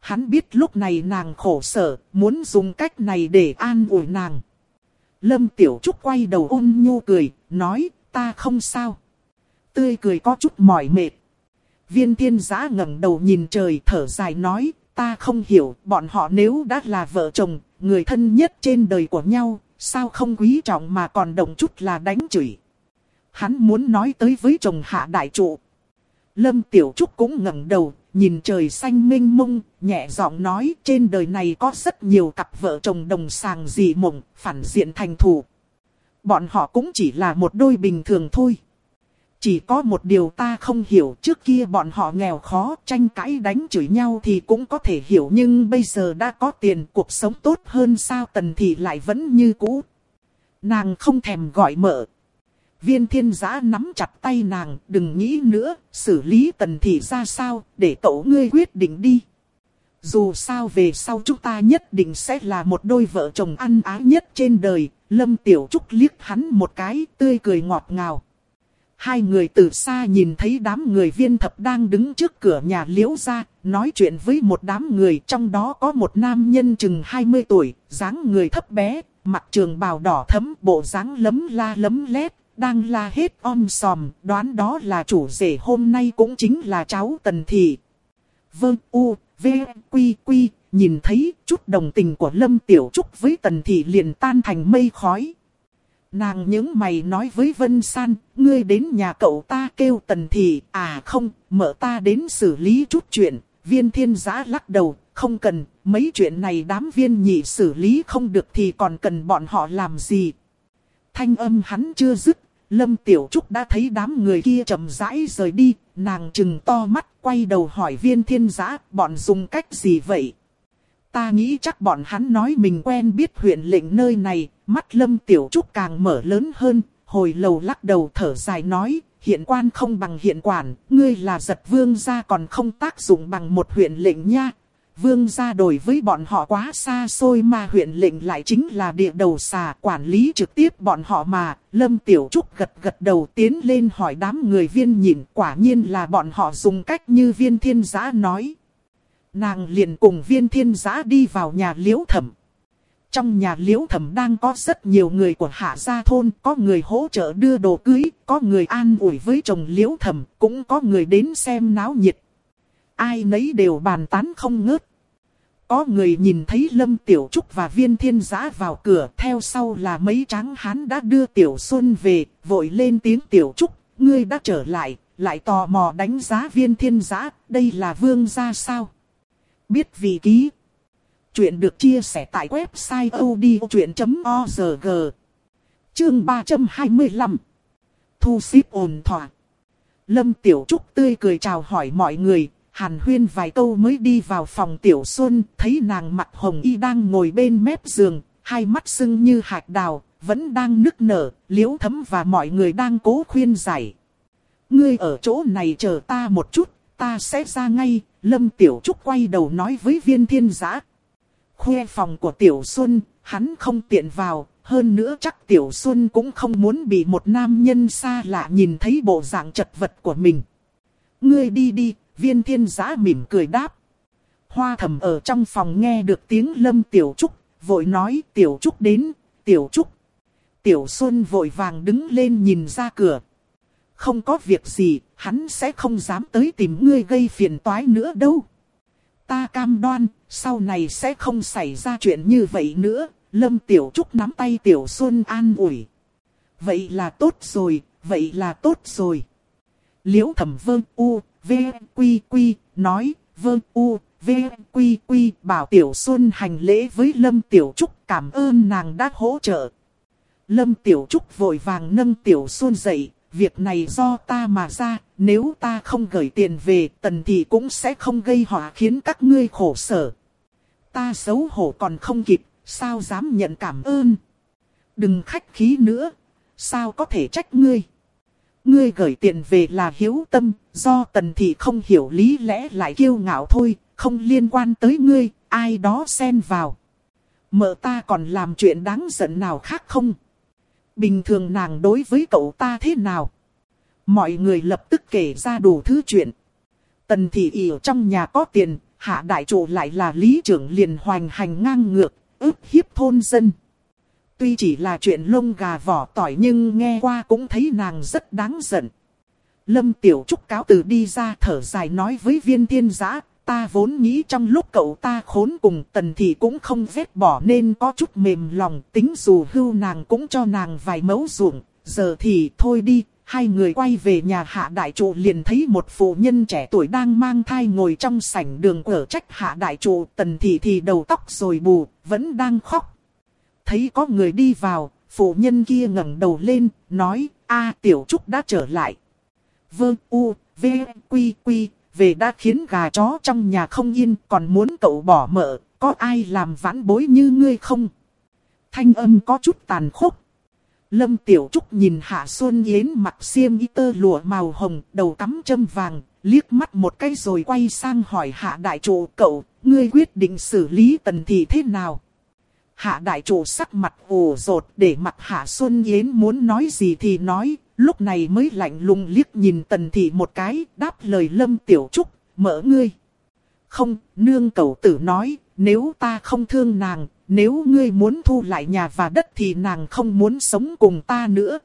Hắn biết lúc này nàng khổ sở, muốn dùng cách này để an ủi nàng. Lâm tiểu trúc quay đầu ôn nhu cười, nói, ta không sao. Tươi cười có chút mỏi mệt. Viên thiên giã ngẩng đầu nhìn trời thở dài nói, ta không hiểu, bọn họ nếu đã là vợ chồng, người thân nhất trên đời của nhau, sao không quý trọng mà còn động chút là đánh chửi. Hắn muốn nói tới với chồng hạ đại trụ. Lâm Tiểu Trúc cũng ngẩng đầu, nhìn trời xanh mênh mông, nhẹ giọng nói trên đời này có rất nhiều cặp vợ chồng đồng sàng dị mộng, phản diện thành thù. Bọn họ cũng chỉ là một đôi bình thường thôi. Chỉ có một điều ta không hiểu, trước kia bọn họ nghèo khó, tranh cãi đánh chửi nhau thì cũng có thể hiểu, nhưng bây giờ đã có tiền, cuộc sống tốt hơn sao tần thì lại vẫn như cũ. Nàng không thèm gọi mợ. Viên thiên giã nắm chặt tay nàng, đừng nghĩ nữa, xử lý tần thị ra sao, để cậu ngươi quyết định đi. Dù sao về sau chúng ta nhất định sẽ là một đôi vợ chồng ăn ái nhất trên đời. Lâm Tiểu Trúc liếc hắn một cái, tươi cười ngọt ngào. Hai người từ xa nhìn thấy đám người viên thập đang đứng trước cửa nhà liễu ra, nói chuyện với một đám người trong đó có một nam nhân chừng 20 tuổi, dáng người thấp bé, mặt trường bào đỏ thấm, bộ dáng lấm la lấm lét, đang la hết om sòm, đoán đó là chủ rể hôm nay cũng chính là cháu Tần Thị. Vâng, u, v, quy, quy, nhìn thấy chút đồng tình của Lâm Tiểu Trúc với Tần Thị liền tan thành mây khói. Nàng những mày nói với Vân San, ngươi đến nhà cậu ta kêu tần thị, à không, mở ta đến xử lý chút chuyện. Viên thiên giã lắc đầu, không cần, mấy chuyện này đám viên nhị xử lý không được thì còn cần bọn họ làm gì. Thanh âm hắn chưa dứt, Lâm Tiểu Trúc đã thấy đám người kia chậm rãi rời đi, nàng chừng to mắt quay đầu hỏi viên thiên giã, bọn dùng cách gì vậy? Ta nghĩ chắc bọn hắn nói mình quen biết huyện lệnh nơi này, mắt lâm tiểu trúc càng mở lớn hơn, hồi lầu lắc đầu thở dài nói, hiện quan không bằng hiện quản, ngươi là giật vương gia còn không tác dụng bằng một huyện lệnh nha. Vương gia đổi với bọn họ quá xa xôi mà huyện lệnh lại chính là địa đầu xà quản lý trực tiếp bọn họ mà. Lâm Tiểu Trúc gật gật đầu tiến lên hỏi đám người viên nhìn quả nhiên là bọn họ dùng cách như viên thiên giã nói. Nàng liền cùng viên thiên giã đi vào nhà liễu thẩm. Trong nhà liễu thẩm đang có rất nhiều người của hạ gia thôn, có người hỗ trợ đưa đồ cưới, có người an ủi với chồng liễu thẩm, cũng có người đến xem náo nhiệt. Ai nấy đều bàn tán không ngớt. Có người nhìn thấy Lâm Tiểu Trúc và viên thiên giã vào cửa, theo sau là mấy tráng hán đã đưa Tiểu Xuân về, vội lên tiếng Tiểu Trúc, ngươi đã trở lại, lại tò mò đánh giá viên thiên giã, đây là vương gia sao? Biết vị ký. Chuyện được chia sẻ tại website odchuyện.org. Chương 325. Thu xếp ổn thỏa. Lâm Tiểu Trúc tươi cười chào hỏi mọi người, hàn huyên vài câu mới đi vào phòng Tiểu Xuân, thấy nàng mặt hồng y đang ngồi bên mép giường, hai mắt sưng như hạt đào, vẫn đang nức nở, liễu thấm và mọi người đang cố khuyên giải. Ngươi ở chỗ này chờ ta một chút, ta sẽ ra ngay. Lâm Tiểu Trúc quay đầu nói với viên thiên giã. Khuê phòng của Tiểu Xuân, hắn không tiện vào, hơn nữa chắc Tiểu Xuân cũng không muốn bị một nam nhân xa lạ nhìn thấy bộ dạng chật vật của mình. Ngươi đi đi, viên thiên giã mỉm cười đáp. Hoa thầm ở trong phòng nghe được tiếng Lâm Tiểu Trúc, vội nói Tiểu Trúc đến, Tiểu Trúc. Tiểu Xuân vội vàng đứng lên nhìn ra cửa. Không có việc gì, hắn sẽ không dám tới tìm ngươi gây phiền toái nữa đâu. Ta cam đoan, sau này sẽ không xảy ra chuyện như vậy nữa. Lâm Tiểu Trúc nắm tay Tiểu Xuân an ủi. Vậy là tốt rồi, vậy là tốt rồi. Liễu thẩm vương u, v, quy quy, nói, vương u, v, quy quy, bảo Tiểu Xuân hành lễ với Lâm Tiểu Trúc cảm ơn nàng đã hỗ trợ. Lâm Tiểu Trúc vội vàng nâng Tiểu Xuân dậy, việc này do ta mà ra, nếu ta không gửi tiền về, tần thì cũng sẽ không gây họa khiến các ngươi khổ sở. Ta xấu hổ còn không kịp, sao dám nhận cảm ơn. Đừng khách khí nữa, sao có thể trách ngươi. Ngươi gửi tiền về là hiếu tâm, do tần thị không hiểu lý lẽ lại kiêu ngạo thôi, không liên quan tới ngươi, ai đó xen vào. Mợ ta còn làm chuyện đáng giận nào khác không? Bình thường nàng đối với cậu ta thế nào? Mọi người lập tức kể ra đủ thứ chuyện. Tần thị ỉ trong nhà có tiền, hạ đại chủ lại là lý trưởng liền hoành hành ngang ngược, ức hiếp thôn dân. Tuy chỉ là chuyện lông gà vỏ tỏi nhưng nghe qua cũng thấy nàng rất đáng giận. Lâm Tiểu Trúc cáo từ đi ra thở dài nói với viên tiên giã, ta vốn nghĩ trong lúc cậu ta khốn cùng tần thì cũng không vết bỏ nên có chút mềm lòng tính dù hưu nàng cũng cho nàng vài mẫu ruộng, giờ thì thôi đi. Hai người quay về nhà hạ đại trụ liền thấy một phụ nhân trẻ tuổi đang mang thai ngồi trong sảnh đường ở trách hạ đại trụ tần thị thì đầu tóc rồi bù, vẫn đang khóc. Thấy có người đi vào, phụ nhân kia ngẩng đầu lên, nói, a tiểu trúc đã trở lại. Vơ u, v, quy quy, về đã khiến gà chó trong nhà không yên, còn muốn cậu bỏ mợ, có ai làm vãn bối như ngươi không? Thanh âm có chút tàn khốc. Lâm Tiểu Trúc nhìn Hạ Xuân Yến mặc xiêm y tơ lụa màu hồng, đầu cắm châm vàng, liếc mắt một cái rồi quay sang hỏi Hạ Đại chủ cậu, ngươi quyết định xử lý tần thị thế nào? Hạ Đại chủ sắc mặt ủ rột để mặt Hạ Xuân Yến muốn nói gì thì nói, Lúc này mới lạnh lùng liếc nhìn tần thị một cái, đáp lời lâm tiểu trúc, mở ngươi. Không, nương cầu tử nói, nếu ta không thương nàng, nếu ngươi muốn thu lại nhà và đất thì nàng không muốn sống cùng ta nữa.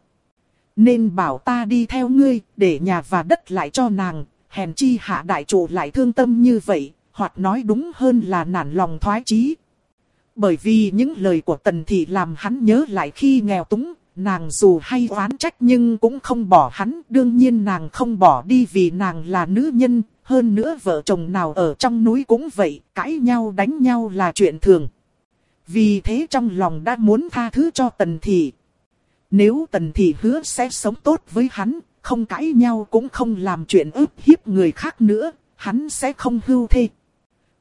Nên bảo ta đi theo ngươi, để nhà và đất lại cho nàng, hèn chi hạ đại chủ lại thương tâm như vậy, hoặc nói đúng hơn là nản lòng thoái chí. Bởi vì những lời của tần thị làm hắn nhớ lại khi nghèo túng, nàng dù hay oán trách nhưng cũng không bỏ hắn. Đương nhiên nàng không bỏ đi vì nàng là nữ nhân, hơn nữa vợ chồng nào ở trong núi cũng vậy, cãi nhau đánh nhau là chuyện thường. Vì thế trong lòng đã muốn tha thứ cho tần thị. Nếu tần thị hứa sẽ sống tốt với hắn, không cãi nhau cũng không làm chuyện ức hiếp người khác nữa, hắn sẽ không hưu thê.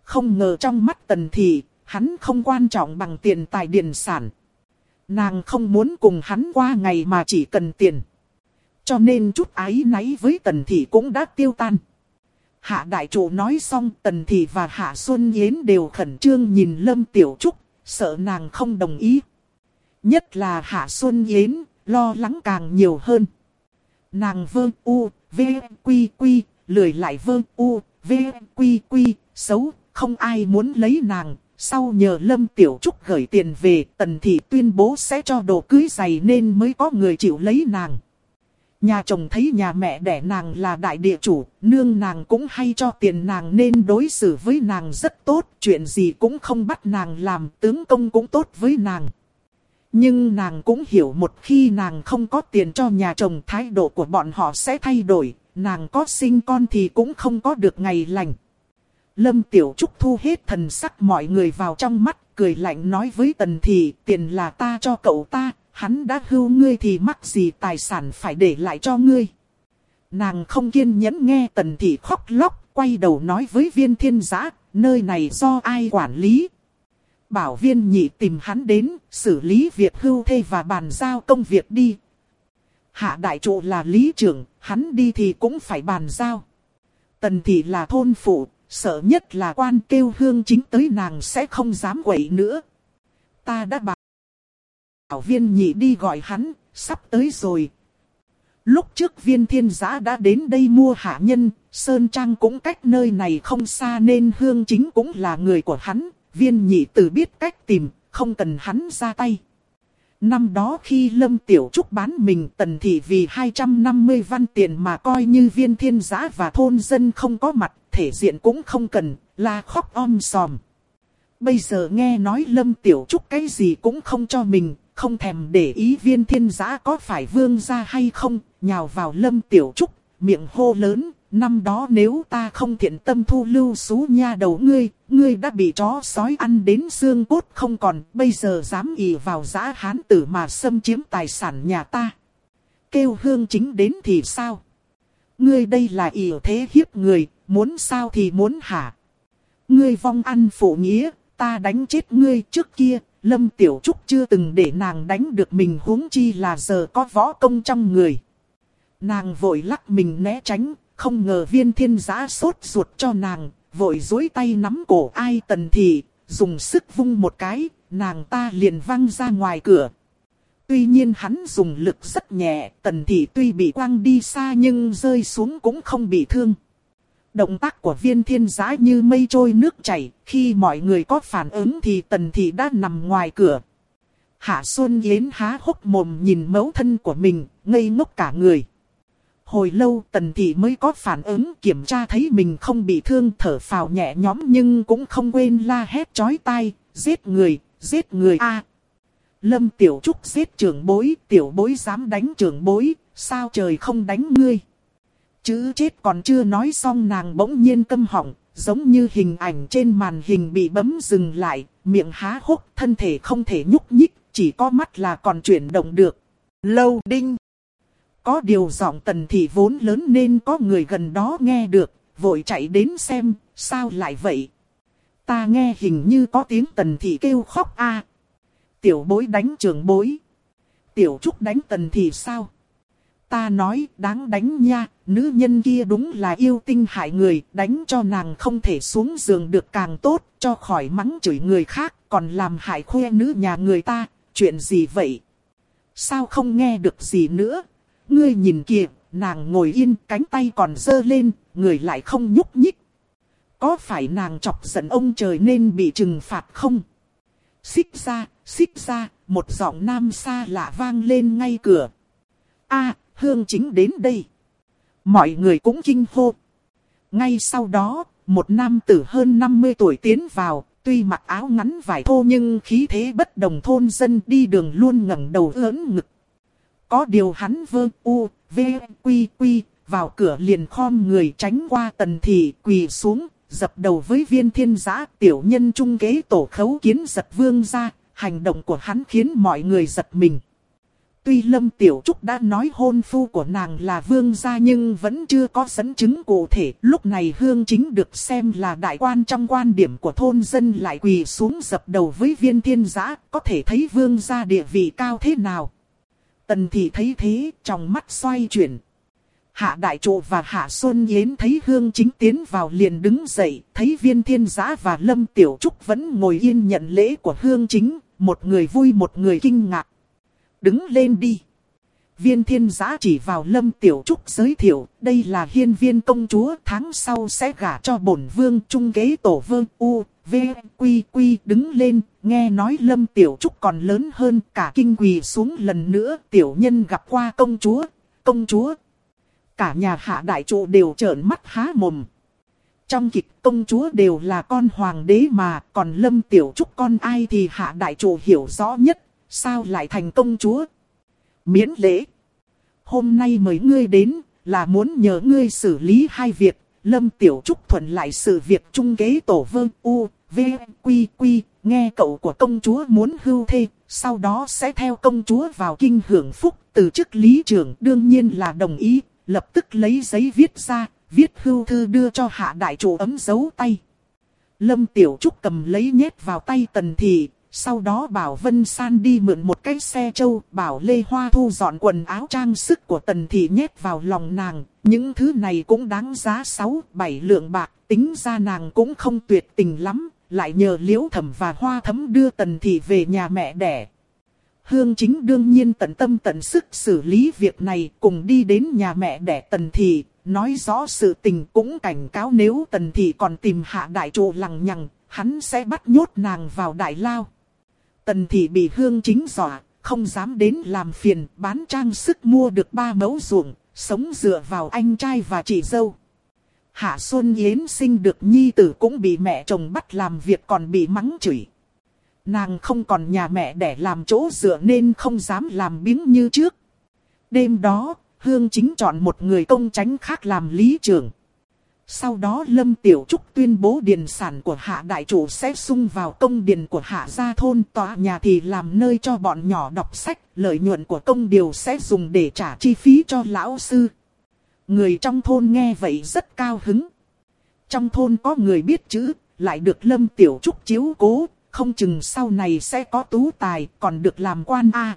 Không ngờ trong mắt tần thị, hắn không quan trọng bằng tiền tài điền sản. Nàng không muốn cùng hắn qua ngày mà chỉ cần tiền. Cho nên chút ái náy với tần thị cũng đã tiêu tan. Hạ đại chủ nói xong tần thị và hạ xuân yến đều khẩn trương nhìn lâm tiểu trúc, sợ nàng không đồng ý. Nhất là hạ xuân yến, lo lắng càng nhiều hơn. Nàng vương u, v, quy quy, lười lại vương u, v, quy quy, xấu, không ai muốn lấy nàng, sau nhờ Lâm Tiểu Trúc gửi tiền về, Tần Thị tuyên bố sẽ cho đồ cưới giày nên mới có người chịu lấy nàng. Nhà chồng thấy nhà mẹ đẻ nàng là đại địa chủ, nương nàng cũng hay cho tiền nàng nên đối xử với nàng rất tốt, chuyện gì cũng không bắt nàng làm, tướng công cũng tốt với nàng. Nhưng nàng cũng hiểu một khi nàng không có tiền cho nhà chồng thái độ của bọn họ sẽ thay đổi, nàng có sinh con thì cũng không có được ngày lành. Lâm Tiểu Trúc thu hết thần sắc mọi người vào trong mắt, cười lạnh nói với Tần Thị, tiền là ta cho cậu ta, hắn đã hưu ngươi thì mắc gì tài sản phải để lại cho ngươi. Nàng không kiên nhẫn nghe Tần Thị khóc lóc, quay đầu nói với viên thiên giã, nơi này do ai quản lý. Bảo viên nhị tìm hắn đến, xử lý việc hưu thê và bàn giao công việc đi. hạ đại trụ là lý trưởng, hắn đi thì cũng phải bàn giao. Tần thị là thôn phụ, sợ nhất là quan kêu hương chính tới nàng sẽ không dám quậy nữa. Ta đã bảo viên nhị đi gọi hắn, sắp tới rồi. Lúc trước viên thiên giã đã đến đây mua hạ nhân, Sơn Trang cũng cách nơi này không xa nên hương chính cũng là người của hắn, viên nhị tử biết cách tìm, không cần hắn ra tay. Năm đó khi Lâm Tiểu Trúc bán mình tần thị vì 250 văn tiền mà coi như viên thiên giã và thôn dân không có mặt, thể diện cũng không cần, là khóc om sòm. Bây giờ nghe nói Lâm Tiểu Trúc cái gì cũng không cho mình, không thèm để ý viên thiên giã có phải vương ra hay không, nhào vào Lâm Tiểu Trúc, miệng hô lớn, năm đó nếu ta không thiện tâm thu lưu xú nha đầu ngươi, ngươi đã bị chó sói ăn đến xương cốt không còn, bây giờ dám ỉ vào giã hán tử mà xâm chiếm tài sản nhà ta. Kêu hương chính đến thì sao? Ngươi đây là ỉ thế hiếp người, muốn sao thì muốn hả? Ngươi vong ăn phụ nghĩa, ta đánh chết ngươi trước kia, Lâm Tiểu Trúc chưa từng để nàng đánh được mình huống chi là giờ có võ công trong người. Nàng vội lắc mình né tránh, không ngờ viên thiên giã sốt ruột cho nàng, vội dối tay nắm cổ ai tần thị, dùng sức vung một cái, nàng ta liền văng ra ngoài cửa. Tuy nhiên hắn dùng lực rất nhẹ, tần thị tuy bị quăng đi xa nhưng rơi xuống cũng không bị thương. Động tác của viên thiên giã như mây trôi nước chảy, khi mọi người có phản ứng thì tần thị đã nằm ngoài cửa. Hạ Xuân Yến há hốc mồm nhìn mẫu thân của mình, ngây ngốc cả người. Hồi lâu tần thị mới có phản ứng kiểm tra thấy mình không bị thương thở phào nhẹ nhõm nhưng cũng không quên la hét chói tai, giết người, giết người a Lâm Tiểu Trúc giết trưởng bối, tiểu bối dám đánh trưởng bối, sao trời không đánh ngươi. Chữ chết còn chưa nói xong nàng bỗng nhiên câm họng, giống như hình ảnh trên màn hình bị bấm dừng lại, miệng há hốc, thân thể không thể nhúc nhích, chỉ có mắt là còn chuyển động được. Lâu đinh. Có điều giọng tần thị vốn lớn nên có người gần đó nghe được, vội chạy đến xem, sao lại vậy? Ta nghe hình như có tiếng tần thị kêu khóc a Tiểu bối đánh trường bối. Tiểu trúc đánh tần thị sao? Ta nói đáng đánh nha, nữ nhân kia đúng là yêu tinh hại người, đánh cho nàng không thể xuống giường được càng tốt, cho khỏi mắng chửi người khác, còn làm hại khoe nữ nhà người ta, chuyện gì vậy? Sao không nghe được gì nữa, Ngươi nhìn kìa, nàng ngồi yên, cánh tay còn dơ lên, người lại không nhúc nhích. Có phải nàng chọc giận ông trời nên bị trừng phạt không? Xích ra, xích ra, một giọng nam xa lạ vang lên ngay cửa. a Hương chính đến đây. Mọi người cũng kinh hô. Ngay sau đó, một nam tử hơn 50 tuổi tiến vào, tuy mặc áo ngắn vải thô nhưng khí thế bất đồng thôn dân đi đường luôn ngẩng đầu ớn ngực có điều hắn vơ u, v, quy quy, vào cửa liền khom người tránh qua tần thị quỳ xuống, dập đầu với viên thiên giã tiểu nhân trung kế tổ khấu kiến giật vương ra, hành động của hắn khiến mọi người giật mình. Tuy Lâm Tiểu Trúc đã nói hôn phu của nàng là vương gia nhưng vẫn chưa có dẫn chứng cụ thể. Lúc này hương chính được xem là đại quan trong quan điểm của thôn dân lại quỳ xuống dập đầu với viên thiên giã, có thể thấy vương gia địa vị cao thế nào. Tần thị thấy thế, trong mắt xoay chuyển. Hạ Đại Trụ và Hạ Xuân Yến thấy Hương Chính tiến vào liền đứng dậy, thấy Viên Thiên Giã và Lâm Tiểu Trúc vẫn ngồi yên nhận lễ của Hương Chính, một người vui một người kinh ngạc. Đứng lên đi. Viên Thiên Giã chỉ vào Lâm Tiểu Trúc giới thiệu, đây là hiên viên công chúa, tháng sau sẽ gả cho bổn vương trung kế tổ vương U, V, Quy, Quy đứng lên, nghe nói Lâm Tiểu Trúc còn lớn hơn cả kinh quỳ xuống lần nữa. Tiểu nhân gặp qua công chúa, công chúa. Cả nhà hạ đại trụ đều trợn mắt há mồm. Trong kịch công chúa đều là con hoàng đế mà, còn Lâm Tiểu Trúc con ai thì hạ đại trụ hiểu rõ nhất, sao lại thành công chúa. Miễn lễ. Hôm nay mời ngươi đến, là muốn nhờ ngươi xử lý hai việc, Lâm Tiểu Trúc thuận lại sự việc trung kế tổ vương U, V, Quy, Quy, nghe cậu của công chúa muốn hưu thê, sau đó sẽ theo công chúa vào kinh hưởng phúc, từ chức lý trưởng đương nhiên là đồng ý, lập tức lấy giấy viết ra, viết hưu thư đưa cho hạ đại chủ ấm dấu tay. Lâm Tiểu Trúc cầm lấy nhét vào tay tần thị, sau đó bảo Vân San đi mượn một cái xe trâu, bảo Lê Hoa thu dọn quần áo trang sức của tần thị nhét vào lòng nàng. Những thứ này cũng đáng giá 6, 7 lượng bạc, tính ra nàng cũng không tuyệt tình lắm, lại nhờ liễu thẩm và hoa thấm đưa tần thị về nhà mẹ đẻ. Hương chính đương nhiên tận tâm tận sức xử lý việc này cùng đi đến nhà mẹ đẻ tần thị, nói rõ sự tình cũng cảnh cáo nếu tần thị còn tìm hạ đại trụ lằng nhằng, hắn sẽ bắt nhốt nàng vào đại lao. Tần thị bị hương chính dọa, không dám đến làm phiền, bán trang sức mua được ba mẫu ruộng, sống dựa vào anh trai và chị dâu. Hạ Xuân Yến sinh được nhi tử cũng bị mẹ chồng bắt làm việc còn bị mắng chửi. Nàng không còn nhà mẹ để làm chỗ dựa nên không dám làm biếng như trước. Đêm đó, Hương chính chọn một người công tránh khác làm lý trưởng. Sau đó Lâm Tiểu Trúc tuyên bố điền sản của hạ đại chủ sẽ sung vào công điền của hạ gia thôn tòa nhà thì làm nơi cho bọn nhỏ đọc sách, lợi nhuận của công điều sẽ dùng để trả chi phí cho lão sư. Người trong thôn nghe vậy rất cao hứng. Trong thôn có người biết chữ, lại được Lâm Tiểu Trúc chiếu cố, không chừng sau này sẽ có tú tài, còn được làm quan A.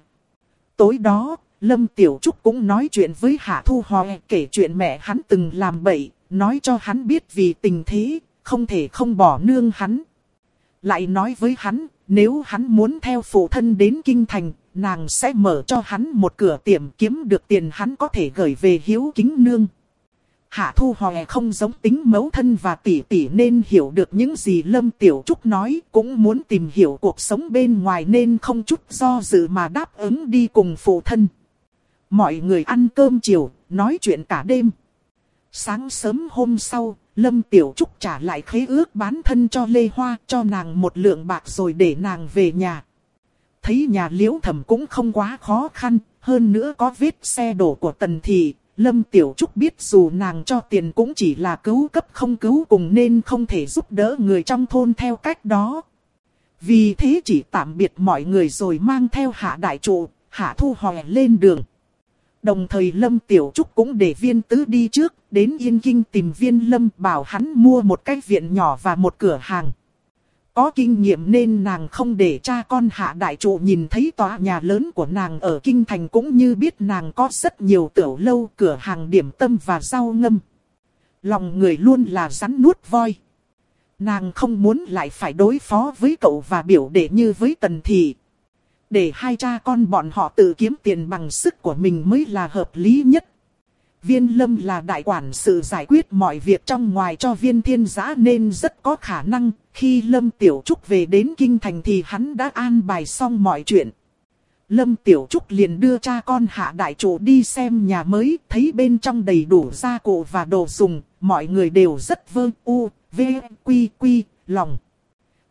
Tối đó, Lâm Tiểu Trúc cũng nói chuyện với Hạ Thu Hòe kể chuyện mẹ hắn từng làm bậy, nói cho hắn biết vì tình thế, không thể không bỏ nương hắn. Lại nói với hắn, nếu hắn muốn theo phụ thân đến Kinh Thành, nàng sẽ mở cho hắn một cửa tiệm kiếm được tiền hắn có thể gửi về hiếu kính nương. Hạ Thu Hòe không giống tính mẫu thân và tỷ tỷ nên hiểu được những gì Lâm Tiểu Trúc nói, cũng muốn tìm hiểu cuộc sống bên ngoài nên không chút do dự mà đáp ứng đi cùng phụ thân. Mọi người ăn cơm chiều, nói chuyện cả đêm. Sáng sớm hôm sau, Lâm Tiểu Trúc trả lại khế ước bán thân cho Lê Hoa cho nàng một lượng bạc rồi để nàng về nhà. Thấy nhà liễu thẩm cũng không quá khó khăn, hơn nữa có vết xe đổ của tần thị. Lâm Tiểu Trúc biết dù nàng cho tiền cũng chỉ là cứu cấp không cứu cùng nên không thể giúp đỡ người trong thôn theo cách đó. Vì thế chỉ tạm biệt mọi người rồi mang theo hạ đại trụ, hạ thu hòe lên đường. Đồng thời Lâm Tiểu Trúc cũng để viên tứ đi trước, đến Yên Kinh tìm viên Lâm bảo hắn mua một cái viện nhỏ và một cửa hàng. Có kinh nghiệm nên nàng không để cha con hạ đại trụ nhìn thấy tòa nhà lớn của nàng ở Kinh Thành cũng như biết nàng có rất nhiều tiểu lâu cửa hàng điểm tâm và rau ngâm. Lòng người luôn là rắn nuốt voi. Nàng không muốn lại phải đối phó với cậu và biểu đệ như với tần thị. Để hai cha con bọn họ tự kiếm tiền bằng sức của mình mới là hợp lý nhất. Viên lâm là đại quản sự giải quyết mọi việc trong ngoài cho viên thiên giã nên rất có khả năng. Khi lâm tiểu trúc về đến kinh thành thì hắn đã an bài xong mọi chuyện. Lâm Tiểu Trúc liền đưa cha con hạ đại chủ đi xem nhà mới, thấy bên trong đầy đủ gia cụ và đồ dùng, mọi người đều rất vơ u, v, quy, quy, lòng.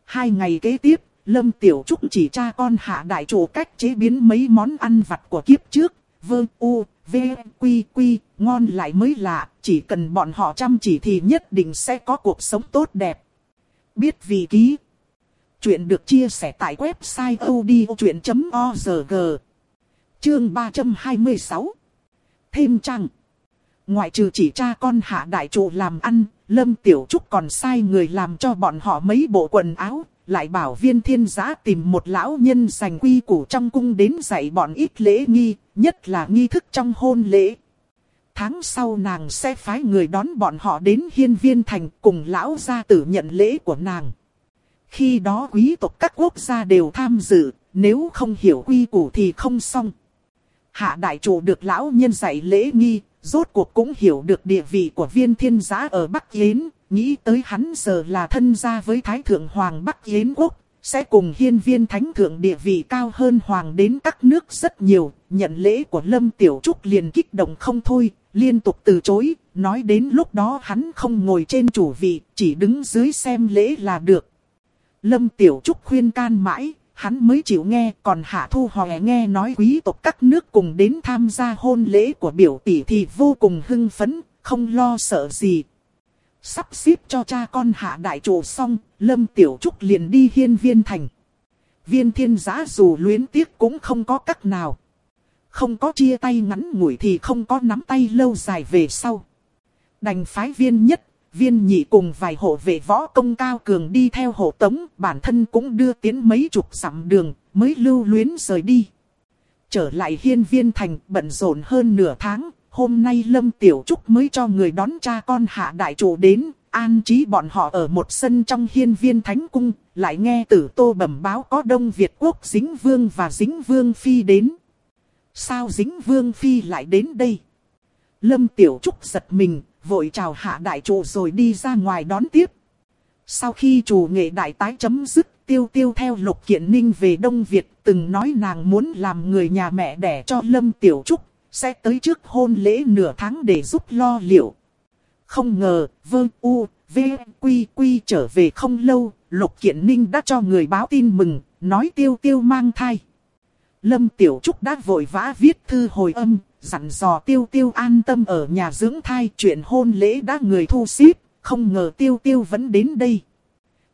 Hai ngày kế tiếp, Lâm Tiểu Trúc chỉ cha con hạ đại chủ cách chế biến mấy món ăn vặt của kiếp trước, vơ u, v, quy quy, ngon lại mới lạ, chỉ cần bọn họ chăm chỉ thì nhất định sẽ có cuộc sống tốt đẹp. Biết vì ký. Chuyện được chia sẻ tại website odchuyện.org. Chương 326. Thêm trăng. Ngoại trừ chỉ cha con hạ đại trụ làm ăn, Lâm Tiểu Trúc còn sai người làm cho bọn họ mấy bộ quần áo, lại bảo viên thiên giã tìm một lão nhân sành quy củ trong cung đến dạy bọn ít lễ nghi, nhất là nghi thức trong hôn lễ. Tháng sau nàng sẽ phái người đón bọn họ đến hiên viên thành cùng lão gia tử nhận lễ của nàng. Khi đó quý tộc các quốc gia đều tham dự, nếu không hiểu quy củ thì không xong. Hạ đại chủ được lão nhân dạy lễ nghi, rốt cuộc cũng hiểu được địa vị của viên thiên giã ở Bắc Yến, nghĩ tới hắn giờ là thân gia với Thái Thượng Hoàng Bắc Yến Quốc, sẽ cùng hiên viên thánh thượng địa vị cao hơn Hoàng đến các nước rất nhiều, nhận lễ của Lâm Tiểu Trúc liền kích động không thôi, liên tục từ chối, nói đến lúc đó hắn không ngồi trên chủ vị, chỉ đứng dưới xem lễ là được. Lâm Tiểu Trúc khuyên can mãi, hắn mới chịu nghe, còn Hạ Thu Hòe nghe nói quý tộc các nước cùng đến tham gia hôn lễ của biểu tỷ thì vô cùng hưng phấn, không lo sợ gì. Sắp xếp cho cha con hạ đại chủ xong, Lâm Tiểu Trúc liền đi hiên viên thành. Viên thiên giã dù luyến tiếc cũng không có cách nào. Không có chia tay ngắn ngủi thì không có nắm tay lâu dài về sau. Đành phái viên nhất, viên nhị cùng vài hộ vệ võ công cao cường đi theo hộ tống, bản thân cũng đưa tiến mấy chục dặm đường, mới lưu luyến rời đi. Trở lại hiên viên thành bận rộn hơn nửa tháng, hôm nay Lâm Tiểu Trúc mới cho người đón cha con hạ đại chủ đến, an trí bọn họ ở một sân trong hiên viên thánh cung, lại nghe tử tô bẩm báo có Đông Việt quốc dính vương và dính vương phi đến. Sao dính vương phi lại đến đây? Lâm Tiểu Trúc giật mình, vội chào hạ đại chủ rồi đi ra ngoài đón tiếp. Sau khi chủ nghệ đại tái chấm dứt, tiêu tiêu theo lục kiện ninh về Đông Việt, từng nói nàng muốn làm người nhà mẹ đẻ cho Lâm Tiểu Trúc, sẽ tới trước hôn lễ nửa tháng để giúp lo liệu. Không ngờ, vương u, v, quy quy trở về không lâu, lục kiện ninh đã cho người báo tin mừng, nói tiêu tiêu mang thai. Lâm Tiểu Trúc đã vội vã viết thư hồi âm, dặn dò tiêu tiêu an tâm ở nhà dưỡng thai chuyện hôn lễ đã người thu xếp, không ngờ tiêu tiêu vẫn đến đây.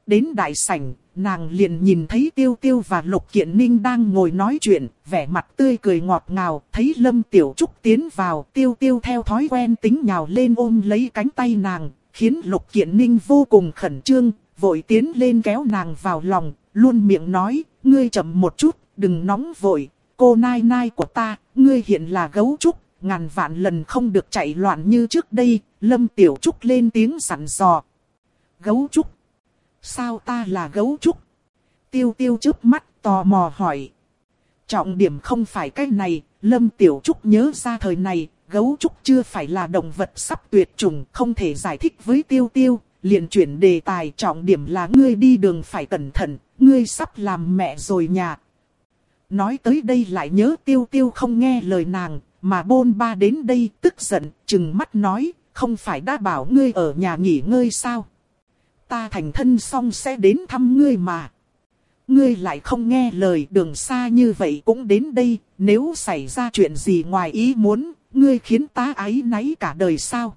Đến đại sảnh, nàng liền nhìn thấy tiêu tiêu và lục kiện ninh đang ngồi nói chuyện, vẻ mặt tươi cười ngọt ngào, thấy lâm tiểu trúc tiến vào, tiêu tiêu theo thói quen tính nhào lên ôm lấy cánh tay nàng, khiến lục kiện ninh vô cùng khẩn trương, vội tiến lên kéo nàng vào lòng, luôn miệng nói, ngươi chậm một chút, đừng nóng vội, cô nai nai của ta, ngươi hiện là gấu trúc, ngàn vạn lần không được chạy loạn như trước đây, lâm tiểu trúc lên tiếng sẵn dò. Gấu trúc Sao ta là gấu trúc? Tiêu tiêu trước mắt tò mò hỏi. Trọng điểm không phải cái này, Lâm Tiểu Trúc nhớ ra thời này, gấu trúc chưa phải là động vật sắp tuyệt chủng, không thể giải thích với tiêu tiêu. liền chuyển đề tài trọng điểm là ngươi đi đường phải cẩn thận, ngươi sắp làm mẹ rồi nhà. Nói tới đây lại nhớ tiêu tiêu không nghe lời nàng, mà bôn ba đến đây tức giận, chừng mắt nói, không phải đã bảo ngươi ở nhà nghỉ ngơi sao? ta thành thân xong sẽ đến thăm ngươi mà. Ngươi lại không nghe lời đường xa như vậy cũng đến đây, nếu xảy ra chuyện gì ngoài ý muốn, ngươi khiến ta ái náy cả đời sao?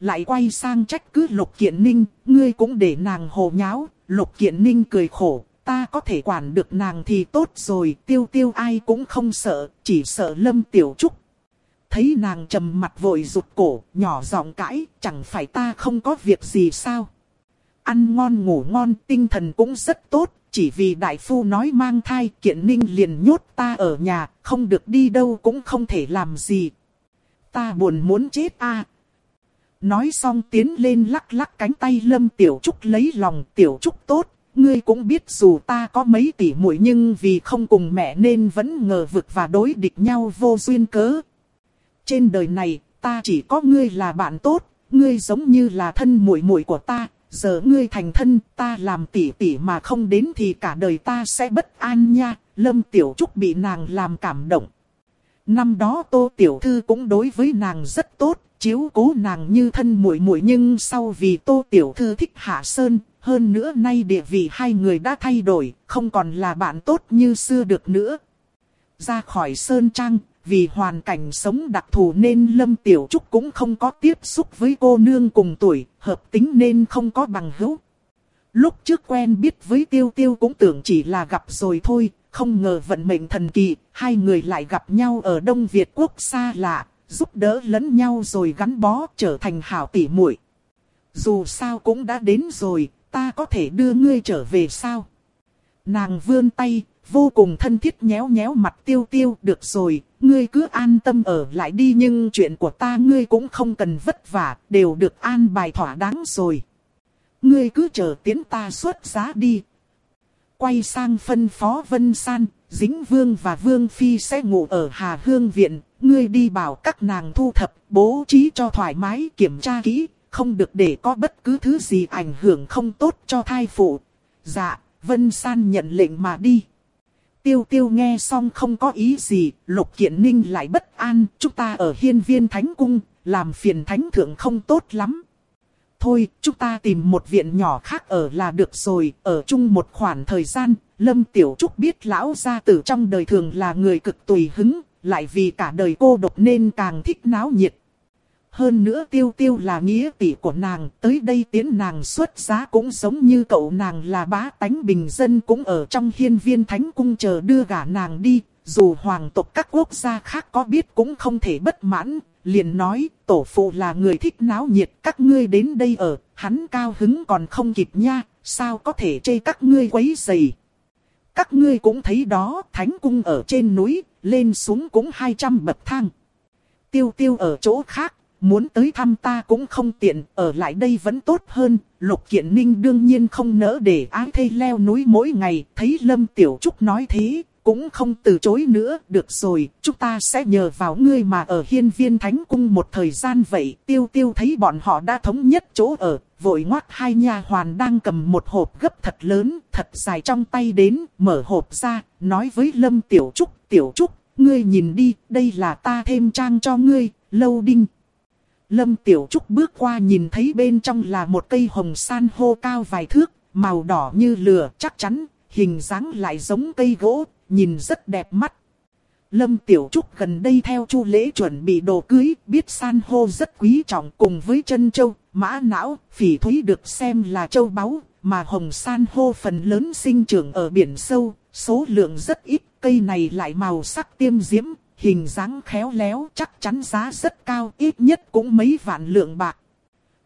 Lại quay sang trách cứ lục kiện ninh, ngươi cũng để nàng hồ nháo, lục kiện ninh cười khổ, ta có thể quản được nàng thì tốt rồi, tiêu tiêu ai cũng không sợ, chỉ sợ lâm tiểu trúc. Thấy nàng trầm mặt vội rụt cổ, nhỏ giọng cãi, chẳng phải ta không có việc gì sao? ăn ngon ngủ ngon, tinh thần cũng rất tốt, chỉ vì đại phu nói mang thai kiện ninh liền nhốt ta ở nhà, không được đi đâu cũng không thể làm gì. Ta buồn muốn chết a. Nói xong tiến lên lắc lắc cánh tay lâm tiểu trúc lấy lòng tiểu trúc tốt, ngươi cũng biết dù ta có mấy tỷ muội nhưng vì không cùng mẹ nên vẫn ngờ vực và đối địch nhau vô duyên cớ. Trên đời này, ta chỉ có ngươi là bạn tốt, ngươi giống như là thân muội muội của ta, giờ ngươi thành thân, ta làm tỷ tỷ mà không đến thì cả đời ta sẽ bất an nha, Lâm Tiểu Trúc bị nàng làm cảm động. Năm đó Tô Tiểu Thư cũng đối với nàng rất tốt, chiếu cố nàng như thân muội muội nhưng sau vì Tô Tiểu Thư thích Hạ Sơn, hơn nữa nay địa vị hai người đã thay đổi, không còn là bạn tốt như xưa được nữa. Ra khỏi Sơn Trang, vì hoàn cảnh sống đặc thù nên Lâm Tiểu Trúc cũng không có tiếp xúc với cô nương cùng tuổi, hợp tính nên không có bằng hữu. Lúc trước quen biết với Tiêu Tiêu cũng tưởng chỉ là gặp rồi thôi, không ngờ vận mệnh thần kỳ, hai người lại gặp nhau ở Đông Việt quốc xa lạ, giúp đỡ lẫn nhau rồi gắn bó trở thành hảo tỷ muội. Dù sao cũng đã đến rồi, ta có thể đưa ngươi trở về sao? Nàng vươn tay, vô cùng thân thiết nhéo nhéo mặt tiêu tiêu được rồi, ngươi cứ an tâm ở lại đi nhưng chuyện của ta ngươi cũng không cần vất vả, đều được an bài thỏa đáng rồi. Ngươi cứ chờ tiến ta xuất giá đi. Quay sang phân phó Vân San, Dính Vương và Vương Phi sẽ ngủ ở Hà Hương Viện, ngươi đi bảo các nàng thu thập, bố trí cho thoải mái kiểm tra kỹ, không được để có bất cứ thứ gì ảnh hưởng không tốt cho thai phụ. Dạ, Vân San nhận lệnh mà đi. Tiêu tiêu nghe xong không có ý gì, lục kiện ninh lại bất an, chúng ta ở hiên viên thánh cung, làm phiền thánh thượng không tốt lắm. Thôi, chúng ta tìm một viện nhỏ khác ở là được rồi, ở chung một khoảng thời gian, Lâm Tiểu Trúc biết lão gia tử trong đời thường là người cực tùy hứng, lại vì cả đời cô độc nên càng thích náo nhiệt. Hơn nữa tiêu tiêu là nghĩa tỷ của nàng, tới đây tiến nàng xuất giá cũng giống như cậu nàng là bá tánh bình dân cũng ở trong hiên viên thánh cung chờ đưa gả nàng đi, dù hoàng tộc các quốc gia khác có biết cũng không thể bất mãn, liền nói, tổ phụ là người thích náo nhiệt, các ngươi đến đây ở, hắn cao hứng còn không kịp nha, sao có thể chê các ngươi quấy dày. Các ngươi cũng thấy đó, thánh cung ở trên núi, lên xuống cũng 200 bậc thang. Tiêu tiêu ở chỗ khác, muốn tới thăm ta cũng không tiện, ở lại đây vẫn tốt hơn. Lục Kiện Ninh đương nhiên không nỡ để ái thây leo núi mỗi ngày, thấy Lâm Tiểu Trúc nói thế, cũng không từ chối nữa, được rồi, chúng ta sẽ nhờ vào ngươi mà ở hiên viên thánh cung một thời gian vậy. Tiêu tiêu thấy bọn họ đã thống nhất chỗ ở, vội ngoắt hai nha hoàn đang cầm một hộp gấp thật lớn, thật dài trong tay đến, mở hộp ra, nói với Lâm Tiểu Trúc, Tiểu Trúc, ngươi nhìn đi, đây là ta thêm trang cho ngươi, lâu đinh. Lâm Tiểu Trúc bước qua nhìn thấy bên trong là một cây hồng san hô cao vài thước, màu đỏ như lửa, chắc chắn, hình dáng lại giống cây gỗ, nhìn rất đẹp mắt. Lâm Tiểu Trúc gần đây theo chu lễ chuẩn bị đồ cưới, biết san hô rất quý trọng cùng với chân châu, mã não, phỉ thúy được xem là châu báu, mà hồng san hô phần lớn sinh trưởng ở biển sâu, số lượng rất ít, cây này lại màu sắc tiêm diễm, hình dáng khéo léo chắc chắn giá rất cao, ít nhất cũng mấy vạn lượng bạc.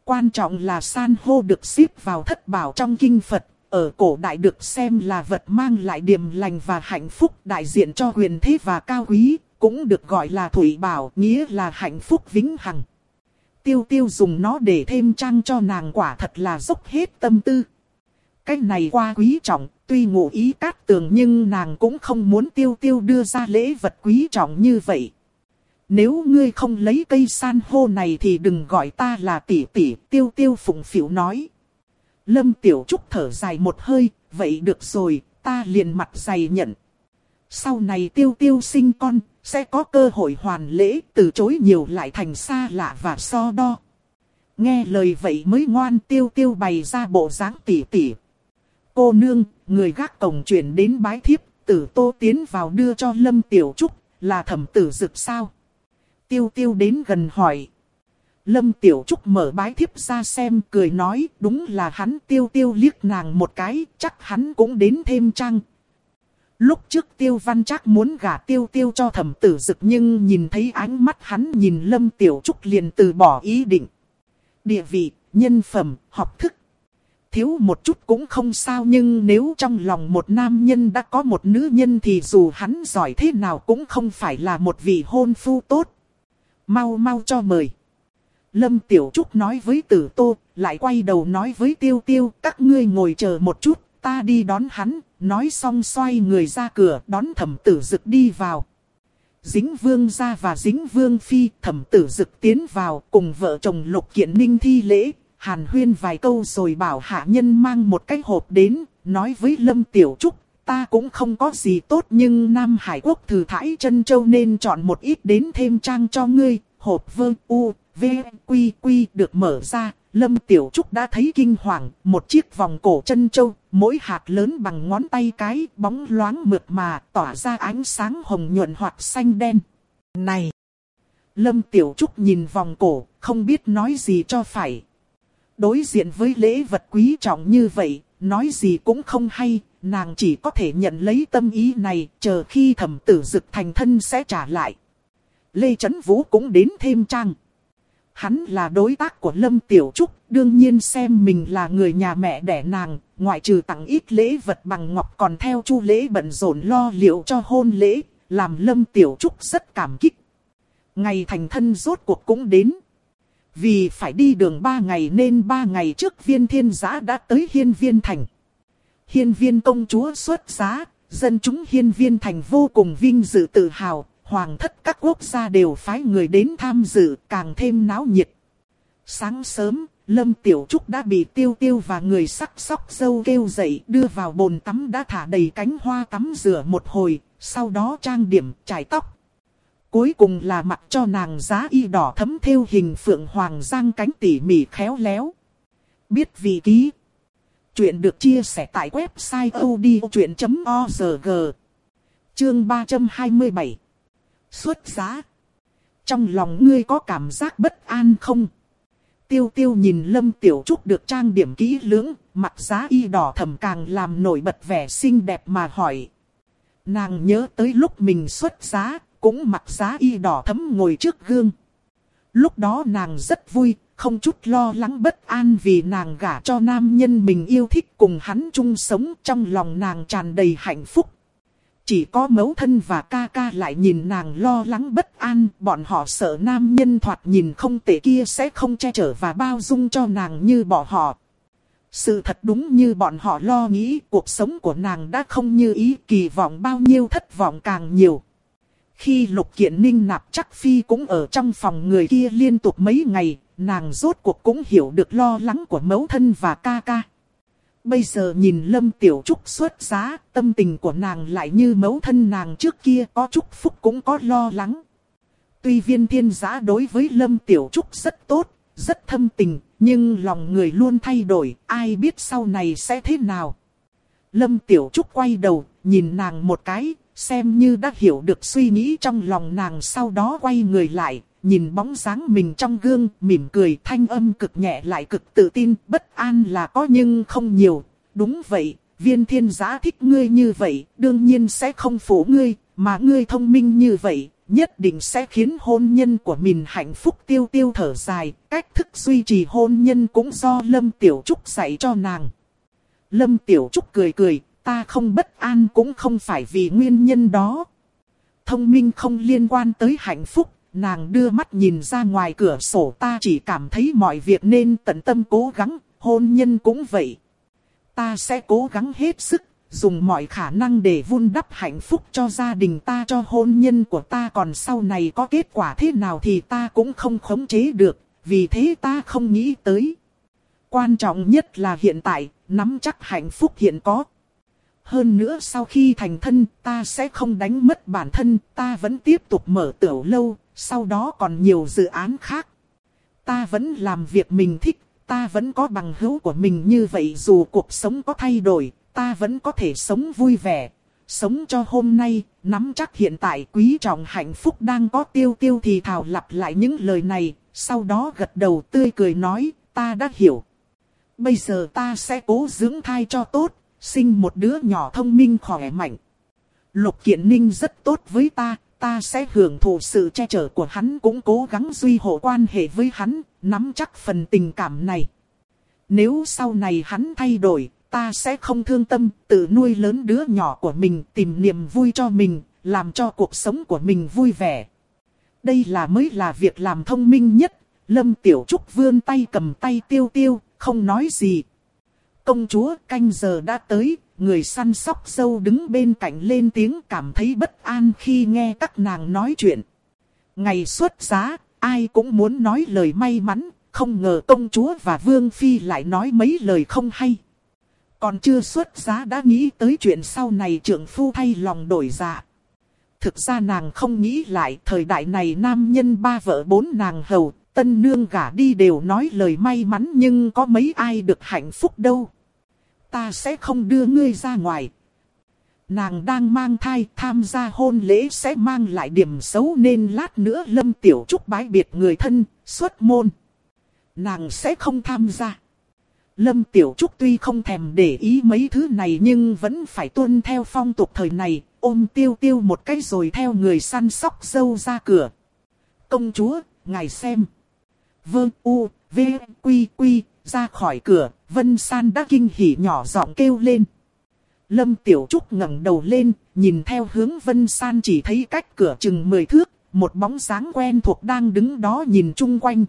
Quan trọng là san hô được xếp vào thất bảo trong kinh Phật, ở cổ đại được xem là vật mang lại điềm lành và hạnh phúc đại diện cho huyền thế và cao quý, cũng được gọi là thủy bảo, nghĩa là hạnh phúc vĩnh hằng. Tiêu tiêu dùng nó để thêm trang cho nàng quả thật là dốc hết tâm tư. Cái này qua quý trọng, tuy ngụ ý cát tường nhưng nàng cũng không muốn tiêu tiêu đưa ra lễ vật quý trọng như vậy. Nếu ngươi không lấy cây san hô này thì đừng gọi ta là tỷ tỷ, tiêu tiêu phụng phịu nói. Lâm Tiểu Trúc thở dài một hơi, vậy được rồi, ta liền mặt dày nhận. Sau này tiêu tiêu sinh con, sẽ có cơ hội hoàn lễ, từ chối nhiều lại thành xa lạ và so đo. Nghe lời vậy mới ngoan tiêu tiêu bày ra bộ dáng tỉ tỉ. Cô nương, người gác cổng chuyển đến bái thiếp, tử tô tiến vào đưa cho Lâm Tiểu Trúc, là thẩm tử dực sao? Tiêu tiêu đến gần hỏi. Lâm Tiểu Trúc mở bái thiếp ra xem cười nói đúng là hắn tiêu tiêu liếc nàng một cái, chắc hắn cũng đến thêm trăng. Lúc trước tiêu văn chắc muốn gả tiêu tiêu cho thẩm tử dực nhưng nhìn thấy ánh mắt hắn nhìn Lâm Tiểu Trúc liền từ bỏ ý định. Địa vị, nhân phẩm, học thức. Thiếu một chút cũng không sao nhưng nếu trong lòng một nam nhân đã có một nữ nhân thì dù hắn giỏi thế nào cũng không phải là một vị hôn phu tốt. Mau mau cho mời. Lâm Tiểu Trúc nói với Tử Tô, lại quay đầu nói với Tiêu Tiêu, các ngươi ngồi chờ một chút, ta đi đón hắn, nói xong xoay người ra cửa đón thẩm tử dực đi vào. Dính vương ra và dính vương phi, thẩm tử dực tiến vào cùng vợ chồng lục kiện ninh thi lễ, hàn huyên vài câu rồi bảo hạ nhân mang một cái hộp đến, nói với Lâm Tiểu Trúc, ta cũng không có gì tốt nhưng Nam Hải Quốc thử thải chân châu nên chọn một ít đến thêm trang cho ngươi, hộp vơ u, v, quy quy được mở ra, Lâm Tiểu Trúc đã thấy kinh hoàng, một chiếc vòng cổ chân châu, mỗi hạt lớn bằng ngón tay cái, bóng loáng mượt mà, tỏa ra ánh sáng hồng nhuận hoặc xanh đen. Này! Lâm Tiểu Trúc nhìn vòng cổ, không biết nói gì cho phải. Đối diện với lễ vật quý trọng như vậy, nói gì cũng không hay, nàng chỉ có thể nhận lấy tâm ý này, chờ khi thẩm tử dực thành thân sẽ trả lại. Lê Trấn Vũ cũng đến thêm trang. Hắn là đối tác của Lâm Tiểu Trúc, đương nhiên xem mình là người nhà mẹ đẻ nàng, ngoại trừ tặng ít lễ vật bằng ngọc còn theo chu lễ bận rộn lo liệu cho hôn lễ, làm Lâm Tiểu Trúc rất cảm kích. Ngày thành thân rốt cuộc cũng đến. Vì phải đi đường ba ngày nên ba ngày trước viên thiên giã đã tới hiên viên thành. Hiên viên công chúa xuất giá, dân chúng hiên viên thành vô cùng vinh dự tự hào, hoàng thất các quốc gia đều phái người đến tham dự, càng thêm náo nhiệt. Sáng sớm, Lâm Tiểu Trúc đã bị tiêu tiêu và người sắc sóc dâu kêu dậy đưa vào bồn tắm đã thả đầy cánh hoa tắm rửa một hồi, sau đó trang điểm, chải tóc. Cuối cùng là mặc cho nàng giá y đỏ thấm theo hình phượng hoàng giang cánh tỉ mỉ khéo léo. Biết vị ký. Chuyện được chia sẻ tại website odchuyện.org. Chương 327 xuất giá. Trong lòng ngươi có cảm giác bất an không? Tiêu tiêu nhìn Lâm Tiểu Trúc được trang điểm kỹ lưỡng, mặt giá y đỏ thầm càng làm nổi bật vẻ xinh đẹp mà hỏi. Nàng nhớ tới lúc mình xuất giá, cũng mặc giá y đỏ thấm ngồi trước gương. Lúc đó nàng rất vui, không chút lo lắng bất an vì nàng gả cho nam nhân mình yêu thích cùng hắn chung sống trong lòng nàng tràn đầy hạnh phúc. Chỉ có mẫu thân và ca ca lại nhìn nàng lo lắng bất an, bọn họ sợ nam nhân thoạt nhìn không tệ kia sẽ không che chở và bao dung cho nàng như bỏ họ. Sự thật đúng như bọn họ lo nghĩ, cuộc sống của nàng đã không như ý, kỳ vọng bao nhiêu thất vọng càng nhiều. Khi Lục Kiện Ninh nạp chắc Phi cũng ở trong phòng người kia liên tục mấy ngày, nàng rốt cuộc cũng hiểu được lo lắng của mẫu thân và ca ca. Bây giờ nhìn Lâm Tiểu Trúc xuất giá, tâm tình của nàng lại như mẫu thân nàng trước kia có chúc phúc cũng có lo lắng. Tuy viên thiên giá đối với Lâm Tiểu Trúc rất tốt, rất thâm tình, nhưng lòng người luôn thay đổi, ai biết sau này sẽ thế nào. Lâm Tiểu Trúc quay đầu, nhìn nàng một cái, xem như đã hiểu được suy nghĩ trong lòng nàng sau đó quay người lại, nhìn bóng dáng mình trong gương, mỉm cười thanh âm cực nhẹ lại cực tự tin, bất an là có nhưng không nhiều. Đúng vậy, viên thiên giá thích ngươi như vậy, đương nhiên sẽ không phủ ngươi, mà ngươi thông minh như vậy, nhất định sẽ khiến hôn nhân của mình hạnh phúc tiêu tiêu thở dài, cách thức duy trì hôn nhân cũng do Lâm Tiểu Trúc dạy cho nàng. Lâm Tiểu Trúc cười cười, ta không bất an cũng không phải vì nguyên nhân đó. Thông minh không liên quan tới hạnh phúc, nàng đưa mắt nhìn ra ngoài cửa sổ ta chỉ cảm thấy mọi việc nên tận tâm cố gắng, hôn nhân cũng vậy. Ta sẽ cố gắng hết sức, dùng mọi khả năng để vun đắp hạnh phúc cho gia đình ta cho hôn nhân của ta còn sau này có kết quả thế nào thì ta cũng không khống chế được, vì thế ta không nghĩ tới. Quan trọng nhất là hiện tại, nắm chắc hạnh phúc hiện có. Hơn nữa sau khi thành thân, ta sẽ không đánh mất bản thân, ta vẫn tiếp tục mở tiểu lâu, sau đó còn nhiều dự án khác. Ta vẫn làm việc mình thích, ta vẫn có bằng hữu của mình như vậy dù cuộc sống có thay đổi, ta vẫn có thể sống vui vẻ. Sống cho hôm nay, nắm chắc hiện tại quý trọng hạnh phúc đang có tiêu tiêu thì thảo lặp lại những lời này, sau đó gật đầu tươi cười nói, ta đã hiểu. Bây giờ ta sẽ cố dưỡng thai cho tốt, sinh một đứa nhỏ thông minh khỏe mạnh. Lục Kiện Ninh rất tốt với ta, ta sẽ hưởng thụ sự che chở của hắn cũng cố gắng duy hộ quan hệ với hắn, nắm chắc phần tình cảm này. Nếu sau này hắn thay đổi, ta sẽ không thương tâm, tự nuôi lớn đứa nhỏ của mình, tìm niềm vui cho mình, làm cho cuộc sống của mình vui vẻ. Đây là mới là việc làm thông minh nhất. Lâm Tiểu Trúc vươn tay cầm tay tiêu tiêu, không nói gì. Công chúa canh giờ đã tới, người săn sóc dâu đứng bên cạnh lên tiếng cảm thấy bất an khi nghe các nàng nói chuyện. Ngày xuất giá, ai cũng muốn nói lời may mắn, không ngờ công chúa và vương phi lại nói mấy lời không hay. Còn chưa xuất giá đã nghĩ tới chuyện sau này trưởng phu thay lòng đổi dạ. Thực ra nàng không nghĩ lại thời đại này nam nhân ba vợ bốn nàng hầu, tân nương gả đi đều nói lời may mắn nhưng có mấy ai được hạnh phúc đâu ta sẽ không đưa ngươi ra ngoài. Nàng đang mang thai tham gia hôn lễ sẽ mang lại điểm xấu nên lát nữa Lâm Tiểu Trúc bái biệt người thân, xuất môn. Nàng sẽ không tham gia. Lâm Tiểu Trúc tuy không thèm để ý mấy thứ này nhưng vẫn phải tuân theo phong tục thời này, ôm tiêu tiêu một cái rồi theo người săn sóc dâu ra cửa. Công chúa, ngài xem. Vương U, V, Quy, Quy, ra khỏi cửa, Vân San đã kinh hỉ nhỏ giọng kêu lên. Lâm Tiểu Trúc ngẩng đầu lên, nhìn theo hướng Vân San chỉ thấy cách cửa chừng 10 thước, một bóng dáng quen thuộc đang đứng đó nhìn chung quanh.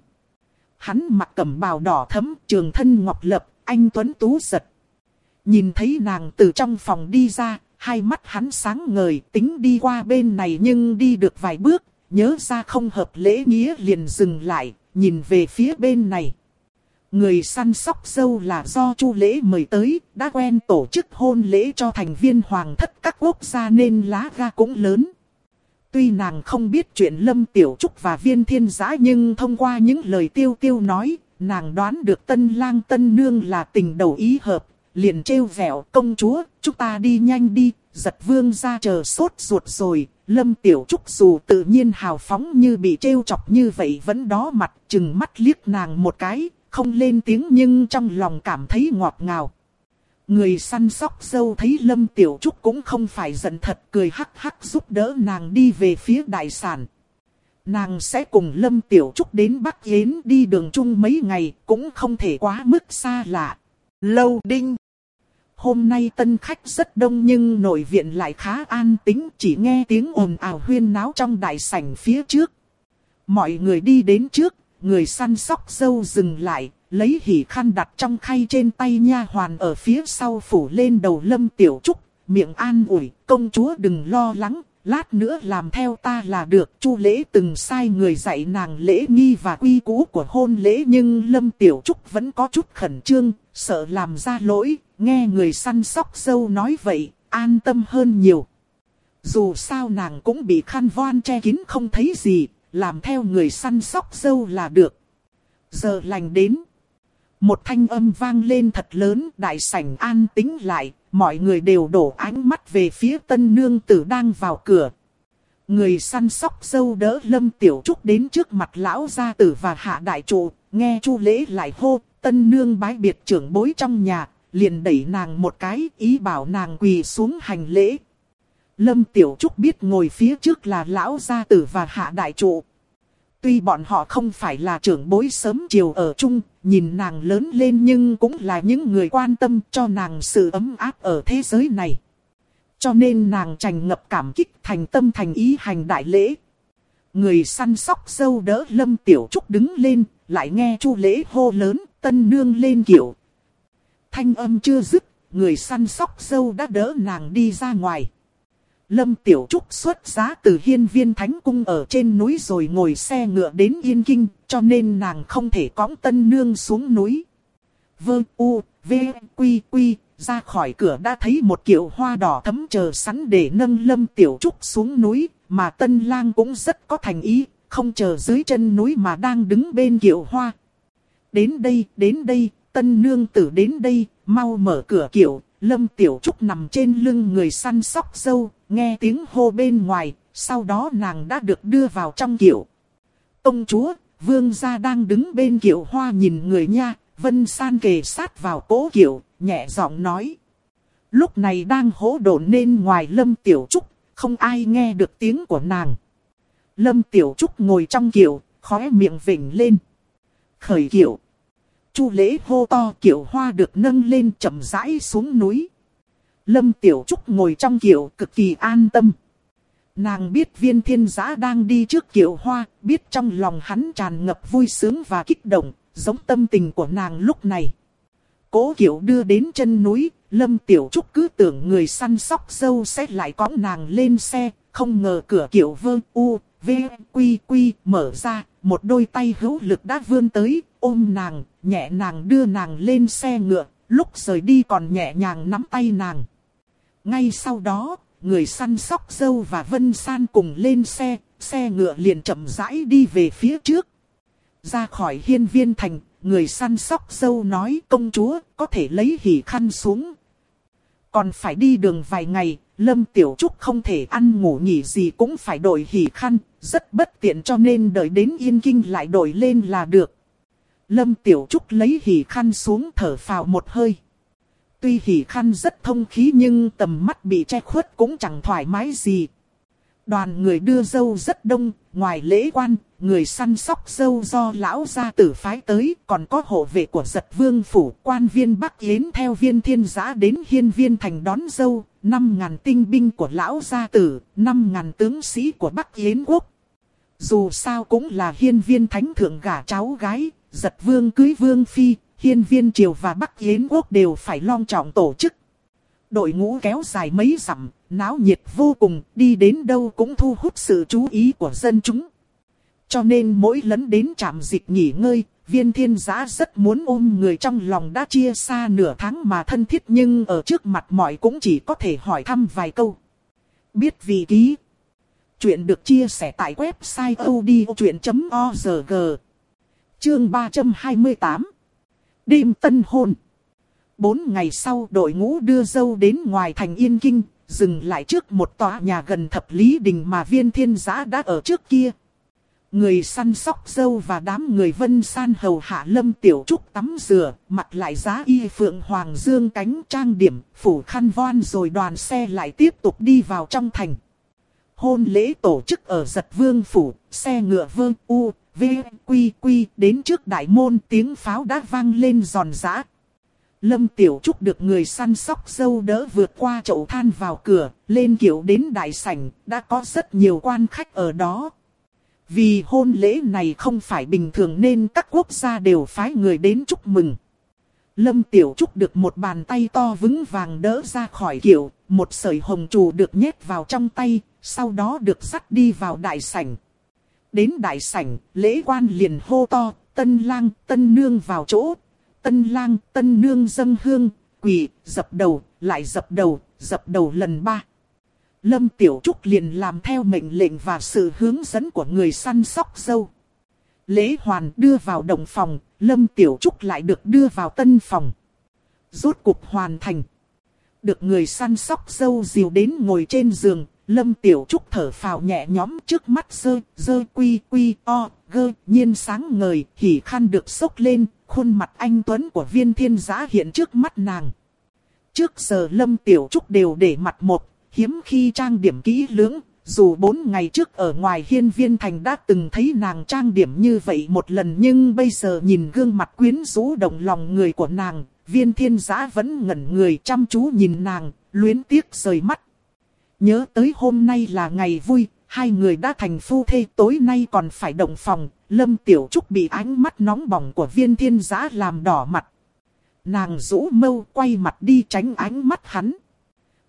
Hắn mặc cẩm bào đỏ thấm, trường thân ngọc lập, anh Tuấn Tú giật. Nhìn thấy nàng từ trong phòng đi ra, hai mắt hắn sáng ngời, tính đi qua bên này nhưng đi được vài bước, nhớ ra không hợp lễ nghĩa liền dừng lại, nhìn về phía bên này. Người săn sóc dâu là do Chu lễ mời tới, đã quen tổ chức hôn lễ cho thành viên hoàng thất các quốc gia nên lá ga cũng lớn. Tuy nàng không biết chuyện Lâm Tiểu Trúc và Viên Thiên Giã nhưng thông qua những lời tiêu tiêu nói, nàng đoán được tân lang tân nương là tình đầu ý hợp, liền trêu vẹo công chúa, chúng ta đi nhanh đi, giật vương ra chờ sốt ruột rồi, Lâm Tiểu Trúc dù tự nhiên hào phóng như bị trêu chọc như vậy vẫn đó mặt chừng mắt liếc nàng một cái, không lên tiếng nhưng trong lòng cảm thấy ngọt ngào. Người săn sóc dâu thấy Lâm Tiểu Trúc cũng không phải giận thật cười hắc hắc giúp đỡ nàng đi về phía đại sản. Nàng sẽ cùng Lâm Tiểu Trúc đến Bắc Yến đi đường chung mấy ngày cũng không thể quá mức xa lạ. Lâu đinh. Hôm nay tân khách rất đông nhưng nội viện lại khá an tĩnh chỉ nghe tiếng ồn ào huyên náo trong đại sảnh phía trước. Mọi người đi đến trước, người săn sóc dâu dừng lại, lấy hỉ khăn đặt trong khay trên tay nha hoàn ở phía sau phủ lên đầu lâm tiểu trúc, miệng an ủi, công chúa đừng lo lắng, lát nữa làm theo ta là được. Chu lễ từng sai người dạy nàng lễ nghi và quy củ của hôn lễ nhưng lâm tiểu trúc vẫn có chút khẩn trương, sợ làm ra lỗi, nghe người săn sóc dâu nói vậy, an tâm hơn nhiều. Dù sao nàng cũng bị khăn voan che kín không thấy gì, làm theo người săn sóc dâu là được. Giờ lành đến. Một thanh âm vang lên thật lớn, đại sảnh an tĩnh lại, mọi người đều đổ ánh mắt về phía tân nương tử đang vào cửa. Người săn sóc dâu đỡ lâm tiểu trúc đến trước mặt lão gia tử và hạ đại trụ, nghe chu lễ lại hô, tân nương bái biệt trưởng bối trong nhà, liền đẩy nàng một cái, ý bảo nàng quỳ xuống hành lễ. Lâm Tiểu Trúc biết ngồi phía trước là lão gia tử và hạ đại trụ. Tuy bọn họ không phải là trưởng bối sớm chiều ở chung, nhìn nàng lớn lên nhưng cũng là những người quan tâm cho nàng sự ấm áp ở thế giới này. Cho nên nàng tràn ngập cảm kích thành tâm thành ý hành đại lễ. Người săn sóc dâu đỡ Lâm Tiểu Trúc đứng lên, lại nghe chu lễ hô lớn, tân nương lên kiểu. Thanh âm chưa dứt, người săn sóc dâu đã đỡ nàng đi ra ngoài. Lâm Tiểu Trúc xuất giá từ hiên viên thánh cung ở trên núi rồi ngồi xe ngựa đến Yên Kinh, cho nên nàng không thể cõng tân nương xuống núi. Vương u, v, quy quy, ra khỏi cửa đã thấy một kiệu hoa đỏ thấm chờ sẵn để nâng Lâm Tiểu Trúc xuống núi, mà tân lang cũng rất có thành ý, không chờ dưới chân núi mà đang đứng bên kiệu hoa. Đến đây, đến đây, tân nương tử đến đây, mau mở cửa kiệu. Lâm Tiểu Trúc nằm trên lưng người săn sóc dâu, nghe tiếng hô bên ngoài, sau đó nàng đã được đưa vào trong kiệu. Công chúa, vương gia đang đứng bên kiệu hoa nhìn người nha, vân san kề sát vào cố kiệu, nhẹ giọng nói. Lúc này đang hỗ độn nên ngoài lâm tiểu trúc, không ai nghe được tiếng của nàng. Lâm tiểu trúc ngồi trong kiệu, khóe miệng vỉnh lên. Khởi kiệu. Chu lễ hô to kiệu hoa được nâng lên chậm rãi xuống núi. Lâm Tiểu Trúc ngồi trong kiệu cực kỳ an tâm. Nàng biết viên thiên giã đang đi trước kiệu hoa, biết trong lòng hắn tràn ngập vui sướng và kích động, giống tâm tình của nàng lúc này. Cố kiệu đưa đến chân núi, Lâm Tiểu Trúc cứ tưởng người săn sóc dâu sẽ lại có nàng lên xe, không ngờ cửa kiệu vơ u, v, quy quy mở ra, một đôi tay hữu lực đã vươn tới, ôm nàng, nhẹ nàng đưa nàng lên xe ngựa, lúc rời đi còn nhẹ nhàng nắm tay nàng. Ngay sau đó, người săn sóc dâu và Vân San cùng lên xe, xe ngựa liền chậm rãi đi về phía trước. Ra khỏi hiên viên thành, người săn sóc dâu nói công chúa có thể lấy hỉ khăn xuống. Còn phải đi đường vài ngày, Lâm Tiểu Trúc không thể ăn ngủ nghỉ gì cũng phải đổi hỉ khăn, rất bất tiện cho nên đợi đến Yên Kinh lại đổi lên là được. Lâm Tiểu Trúc lấy hỉ khăn xuống thở phào một hơi. Tuy hỉ khăn rất thông khí nhưng tầm mắt bị che khuất cũng chẳng thoải mái gì. Đoàn người đưa dâu rất đông, ngoài lễ quan, người săn sóc dâu do lão gia tử phái tới, còn có hộ vệ của giật vương phủ, quan viên Bắc Yến theo viên thiên giã đến hiên viên thành đón dâu, 5.000 tinh binh của lão gia tử, 5.000 tướng sĩ của Bắc Yến quốc. Dù sao cũng là hiên viên thánh thượng gả cháu gái, giật vương cưới vương phi, hiên viên triều và Bắc Yến quốc đều phải long trọng tổ chức. Đội ngũ kéo dài mấy dặm, náo nhiệt vô cùng, đi đến đâu cũng thu hút sự chú ý của dân chúng. Cho nên mỗi lần đến trạm dịch nghỉ ngơi, viên thiên giã rất muốn ôm người trong lòng đã chia xa nửa tháng mà thân thiết nhưng ở trước mặt mọi cũng chỉ có thể hỏi thăm vài câu. Biết vì ký. Chuyện được chia sẻ tại website odchuyện.org. Chương 328 Đêm tân hôn. Bốn ngày sau đội ngũ đưa dâu đến ngoài thành Yên Kinh, dừng lại trước một tòa nhà gần thập lý đình mà viên thiên giã đã ở trước kia. Người săn sóc dâu và đám người vân san hầu hạ lâm tiểu trúc tắm rửa, mặt lại giá y phượng hoàng dương cánh trang điểm, phủ khăn voan rồi đoàn xe lại tiếp tục đi vào trong thành. Hôn lễ tổ chức ở giật vương phủ, xe ngựa vương u, v, quy quy đến trước đại môn tiếng pháo đã vang lên giòn giã. Lâm Tiểu Trúc được người săn sóc dâu đỡ vượt qua chậu than vào cửa, lên kiểu đến đại sảnh, đã có rất nhiều quan khách ở đó. Vì hôn lễ này không phải bình thường nên các quốc gia đều phái người đến chúc mừng. Lâm Tiểu Trúc được một bàn tay to vững vàng đỡ ra khỏi kiểu, một sợi hồng trù được nhét vào trong tay, sau đó được dắt đi vào đại sảnh. Đến đại sảnh, lễ quan liền hô to, tân lang, tân nương vào chỗ. Tân lang, tân nương dâng hương, quỳ, dập đầu, lại dập đầu, dập đầu lần ba. Lâm Tiểu Trúc liền làm theo mệnh lệnh và sự hướng dẫn của người săn sóc dâu. Lễ hoàn đưa vào đồng phòng, Lâm Tiểu Trúc lại được đưa vào tân phòng. Rốt cục hoàn thành. Được người săn sóc dâu dìu đến ngồi trên giường, Lâm Tiểu Trúc thở phào nhẹ nhõm trước mắt dơ, dơ quy quy o, gơ, nhiên sáng ngời, hỉ khăn được sốc lên, khuôn mặt anh Tuấn của viên thiên giã hiện trước mắt nàng. Trước giờ Lâm Tiểu Trúc đều để mặt một, hiếm khi trang điểm kỹ lưỡng, dù bốn ngày trước ở ngoài hiên viên thành đã từng thấy nàng trang điểm như vậy một lần nhưng bây giờ nhìn gương mặt quyến rũ động lòng người của nàng, viên thiên giã vẫn ngẩn người chăm chú nhìn nàng, luyến tiếc rời mắt. Nhớ tới hôm nay là ngày vui, hai người đã thành phu thê tối nay còn phải động phòng, lâm tiểu trúc bị ánh mắt nóng bỏng của viên thiên giã làm đỏ mặt. Nàng rũ mâu quay mặt đi tránh ánh mắt hắn.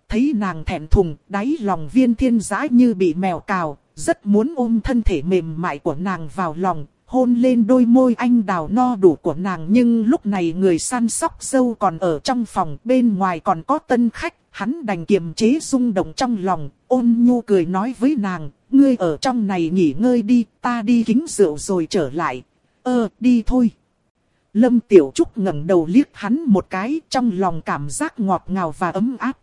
Thấy nàng thẹn thùng, đáy lòng viên thiên giã như bị mèo cào, rất muốn ôm thân thể mềm mại của nàng vào lòng, hôn lên đôi môi anh đào no đủ của nàng. Nhưng lúc này người săn sóc dâu còn ở trong phòng, bên ngoài còn có tân khách, hắn đành kiềm chế rung động trong lòng, ôn nhu cười nói với nàng, ngươi ở trong này nghỉ ngơi đi, ta đi kính rượu rồi trở lại. Ơ, đi thôi. Lâm Tiểu Trúc ngẩng đầu liếc hắn một cái trong lòng cảm giác ngọt ngào và ấm áp.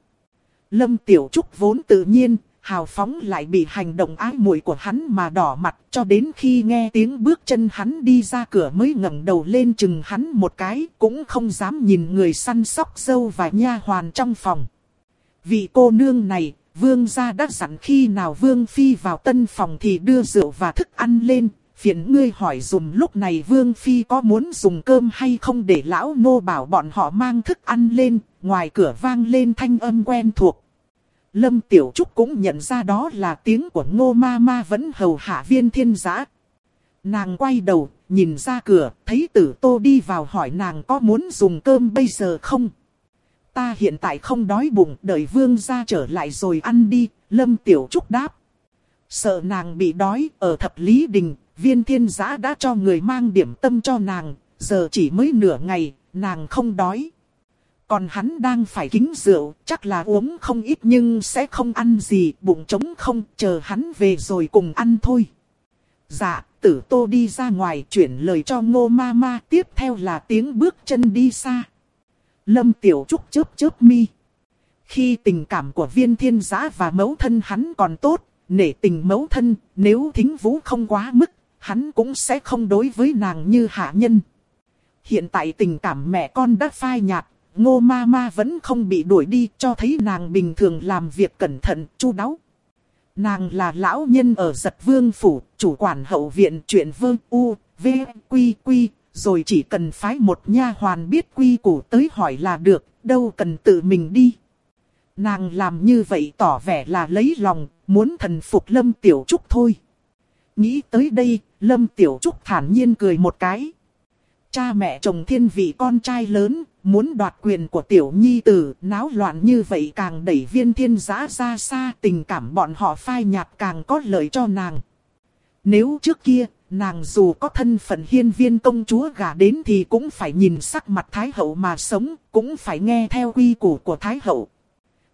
Lâm Tiểu Trúc vốn tự nhiên, hào phóng lại bị hành động ái muội của hắn mà đỏ mặt cho đến khi nghe tiếng bước chân hắn đi ra cửa mới ngẩng đầu lên chừng hắn một cái cũng không dám nhìn người săn sóc dâu và nha hoàn trong phòng. Vị cô nương này, vương gia đã dặn khi nào vương phi vào tân phòng thì đưa rượu và thức ăn lên, phiền ngươi hỏi dùm lúc này vương phi có muốn dùng cơm hay không để lão nô bảo bọn họ mang thức ăn lên, ngoài cửa vang lên thanh âm quen thuộc. Lâm Tiểu Trúc cũng nhận ra đó là tiếng của ngô ma ma vẫn hầu hạ viên thiên giã. Nàng quay đầu, nhìn ra cửa, thấy tử tô đi vào hỏi nàng có muốn dùng cơm bây giờ không? Ta hiện tại không đói bụng, đợi vương ra trở lại rồi ăn đi, Lâm Tiểu Trúc đáp. Sợ nàng bị đói, ở thập lý đình, viên thiên giã đã cho người mang điểm tâm cho nàng, giờ chỉ mới nửa ngày, nàng không đói. Còn hắn đang phải kính rượu, chắc là uống không ít nhưng sẽ không ăn gì, bụng trống không, chờ hắn về rồi cùng ăn thôi. Dạ, tử tô đi ra ngoài chuyển lời cho ngô ma ma, tiếp theo là tiếng bước chân đi xa. Lâm Tiểu Trúc chớp chớp mi. Khi tình cảm của viên thiên giã và mẫu thân hắn còn tốt, nể tình mẫu thân, nếu thính vũ không quá mức, hắn cũng sẽ không đối với nàng như hạ nhân. Hiện tại tình cảm mẹ con đã phai nhạt, ngô ma ma vẫn không bị đuổi đi cho thấy nàng bình thường làm việc cẩn thận, chu đáo. Nàng là lão nhân ở giật vương phủ, chủ quản hậu viện chuyện vương u, v, quy quy, rồi chỉ cần phái một nha hoàn biết quy củ tới hỏi là được, đâu cần tự mình đi. Nàng làm như vậy tỏ vẻ là lấy lòng, muốn thần phục Lâm Tiểu Trúc thôi. Nghĩ tới đây, Lâm Tiểu Trúc thản nhiên cười một cái. Cha mẹ chồng thiên vị con trai lớn, muốn đoạt quyền của tiểu nhi tử, náo loạn như vậy càng đẩy viên thiên giã ra xa, tình cảm bọn họ phai nhạt càng có lợi cho nàng. Nếu trước kia, nàng dù có thân phận hiên viên công chúa gả đến thì cũng phải nhìn sắc mặt Thái Hậu mà sống, cũng phải nghe theo quy củ của Thái Hậu.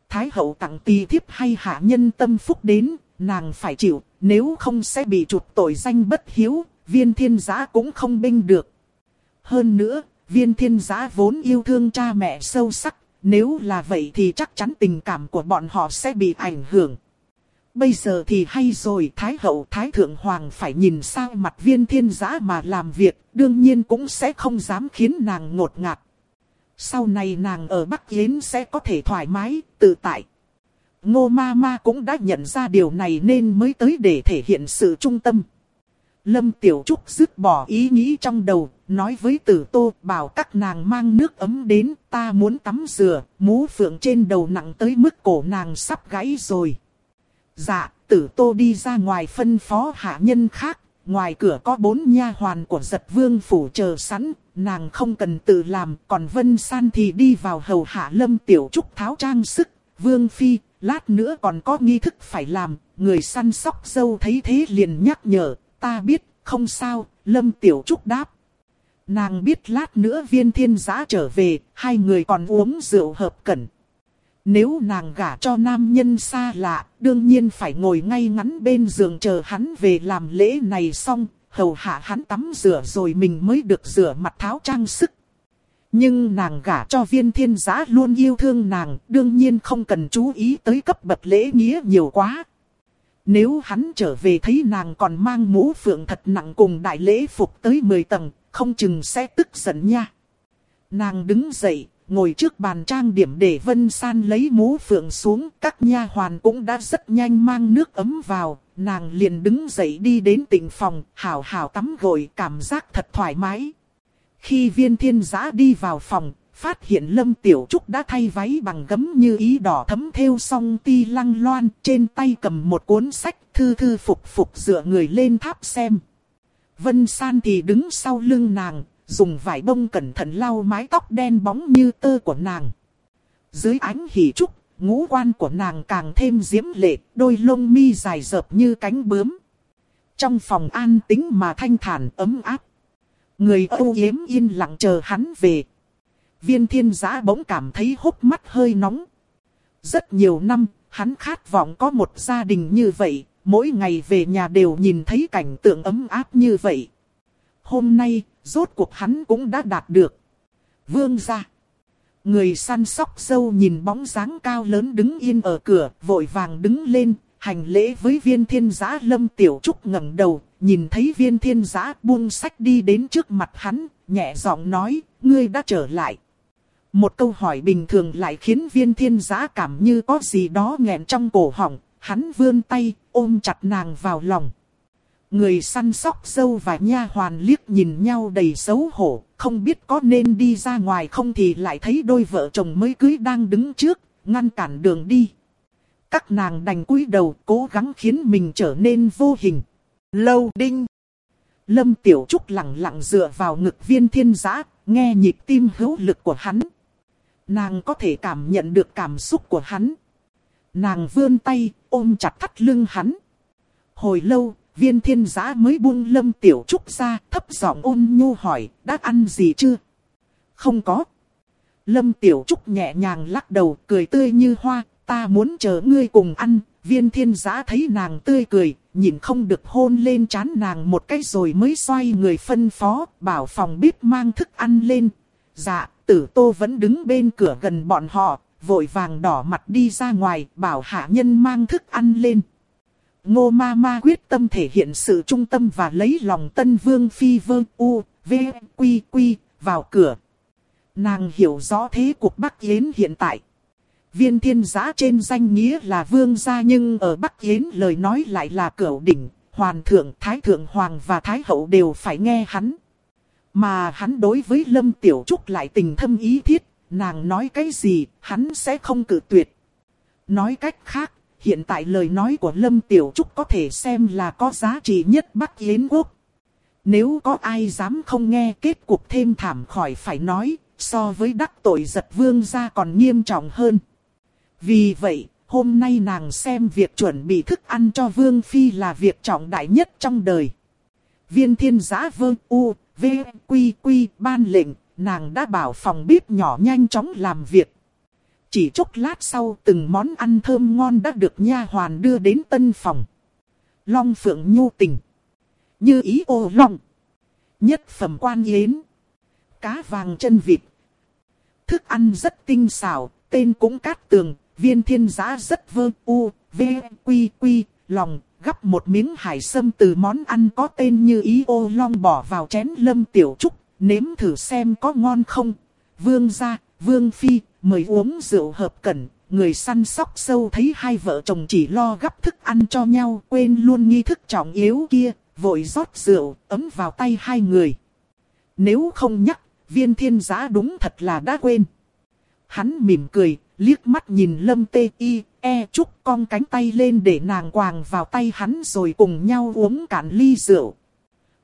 Thái Hậu tặng tì thiếp hay hạ nhân tâm phúc đến, nàng phải chịu, nếu không sẽ bị trục tội danh bất hiếu, viên thiên giã cũng không binh được. Hơn nữa, viên thiên giã vốn yêu thương cha mẹ sâu sắc, nếu là vậy thì chắc chắn tình cảm của bọn họ sẽ bị ảnh hưởng. Bây giờ thì hay rồi Thái hậu Thái thượng hoàng phải nhìn sao mặt viên thiên giã mà làm việc, đương nhiên cũng sẽ không dám khiến nàng ngột ngạt. Sau này nàng ở Bắc Yến sẽ có thể thoải mái, tự tại. Ngô ma ma cũng đã nhận ra điều này nên mới tới để thể hiện sự trung tâm. Lâm Tiểu Trúc dứt bỏ ý nghĩ trong đầu, nói với tử tô bảo các nàng mang nước ấm đến, ta muốn tắm rửa, mũ phượng trên đầu nặng tới mức cổ nàng sắp gãy rồi. Dạ, tử tô đi ra ngoài phân phó hạ nhân khác, ngoài cửa có bốn nha hoàn của giật vương phủ chờ sẵn, nàng không cần tự làm, còn Vân San thì đi vào hầu hạ lâm tiểu trúc tháo trang sức, vương phi, lát nữa còn có nghi thức phải làm, người săn sóc dâu thấy thế liền nhắc nhở, ta biết, không sao, lâm tiểu trúc đáp. Nàng biết lát nữa viên thiên giã trở về, hai người còn uống rượu hợp cẩn, nếu nàng gả cho nam nhân xa lạ, đương nhiên phải ngồi ngay ngắn bên giường chờ hắn về làm lễ này xong, hầu hạ hắn tắm rửa rồi mình mới được rửa mặt tháo trang sức. Nhưng nàng gả cho viên thiên giá luôn yêu thương nàng, đương nhiên không cần chú ý tới cấp bậc lễ nghĩa nhiều quá. Nếu hắn trở về thấy nàng còn mang mũ phượng thật nặng cùng đại lễ phục tới 10 tầng, không chừng sẽ tức giận nha. Nàng đứng dậy, ngồi trước bàn trang điểm để Vân San lấy mũ phượng xuống, các nha hoàn cũng đã rất nhanh mang nước ấm vào, nàng liền đứng dậy đi đến tỉnh phòng, hào hào tắm gội, cảm giác thật thoải mái. Khi viên thiên giã đi vào phòng, phát hiện Lâm Tiểu Trúc đã thay váy bằng gấm như ý đỏ thấm theo song ti lăng loan, trên tay cầm một cuốn sách, thư thư phục phục dựa người lên tháp xem. Vân San thì đứng sau lưng nàng, dùng vải bông cẩn thận lau mái tóc đen bóng như tơ của nàng. Dưới ánh hỉ trúc, ngũ quan của nàng càng thêm diễm lệ, đôi lông mi dài dợp như cánh bướm. Trong phòng an tĩnh mà thanh thản ấm áp. Người âu yếm yên lặng chờ hắn về. Viên thiên giã bỗng cảm thấy hốc mắt hơi nóng. Rất nhiều năm, hắn khát vọng có một gia đình như vậy, mỗi ngày về nhà đều nhìn thấy cảnh tượng ấm áp như vậy. Hôm nay, rốt cuộc hắn cũng đã đạt được. Vương ra. Người săn sóc dâu nhìn bóng dáng cao lớn đứng yên ở cửa, vội vàng đứng lên, hành lễ với viên thiên giã lâm tiểu trúc ngẩng đầu, nhìn thấy viên thiên giã buông sách đi đến trước mặt hắn, nhẹ giọng nói, ngươi đã trở lại. Một câu hỏi bình thường lại khiến viên thiên giã cảm như có gì đó nghẹn trong cổ họng, hắn vươn tay, ôm chặt nàng vào lòng. Người săn sóc dâu và nha hoàn liếc nhìn nhau đầy xấu hổ, không biết có nên đi ra ngoài không thì lại thấy đôi vợ chồng mới cưới đang đứng trước, ngăn cản đường đi. Các nàng đành cúi đầu cố gắng khiến mình trở nên vô hình. Lâu đinh. Lâm Tiểu Trúc lặng lặng dựa vào ngực viên thiên giã, nghe nhịp tim hữu lực của hắn. Nàng có thể cảm nhận được cảm xúc của hắn. Nàng vươn tay, ôm chặt thắt lưng hắn. Hồi lâu, viên thiên giã mới buông lâm tiểu trúc ra, thấp giọng ôn nhu hỏi, đã ăn gì chưa? Không có. Lâm tiểu trúc nhẹ nhàng lắc đầu, cười tươi như hoa, ta muốn chờ ngươi cùng ăn. Viên thiên giã thấy nàng tươi cười, nhìn không được hôn lên chán nàng một cái rồi mới xoay người phân phó, bảo phòng bếp mang thức ăn lên. Dạ, tử tô vẫn đứng bên cửa gần bọn họ, vội vàng đỏ mặt đi ra ngoài, bảo hạ nhân mang thức ăn lên. Ngô ma ma quyết tâm thể hiện sự trung tâm và lấy lòng tân vương phi Vương u, v, quy quy, vào cửa. Nàng hiểu rõ thế cuộc Bắc Yến hiện tại. Viên thiên giã trên danh nghĩa là vương gia nhưng ở Bắc Yến lời nói lại là cửu đỉnh, hoàn thượng, thái thượng hoàng và thái hậu đều phải nghe hắn. Mà hắn đối với Lâm Tiểu Trúc lại tình thâm ý thiết, nàng nói cái gì, hắn sẽ không cử tuyệt. Nói cách khác, hiện tại lời nói của Lâm Tiểu Trúc có thể xem là có giá trị nhất Bắc Yến Quốc. Nếu có ai dám không nghe kết cục thêm thảm khỏi phải nói, so với đắc tội giật vương gia còn nghiêm trọng hơn. Vì vậy, hôm nay nàng xem việc chuẩn bị thức ăn cho vương phi là việc trọng đại nhất trong đời. Viên thiên giã vương u, v, quy quy ban lệnh, nàng đã bảo phòng bếp nhỏ nhanh chóng làm việc. Chỉ chốc lát sau từng món ăn thơm ngon đã được nha hoàn đưa đến tân phòng. Long phượng nhu tình. Như ý ô long. Nhất phẩm quan yến. Cá vàng chân vịt. Thức ăn rất tinh xảo, tên cũng cát tường, viên thiên giá rất vơ u, V, Quy, Quy, lòng, gắp một miếng hải sâm từ món ăn có tên như ý ô long bỏ vào chén lâm tiểu trúc, nếm thử xem có ngon không. Vương gia, vương phi, mời uống rượu hợp cẩn, người săn sóc sâu thấy hai vợ chồng chỉ lo gắp thức ăn cho nhau, quên luôn nghi thức trọng yếu kia, vội rót rượu, ấm vào tay hai người. Nếu không nhắc, viên thiên giá đúng thật là đã quên. Hắn mỉm cười, liếc mắt nhìn lâm tê y, e chúc cong cánh tay lên để nàng quàng vào tay hắn rồi cùng nhau uống cạn ly rượu.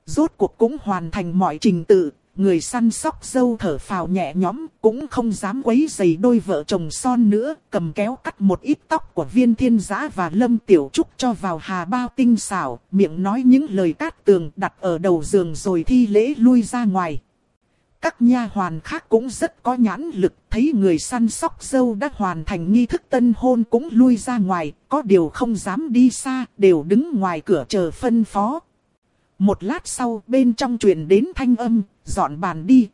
Rốt cuộc cũng hoàn thành mọi trình tự, người săn sóc dâu thở phào nhẹ nhõm, cũng không dám quấy giày đôi vợ chồng son nữa, cầm kéo cắt một ít tóc của viên thiên giã và lâm tiểu trúc cho vào hà bao tinh xảo, miệng nói những lời cát tường đặt ở đầu giường rồi thi lễ lui ra ngoài. Các nha hoàn khác cũng rất có nhãn lực, thấy người săn sóc dâu đã hoàn thành nghi thức tân hôn cũng lui ra ngoài, có điều không dám đi xa, đều đứng ngoài cửa chờ phân phó. Một lát sau bên trong truyền đến thanh âm, dọn bàn đi.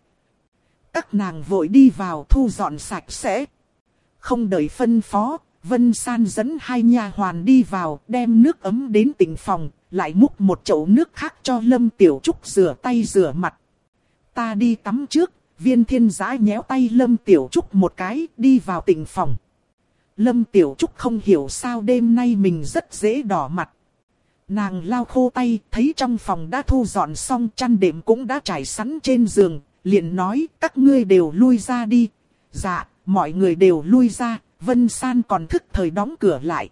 Các nàng vội đi vào thu dọn sạch sẽ. Không đợi phân phó, Vân San dẫn hai nha hoàn đi vào, đem nước ấm đến tỉnh phòng, lại múc một chậu nước khác cho Lâm Tiểu Trúc rửa tay rửa mặt. Ta đi tắm trước, viên thiên giã nhéo tay Lâm Tiểu Trúc một cái, đi vào tỉnh phòng. Lâm Tiểu Trúc không hiểu sao đêm nay mình rất dễ đỏ mặt. Nàng lau khô tay, thấy trong phòng đã thu dọn xong chăn đệm cũng đã trải sẵn trên giường, liền nói các ngươi đều lui ra đi. Dạ, mọi người đều lui ra, Vân San còn thức thời đóng cửa lại.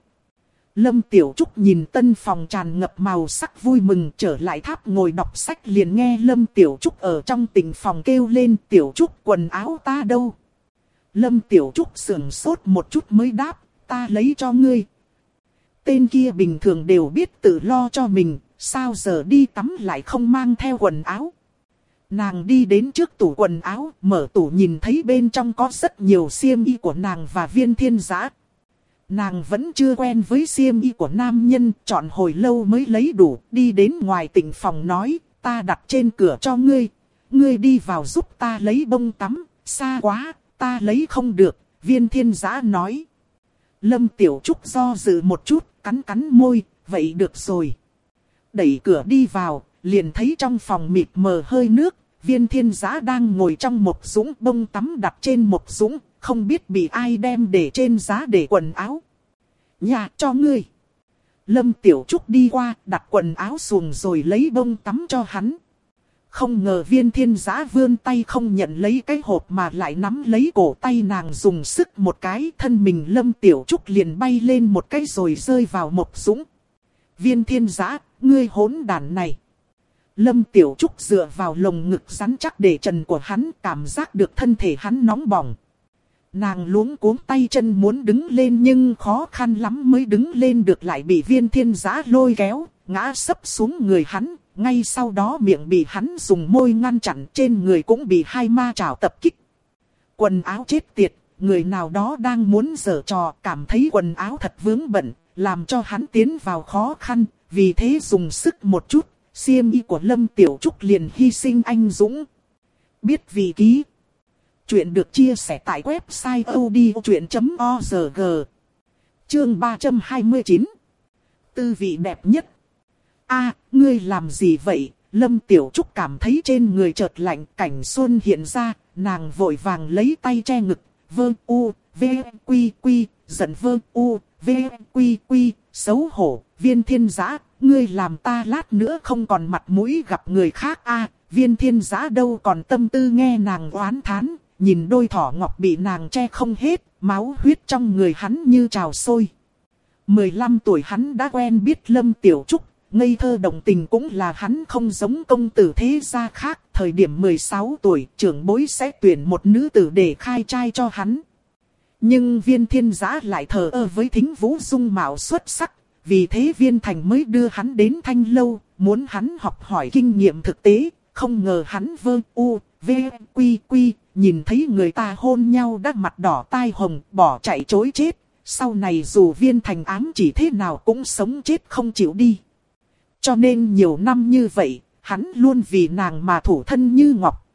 Lâm Tiểu Trúc nhìn tân phòng tràn ngập màu sắc vui mừng trở lại tháp ngồi đọc sách liền nghe Lâm Tiểu Trúc ở trong tình phòng kêu lên Tiểu Trúc quần áo ta đâu. Lâm Tiểu Trúc sườn sốt một chút mới đáp, ta lấy cho ngươi. Tên kia bình thường đều biết tự lo cho mình, sao giờ đi tắm lại không mang theo quần áo. Nàng đi đến trước tủ quần áo, mở tủ nhìn thấy bên trong có rất nhiều xiêm y của nàng và viên thiên giã. Nàng vẫn chưa quen với xiêm y của nam nhân, chọn hồi lâu mới lấy đủ, đi đến ngoài tỉnh phòng nói, ta đặt trên cửa cho ngươi. Ngươi đi vào giúp ta lấy bông tắm, xa quá, ta lấy không được, viên thiên giã nói. Lâm Tiểu Trúc do dự một chút, cắn cắn môi, vậy được rồi. Đẩy cửa đi vào, liền thấy trong phòng mịt mờ hơi nước, viên thiên giã đang ngồi trong một súng bông tắm đặt trên một súng, không biết bị ai đem để trên giá để quần áo. Nhà cho ngươi. Lâm Tiểu Trúc đi qua, đặt quần áo xuồng rồi lấy bông tắm cho hắn. Không ngờ viên thiên giã vươn tay không nhận lấy cái hộp mà lại nắm lấy cổ tay nàng dùng sức một cái. Thân mình lâm tiểu trúc liền bay lên một cái rồi rơi vào một dũng. Viên thiên giã, ngươi hỗn đàn này. Lâm tiểu trúc dựa vào lồng ngực rắn chắc để trần của hắn cảm giác được thân thể hắn nóng bỏng. Nàng luống cuống tay chân muốn đứng lên nhưng khó khăn lắm mới đứng lên được lại bị viên thiên giã lôi kéo, ngã sấp xuống người hắn, ngay sau đó miệng bị hắn dùng môi ngăn chặn trên người cũng bị hai ma trảo tập kích. Quần áo chết tiệt, người nào đó đang muốn giở trò cảm thấy quần áo thật vướng bẩn, làm cho hắn tiến vào khó khăn, vì thế dùng sức một chút, xiêm y của Lâm Tiểu Trúc liền hy sinh anh Dũng. Biết vị ký. Chuyện được chia sẻ tại website odchuyện.org. Chương 329. Tư vị đẹp nhất a ngươi làm gì vậy? Lâm Tiểu Trúc cảm thấy trên người chợt lạnh cảnh xuân hiện ra, nàng vội vàng lấy tay che ngực, vơ u, v, quy quy, giận vơ u, v, quy quy, xấu hổ, viên thiên giã, ngươi làm ta lát nữa không còn mặt mũi gặp người khác a viên thiên giã đâu còn tâm tư nghe nàng oán thán, nhìn đôi thỏ ngọc bị nàng che không hết, máu huyết trong người hắn như trào sôi. 15 tuổi hắn đã quen biết Lâm Tiểu Trúc, ngây thơ đồng tình cũng là hắn không giống công tử thế gia khác. Thời điểm 16 tuổi, trưởng bối sẽ tuyển một nữ tử để khai trai cho hắn. Nhưng viên thiên giã lại thờ ơ với thính vũ dung mạo xuất sắc. Vì thế viên thành mới đưa hắn đến thanh lâu, muốn hắn học hỏi kinh nghiệm thực tế. Không ngờ hắn vơ u, v, quy quy, nhìn thấy người ta hôn nhau đã mặt đỏ tai hồng, bỏ chạy chối chết. Sau này dù viên thành ám chỉ thế nào cũng sống chết không chịu đi. Cho nên nhiều năm như vậy, hắn luôn vì nàng mà thủ thân như ngọc.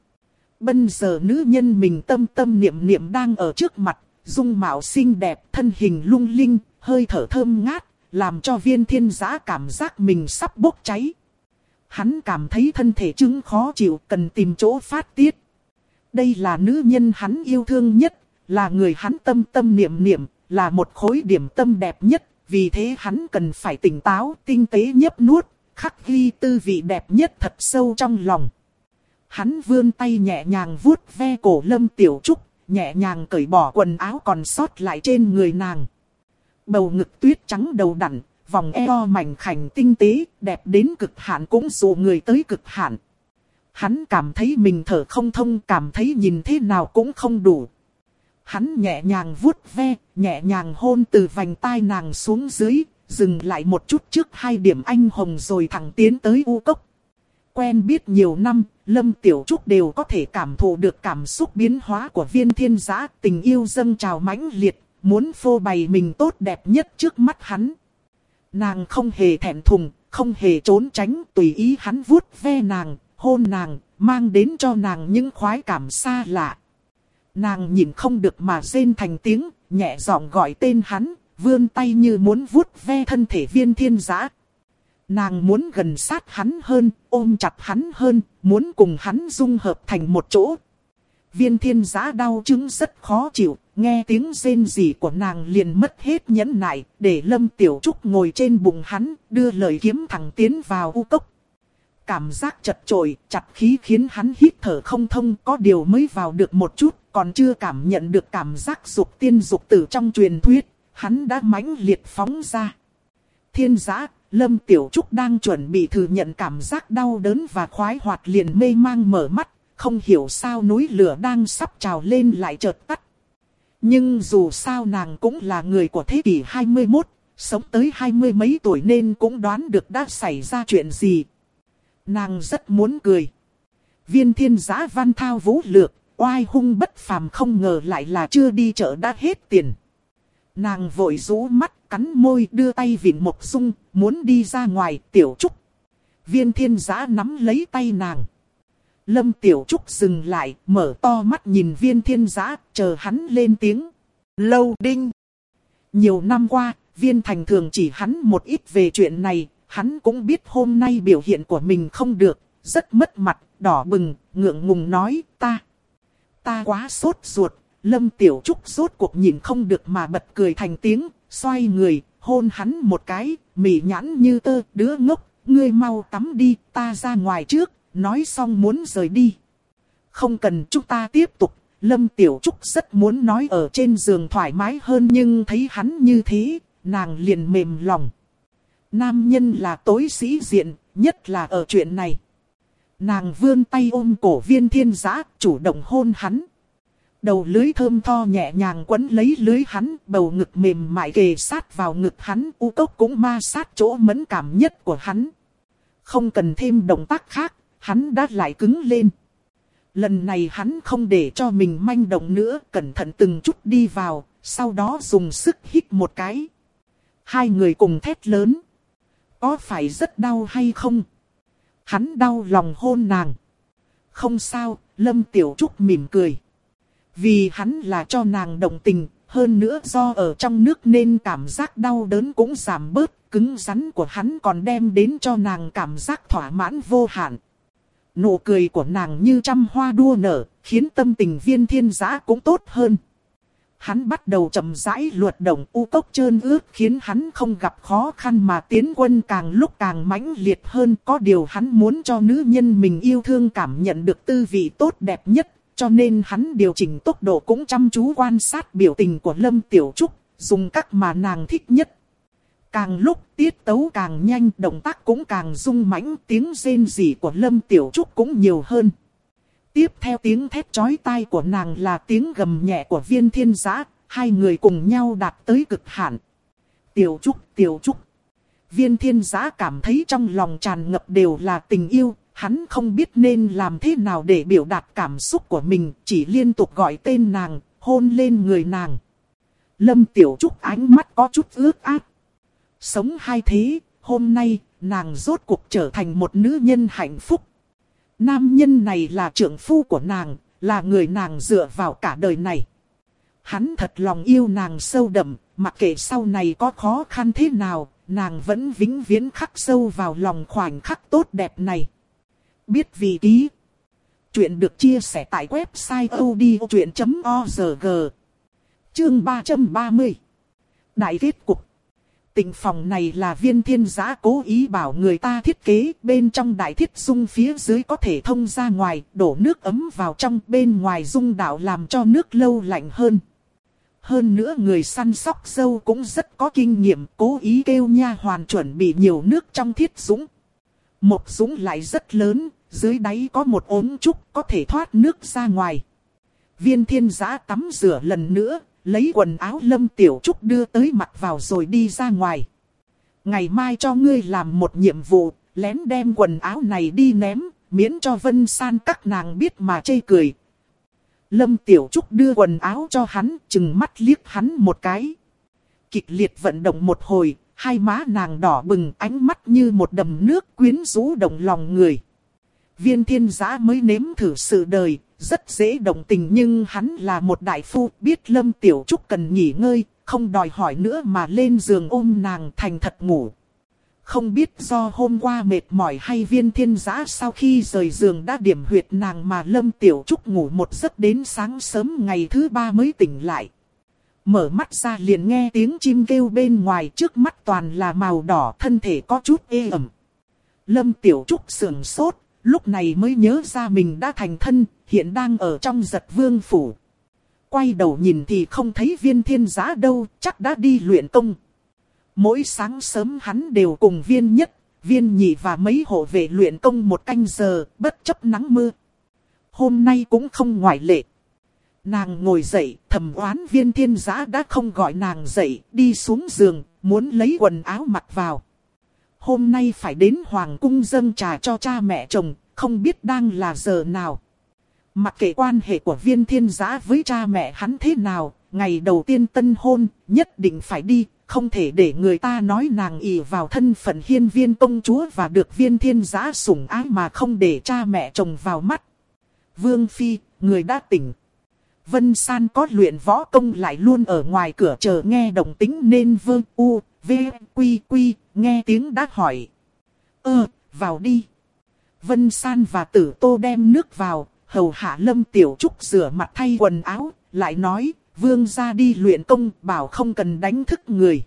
Bây giờ nữ nhân mình tâm tâm niệm niệm đang ở trước mặt, dung mạo xinh đẹp, thân hình lung linh, hơi thở thơm ngát, làm cho viên thiên giã cảm giác mình sắp bốc cháy. Hắn cảm thấy thân thể chứng khó chịu cần tìm chỗ phát tiết. Đây là nữ nhân hắn yêu thương nhất, là người hắn tâm tâm niệm niệm, là một khối điểm tâm đẹp nhất, vì thế hắn cần phải tỉnh táo, tinh tế nhấp nuốt, khắc ghi tư vị đẹp nhất thật sâu trong lòng. Hắn vươn tay nhẹ nhàng vuốt ve cổ lâm tiểu trúc, nhẹ nhàng cởi bỏ quần áo còn sót lại trên người nàng. Bầu ngực tuyết trắng đầu đặn, vòng eo mảnh khảnh tinh tế, đẹp đến cực hạn cũng dụ người tới cực hạn. Hắn cảm thấy mình thở không thông, cảm thấy nhìn thế nào cũng không đủ. Hắn nhẹ nhàng vuốt ve, nhẹ nhàng hôn từ vành tai nàng xuống dưới, dừng lại một chút trước hai điểm anh hồng rồi thẳng tiến tới u cốc. Quen biết nhiều năm, Lâm Tiểu Trúc đều có thể cảm thụ được cảm xúc biến hóa của viên thiên giã, tình yêu dâng trào mãnh liệt, muốn phô bày mình tốt đẹp nhất trước mắt hắn. Nàng không hề thẹn thùng, không hề trốn tránh, tùy ý hắn vuốt ve nàng, hôn nàng, mang đến cho nàng những khoái cảm xa lạ. Nàng nhìn không được mà rên thành tiếng, nhẹ giọng gọi tên hắn, vươn tay như muốn vuốt ve thân thể viên thiên giã. Nàng muốn gần sát hắn hơn, ôm chặt hắn hơn, muốn cùng hắn dung hợp thành một chỗ. Viên thiên giã đau chứng rất khó chịu, nghe tiếng rên rỉ của nàng liền mất hết nhẫn nại, để Lâm Tiểu Trúc ngồi trên bụng hắn, đưa lời kiếm thẳng tiến vào u cốc. Cảm giác chật trội, chặt khí khiến hắn hít thở không thông, có điều mới vào được một chút, còn chưa cảm nhận được cảm giác dục tiên dục tử trong truyền thuyết, hắn đã mãnh liệt phóng ra. Thiên giã, Lâm Tiểu Trúc đang chuẩn bị thừa nhận cảm giác đau đớn và khoái hoạt liền mê mang mở mắt, không hiểu sao núi lửa đang sắp trào lên lại chợt tắt. Nhưng dù sao nàng cũng là người của thế kỷ 21, sống tới hai mươi mấy tuổi nên cũng đoán được đã xảy ra chuyện gì. Nàng rất muốn cười. Viên thiên giã văn thao vũ lược, oai hung bất phàm không ngờ lại là chưa đi chợ đã hết tiền. Nàng vội rũ mắt, cắn môi đưa tay vịn một dung, muốn đi ra ngoài tiểu trúc. Viên thiên giã nắm lấy tay nàng. Lâm Tiểu Trúc dừng lại, mở to mắt nhìn viên thiên giã, chờ hắn lên tiếng. Lâu đinh. Nhiều năm qua, viên thành thường chỉ hắn một ít về chuyện này, hắn cũng biết hôm nay biểu hiện của mình không được, rất mất mặt, đỏ bừng, ngượng ngùng nói, ta. Ta quá sốt ruột, Lâm Tiểu Trúc rốt cuộc nhìn không được mà bật cười thành tiếng, xoay người, hôn hắn một cái, mỉ nhãn như tơ, đứa ngốc, ngươi mau tắm đi, ta ra ngoài trước, nói xong muốn rời đi. Không cần chúng ta tiếp tục, Lâm Tiểu Trúc rất muốn nói ở trên giường thoải mái hơn nhưng thấy hắn như thế, nàng liền mềm lòng. Nam nhân là tối sĩ diện, nhất là ở chuyện này. Nàng vươn tay ôm cổ viên thiên giã, chủ động hôn hắn. Đầu lưới thơm tho nhẹ nhàng quấn lấy lưới hắn, bầu ngực mềm mại kề sát vào ngực hắn, u cốc cũng ma sát chỗ mẫn cảm nhất của hắn. Không cần thêm động tác khác, hắn đã lại cứng lên. Lần này hắn không để cho mình manh động nữa, cẩn thận từng chút đi vào, sau đó dùng sức hít một cái. Hai người cùng thét lớn. Có phải rất đau hay không? Hắn đau lòng hôn nàng. Không sao, Lâm Tiểu Trúc mỉm cười. Vì hắn là cho nàng động tình, hơn nữa do ở trong nước nên cảm giác đau đớn cũng giảm bớt, cứng rắn của hắn còn đem đến cho nàng cảm giác thỏa mãn vô hạn. Nụ cười của nàng như trăm hoa đua nở, khiến tâm tình viên thiên giã cũng tốt hơn. Hắn bắt đầu chậm rãi luật động u cốc trơn ướt khiến hắn không gặp khó khăn mà tiến quân càng lúc càng mãnh liệt hơn. Có điều hắn muốn cho nữ nhân mình yêu thương cảm nhận được tư vị tốt đẹp nhất. Cho nên hắn điều chỉnh tốc độ cũng chăm chú quan sát biểu tình của Lâm Tiểu Trúc, dùng các mà nàng thích nhất. Càng lúc tiết tấu càng nhanh, động tác cũng càng rung mãnh, tiếng rên rỉ của Lâm Tiểu Trúc cũng nhiều hơn. Tiếp theo tiếng thét chói tai của nàng là tiếng gầm nhẹ của viên thiên giã, hai người cùng nhau đạt tới cực hạn. Tiểu Trúc, Tiểu Trúc. Viên thiên giã cảm thấy trong lòng tràn ngập đều là tình yêu, hắn không biết nên làm thế nào để biểu đạt cảm xúc của mình, chỉ liên tục gọi tên nàng, hôn lên người nàng. Lâm Tiểu Trúc ánh mắt có chút ướt át. Sống hai thế, hôm nay, nàng rốt cuộc trở thành một nữ nhân hạnh phúc. Nam nhân này là trưởng phu của nàng, là người nàng dựa vào cả đời này. Hắn thật lòng yêu nàng sâu đậm, mặc kệ sau này có khó khăn thế nào, nàng vẫn vĩnh viễn khắc sâu vào lòng khoảnh khắc tốt đẹp này. Biết vì ký. Chuyện được chia sẻ tại website odchuyện.org. Chương 330. Đại kết cục. Tình phòng này là viên thiên giã cố ý bảo người ta thiết kế, bên trong đại thiết dung phía dưới có thể thông ra ngoài, đổ nước ấm vào trong, bên ngoài dung đạo làm cho nước lâu lạnh hơn. Hơn nữa người săn sóc dâu cũng rất có kinh nghiệm, cố ý kêu nha hoàn chuẩn bị nhiều nước trong thiết dũng. Một dũng lại rất lớn, dưới đáy có một ống trúc có thể thoát nước ra ngoài. Viên thiên giã tắm rửa lần nữa, lấy quần áo lâm tiểu trúc đưa tới mặt vào rồi đi ra ngoài. Ngày mai cho ngươi làm một nhiệm vụ, lén đem quần áo này đi ném, miễn cho vân san các nàng biết mà chê cười. Lâm Tiểu Trúc đưa quần áo cho hắn, chừng mắt liếc hắn một cái. Kịch liệt vận động một hồi, hai má nàng đỏ bừng ánh mắt như một đầm nước quyến rũ động lòng người. Viên thiên giã mới nếm thử sự đời, rất dễ động tình nhưng hắn là một đại phu biết Lâm Tiểu Trúc cần nghỉ ngơi, không đòi hỏi nữa mà lên giường ôm nàng thành thật ngủ. Không biết do hôm qua mệt mỏi hay viên thiên giã sau khi rời giường đã điểm huyệt nàng mà Lâm Tiểu Trúc ngủ một giấc đến sáng sớm ngày thứ ba mới tỉnh lại. Mở mắt ra liền nghe tiếng chim kêu bên ngoài trước mắt toàn là màu đỏ thân thể có chút ê ẩm. Lâm Tiểu Trúc sườn sốt, lúc này mới nhớ ra mình đã thành thân, hiện đang ở trong giật vương phủ. Quay đầu nhìn thì không thấy viên thiên giá đâu, chắc đã đi luyện công. Mỗi sáng sớm hắn đều cùng viên nhất, viên nhị và mấy hộ vệ luyện công một canh giờ, bất chấp nắng mưa. Hôm nay cũng không ngoại lệ. Nàng ngồi dậy, thầm oán viên thiên giã đã không gọi nàng dậy, đi xuống giường, muốn lấy quần áo mặc vào. Hôm nay phải đến Hoàng cung dâng trà cho cha mẹ chồng, không biết đang là giờ nào. Mặc kệ quan hệ của viên thiên giã với cha mẹ hắn thế nào, ngày đầu tiên tân hôn, nhất định phải đi, không thể để người ta nói nàng ỷ vào thân phận hiên viên công chúa và được viên thiên giã sủng ái mà không để cha mẹ chồng vào mắt. Vương Phi, người đã tỉnh. Vân San có luyện võ công lại luôn ở ngoài cửa chờ nghe động tính nên vương u, v, quy quy, nghe tiếng đã hỏi. Ơ, vào đi. Vân San và tử tô đem nước vào, hầu hạ lâm tiểu trúc rửa mặt thay quần áo, lại nói, vương ra đi luyện công, bảo không cần đánh thức người.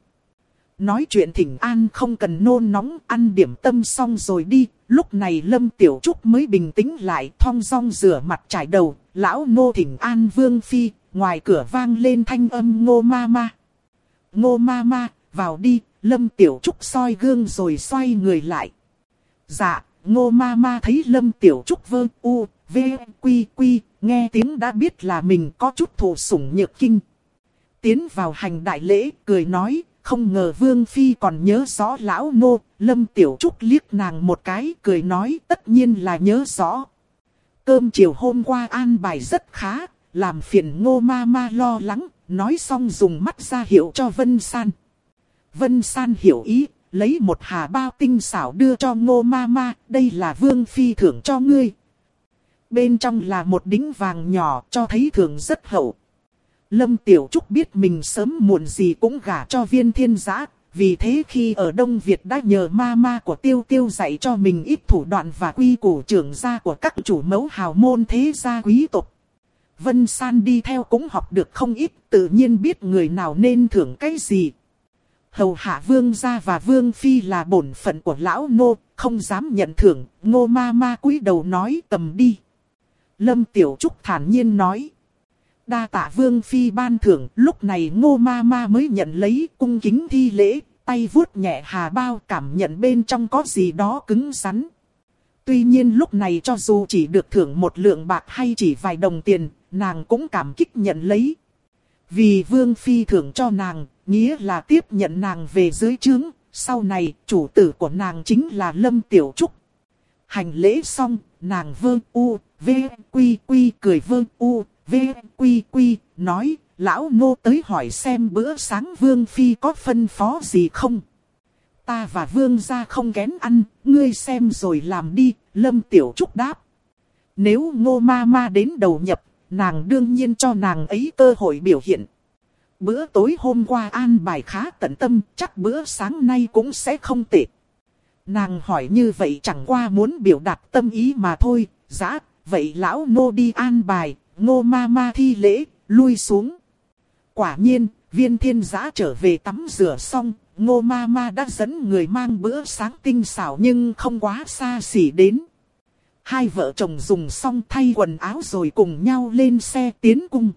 Nói chuyện thỉnh an không cần nôn nóng, ăn điểm tâm xong rồi đi, lúc này lâm tiểu trúc mới bình tĩnh lại, thong dong rửa mặt trải đầu, lão Ngô thỉnh an vương phi, ngoài cửa vang lên thanh âm ngô ma ma. Ngô ma ma, vào đi, lâm tiểu trúc soi gương rồi xoay người lại. Dạ, ngô ma ma thấy lâm tiểu trúc vơ u, v, quy quy, nghe tiếng đã biết là mình có chút thụ sủng nhược kinh. Tiến vào hành đại lễ, cười nói, không ngờ Vương Phi còn nhớ rõ lão Ngô Lâm Tiểu Trúc liếc nàng một cái, cười nói tất nhiên là nhớ rõ. Cơm chiều hôm qua an bài rất khá, làm phiền ngô ma ma lo lắng, nói xong dùng mắt ra hiệu cho Vân San. Vân San hiểu ý, lấy một hà bao tinh xảo đưa cho ngô ma ma, đây là Vương Phi thưởng cho ngươi, Bên trong là một đính vàng nhỏ cho thấy thường rất hậu. Lâm Tiểu Trúc biết mình sớm muộn gì cũng gả cho viên thiên giã. Vì thế khi ở Đông Việt đã nhờ ma ma của Tiêu Tiêu dạy cho mình ít thủ đoạn và quy củ trưởng gia của các chủ mẫu hào môn thế gia quý tộc. Vân San đi theo cũng học được không ít, tự nhiên biết người nào nên thưởng cái gì. Hầu hạ vương gia và vương phi là bổn phận của lão nô, không dám nhận thưởng, ngô ma ma cúi đầu nói tầm đi. Lâm Tiểu Trúc thản nhiên nói. Đa tạ vương phi ban thưởng, lúc này ngô ma ma mới nhận lấy cung kính thi lễ, tay vuốt nhẹ hà bao cảm nhận bên trong có gì đó cứng rắn. Tuy nhiên lúc này cho dù chỉ được thưởng một lượng bạc hay chỉ vài đồng tiền, nàng cũng cảm kích nhận lấy. Vì vương phi thưởng cho nàng, nghĩa là tiếp nhận nàng về dưới trướng, sau này chủ tử của nàng chính là Lâm Tiểu Trúc. Hành lễ xong, nàng vương u, v, quy quy cười vương u, v, quy quy, nói, lão Ngô tới hỏi xem bữa sáng vương phi có phân phó gì không. Ta và vương gia không kén ăn, ngươi xem rồi làm đi, lâm tiểu trúc đáp. Nếu ngô ma ma đến đầu nhập, nàng đương nhiên cho nàng ấy cơ hội biểu hiện. Bữa tối hôm qua an bài khá tận tâm, chắc bữa sáng nay cũng sẽ không tệ. Nàng hỏi như vậy chẳng qua muốn biểu đạt tâm ý mà thôi, giá, vậy lão nô đi an bài, ngô ma ma thi lễ, lui xuống. Quả nhiên, viên thiên giã trở về tắm rửa xong, ngô ma ma đã dẫn người mang bữa sáng tinh xảo nhưng không quá xa xỉ đến. Hai vợ chồng dùng xong thay quần áo rồi cùng nhau lên xe tiến cung.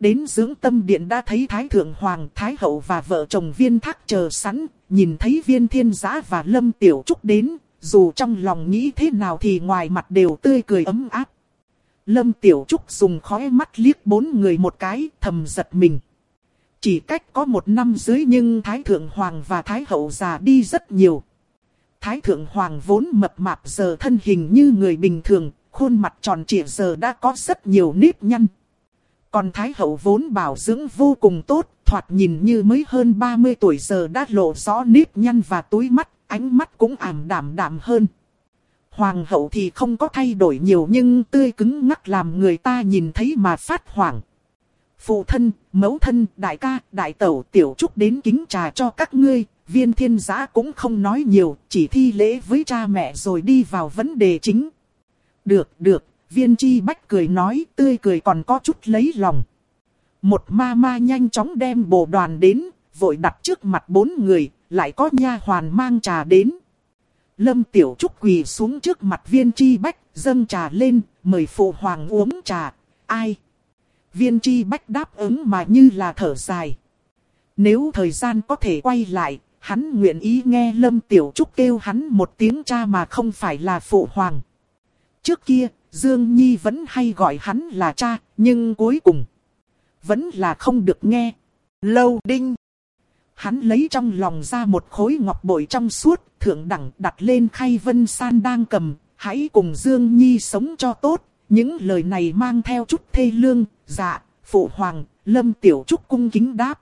Đến dưỡng tâm điện đã thấy Thái Thượng Hoàng, Thái Hậu và vợ chồng viên thác chờ sẵn, nhìn thấy viên thiên giã và lâm tiểu trúc đến, dù trong lòng nghĩ thế nào thì ngoài mặt đều tươi cười ấm áp. Lâm tiểu trúc dùng khói mắt liếc bốn người một cái, thầm giật mình. Chỉ cách có một năm dưới nhưng Thái Thượng Hoàng và Thái Hậu già đi rất nhiều. Thái Thượng Hoàng vốn mập mạp giờ thân hình như người bình thường, khuôn mặt tròn trịa giờ đã có rất nhiều nếp nhăn. Còn Thái Hậu vốn bảo dưỡng vô cùng tốt, thoạt nhìn như mới hơn 30 tuổi giờ đã lộ rõ nếp nhăn và túi mắt, ánh mắt cũng ảm đảm đảm hơn. Hoàng hậu thì không có thay đổi nhiều nhưng tươi cứng ngắc làm người ta nhìn thấy mà phát hoảng. Phụ thân, mẫu thân, đại ca, đại tẩu tiểu trúc đến kính trà cho các ngươi, viên thiên giã cũng không nói nhiều, chỉ thi lễ với cha mẹ rồi đi vào vấn đề chính. Được, được, viên chi bách cười nói, tươi cười còn có chút lấy lòng. Một ma ma nhanh chóng đem bộ đoàn đến, vội đặt trước mặt bốn người, lại có nha hoàn mang trà đến. Lâm Tiểu Trúc quỳ xuống trước mặt viên chi bách, dâng trà lên, mời phụ hoàng uống trà. Ai? Viên chi bách đáp ứng mà như là thở dài. Nếu thời gian có thể quay lại, hắn nguyện ý nghe Lâm Tiểu Trúc kêu hắn một tiếng cha mà không phải là phụ hoàng. Trước kia, Dương Nhi vẫn hay gọi hắn là cha, nhưng cuối cùng, vẫn là không được nghe. Lâu đinh. Hắn lấy trong lòng ra một khối ngọc bội trong suốt, thượng đẳng đặt lên khay vân san đang cầm, hãy cùng Dương Nhi sống cho tốt. Những lời này mang theo chút thê lương, dạ, phụ hoàng, lâm tiểu trúc cung kính đáp.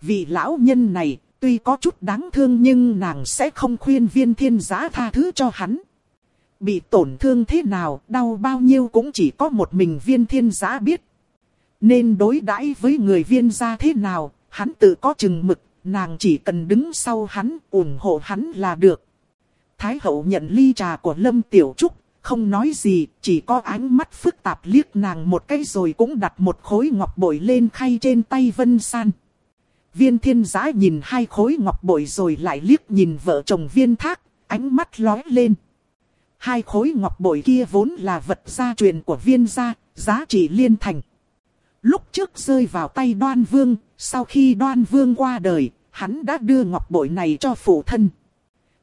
Vị lão nhân này, tuy có chút đáng thương nhưng nàng sẽ không khuyên viên thiên giá tha thứ cho hắn. Bị tổn thương thế nào, đau bao nhiêu cũng chỉ có một mình viên thiên giá biết. Nên đối đãi với người viên gia thế nào, hắn tự có chừng mực, nàng chỉ cần đứng sau hắn, ủng hộ hắn là được. Thái hậu nhận ly trà của Lâm Tiểu Trúc, không nói gì, chỉ có ánh mắt phức tạp liếc nàng một cái rồi cũng đặt một khối ngọc bội lên khay trên tay Vân San. Viên thiên giã nhìn hai khối ngọc bội rồi lại liếc nhìn vợ chồng viên thác, ánh mắt lóe lên. Hai khối ngọc bội kia vốn là vật gia truyền của viên gia, giá trị liên thành. Lúc trước rơi vào tay đoan vương, sau khi đoan vương qua đời, hắn đã đưa ngọc bội này cho phụ thân.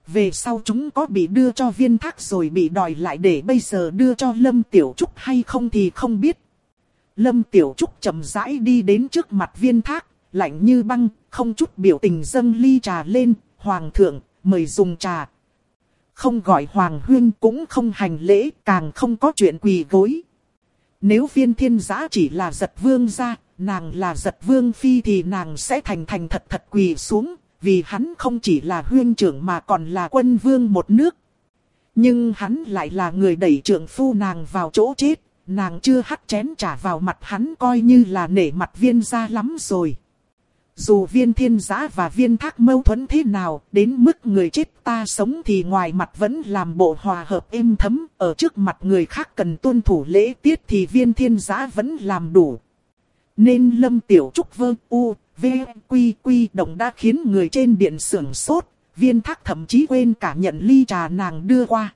Về sau chúng có bị đưa cho viên thác rồi bị đòi lại để bây giờ đưa cho Lâm Tiểu Trúc hay không thì không biết. Lâm Tiểu Trúc chậm rãi đi đến trước mặt viên thác, lạnh như băng, không chút biểu tình dâng ly trà lên, Hoàng thượng, mời dùng trà. Không gọi Hoàng huyên cũng không hành lễ, càng không có chuyện quỳ gối. Nếu viên thiên giã chỉ là giật vương ra, nàng là giật vương phi thì nàng sẽ thành thành thật thật quỳ xuống, vì hắn không chỉ là huyên trưởng mà còn là quân vương một nước. Nhưng hắn lại là người đẩy trưởng phu nàng vào chỗ chết, nàng chưa hắt chén trả vào mặt hắn coi như là nể mặt viên ra lắm rồi. Dù viên thiên giã và viên thác mâu thuẫn thế nào, đến mức người chết ta sống thì ngoài mặt vẫn làm bộ hòa hợp êm thấm, ở trước mặt người khác cần tuân thủ lễ tiết thì viên thiên giã vẫn làm đủ. Nên lâm tiểu trúc vơ u, v, quy quy động đã khiến người trên điện sưởng sốt, viên thác thậm chí quên cả nhận ly trà nàng đưa qua.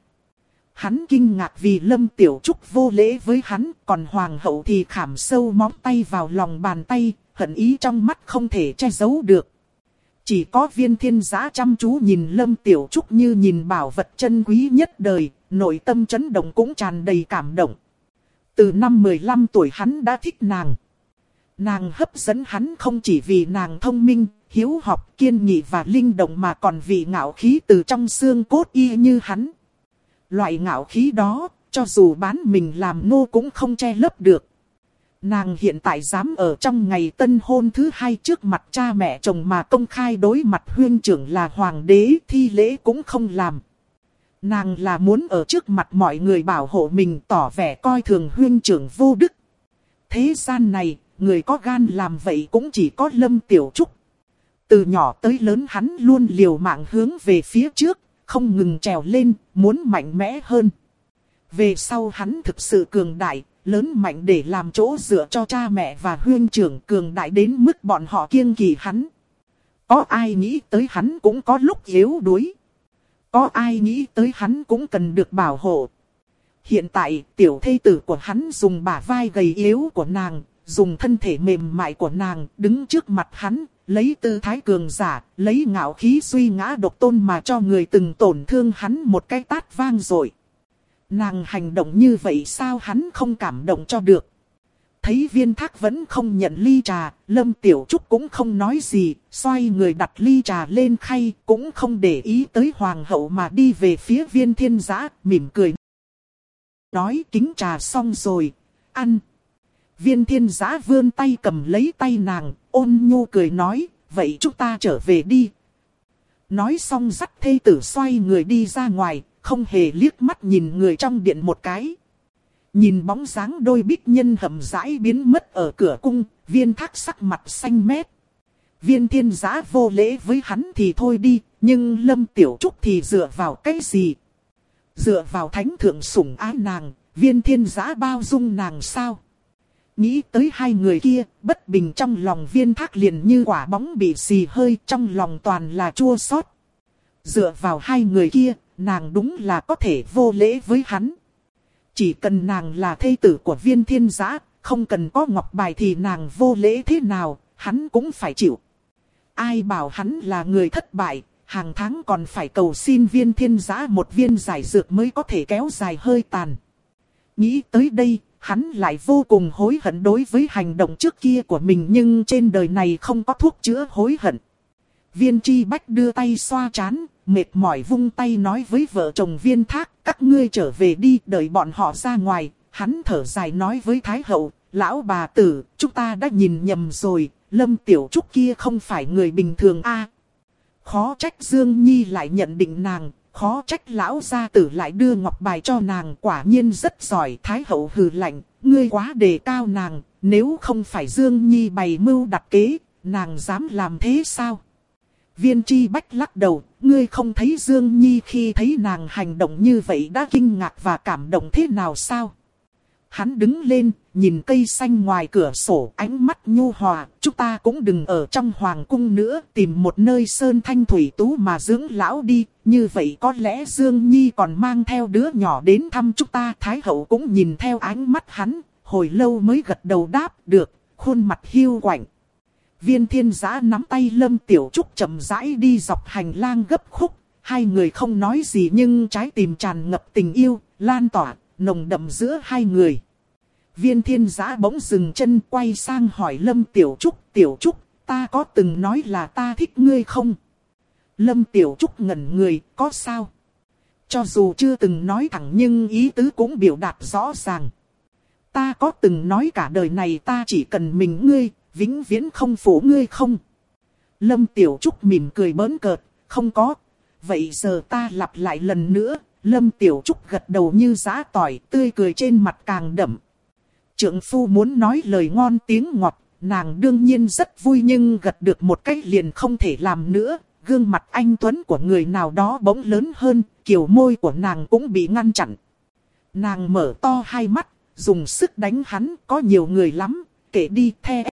Hắn kinh ngạc vì Lâm Tiểu Trúc vô lễ với hắn, còn Hoàng hậu thì khảm sâu móng tay vào lòng bàn tay, hận ý trong mắt không thể che giấu được. Chỉ có viên thiên giá chăm chú nhìn Lâm Tiểu Trúc như nhìn bảo vật chân quý nhất đời, nội tâm chấn động cũng tràn đầy cảm động. Từ năm 15 tuổi hắn đã thích nàng. Nàng hấp dẫn hắn không chỉ vì nàng thông minh, hiếu học, kiên nghị và linh động mà còn vì ngạo khí từ trong xương cốt y như hắn. Loại ngạo khí đó, cho dù bán mình làm nô cũng không che lấp được. Nàng hiện tại dám ở trong ngày tân hôn thứ hai trước mặt cha mẹ chồng mà công khai đối mặt huyên trưởng là hoàng đế thi lễ cũng không làm. Nàng là muốn ở trước mặt mọi người bảo hộ mình tỏ vẻ coi thường huyên trưởng vô đức. Thế gian này, người có gan làm vậy cũng chỉ có Lâm Tiểu Trúc. Từ nhỏ tới lớn hắn luôn liều mạng hướng về phía trước, không ngừng trèo lên, muốn mạnh mẽ hơn. Về sau hắn thực sự cường đại, lớn mạnh để làm chỗ dựa cho cha mẹ và huyên trưởng cường đại đến mức bọn họ kiêng kỵ hắn. Có ai nghĩ tới hắn cũng có lúc yếu đuối. Có ai nghĩ tới hắn cũng cần được bảo hộ. Hiện tại, tiểu thê tử của hắn dùng bả vai gầy yếu của nàng, dùng thân thể mềm mại của nàng, đứng trước mặt hắn, lấy tư thái cường giả, lấy ngạo khí suy ngã độc tôn mà cho người từng tổn thương hắn một cái tát vang rồi. Nàng hành động như vậy sao hắn không cảm động cho được. Thấy viên thác vẫn không nhận ly trà, Lâm Tiểu Trúc cũng không nói gì, xoay người đặt ly trà lên khay, cũng không để ý tới hoàng hậu mà đi về phía viên thiên giã, mỉm cười. Nói kính trà xong rồi, ăn. Viên thiên giã vươn tay cầm lấy tay nàng, ôn nhu cười nói, vậy chúng ta trở về đi. Nói xong dắt thê tử xoay người đi ra ngoài, không hề liếc mắt nhìn người trong điện một cái. Nhìn bóng dáng đôi bích nhân hầm rãi biến mất ở cửa cung, viên thác sắc mặt xanh mét. Viên thiên giã vô lễ với hắn thì thôi đi, nhưng lâm tiểu trúc thì dựa vào cái gì? Dựa vào thánh thượng sủng ái nàng, viên thiên giã bao dung nàng sao? Nghĩ tới hai người kia, bất bình trong lòng viên thác liền như quả bóng bị xì hơi trong lòng toàn là chua xót. Dựa vào hai người kia, nàng đúng là có thể vô lễ với hắn. Chỉ cần nàng là thê tử của viên thiên giã, không cần có ngọc bài thì nàng vô lễ thế nào, hắn cũng phải chịu. Ai bảo hắn là người thất bại, hàng tháng còn phải cầu xin viên thiên giã một viên giải dược mới có thể kéo dài hơi tàn. Nghĩ tới đây, hắn lại vô cùng hối hận đối với hành động trước kia của mình nhưng trên đời này không có thuốc chữa hối hận. Viên tri bách đưa tay xoa chán, mệt mỏi vung tay nói với vợ chồng viên thác, các ngươi trở về đi, đợi bọn họ ra ngoài. Hắn thở dài nói với Thái hậu, lão bà tử, chúng ta đã nhìn nhầm rồi, lâm tiểu trúc kia không phải người bình thường a Khó trách Dương Nhi lại nhận định nàng, khó trách lão gia tử lại đưa ngọc bài cho nàng quả nhiên rất giỏi. Thái hậu hừ lạnh, ngươi quá đề cao nàng, nếu không phải Dương Nhi bày mưu đặt kế, nàng dám làm thế sao? Viên chi bách lắc đầu, ngươi không thấy Dương Nhi khi thấy nàng hành động như vậy đã kinh ngạc và cảm động thế nào sao? Hắn đứng lên, nhìn cây xanh ngoài cửa sổ, ánh mắt nhu hòa, chúng ta cũng đừng ở trong hoàng cung nữa, tìm một nơi sơn thanh thủy tú mà dưỡng lão đi, như vậy có lẽ Dương Nhi còn mang theo đứa nhỏ đến thăm chúng ta. Thái hậu cũng nhìn theo ánh mắt hắn, hồi lâu mới gật đầu đáp được, khuôn mặt hiu quạnh. Viên thiên giã nắm tay Lâm Tiểu Trúc chậm rãi đi dọc hành lang gấp khúc. Hai người không nói gì nhưng trái tim tràn ngập tình yêu, lan tỏa, nồng đậm giữa hai người. Viên thiên giã bỗng dừng chân quay sang hỏi Lâm Tiểu Trúc. Tiểu Trúc, ta có từng nói là ta thích ngươi không? Lâm Tiểu Trúc ngẩn người, có sao? Cho dù chưa từng nói thẳng nhưng ý tứ cũng biểu đạt rõ ràng. Ta có từng nói cả đời này ta chỉ cần mình ngươi, vĩnh viễn không phủ ngươi không? Lâm Tiểu Trúc mỉm cười bớn cợt, không có. Vậy giờ ta lặp lại lần nữa, Lâm Tiểu Trúc gật đầu như giá tỏi, tươi cười trên mặt càng đậm. Trượng phu muốn nói lời ngon tiếng ngọt, nàng đương nhiên rất vui nhưng gật được một cách liền không thể làm nữa. Gương mặt anh Tuấn của người nào đó bỗng lớn hơn, kiểu môi của nàng cũng bị ngăn chặn. Nàng mở to hai mắt, dùng sức đánh hắn, có nhiều người lắm, kể đi the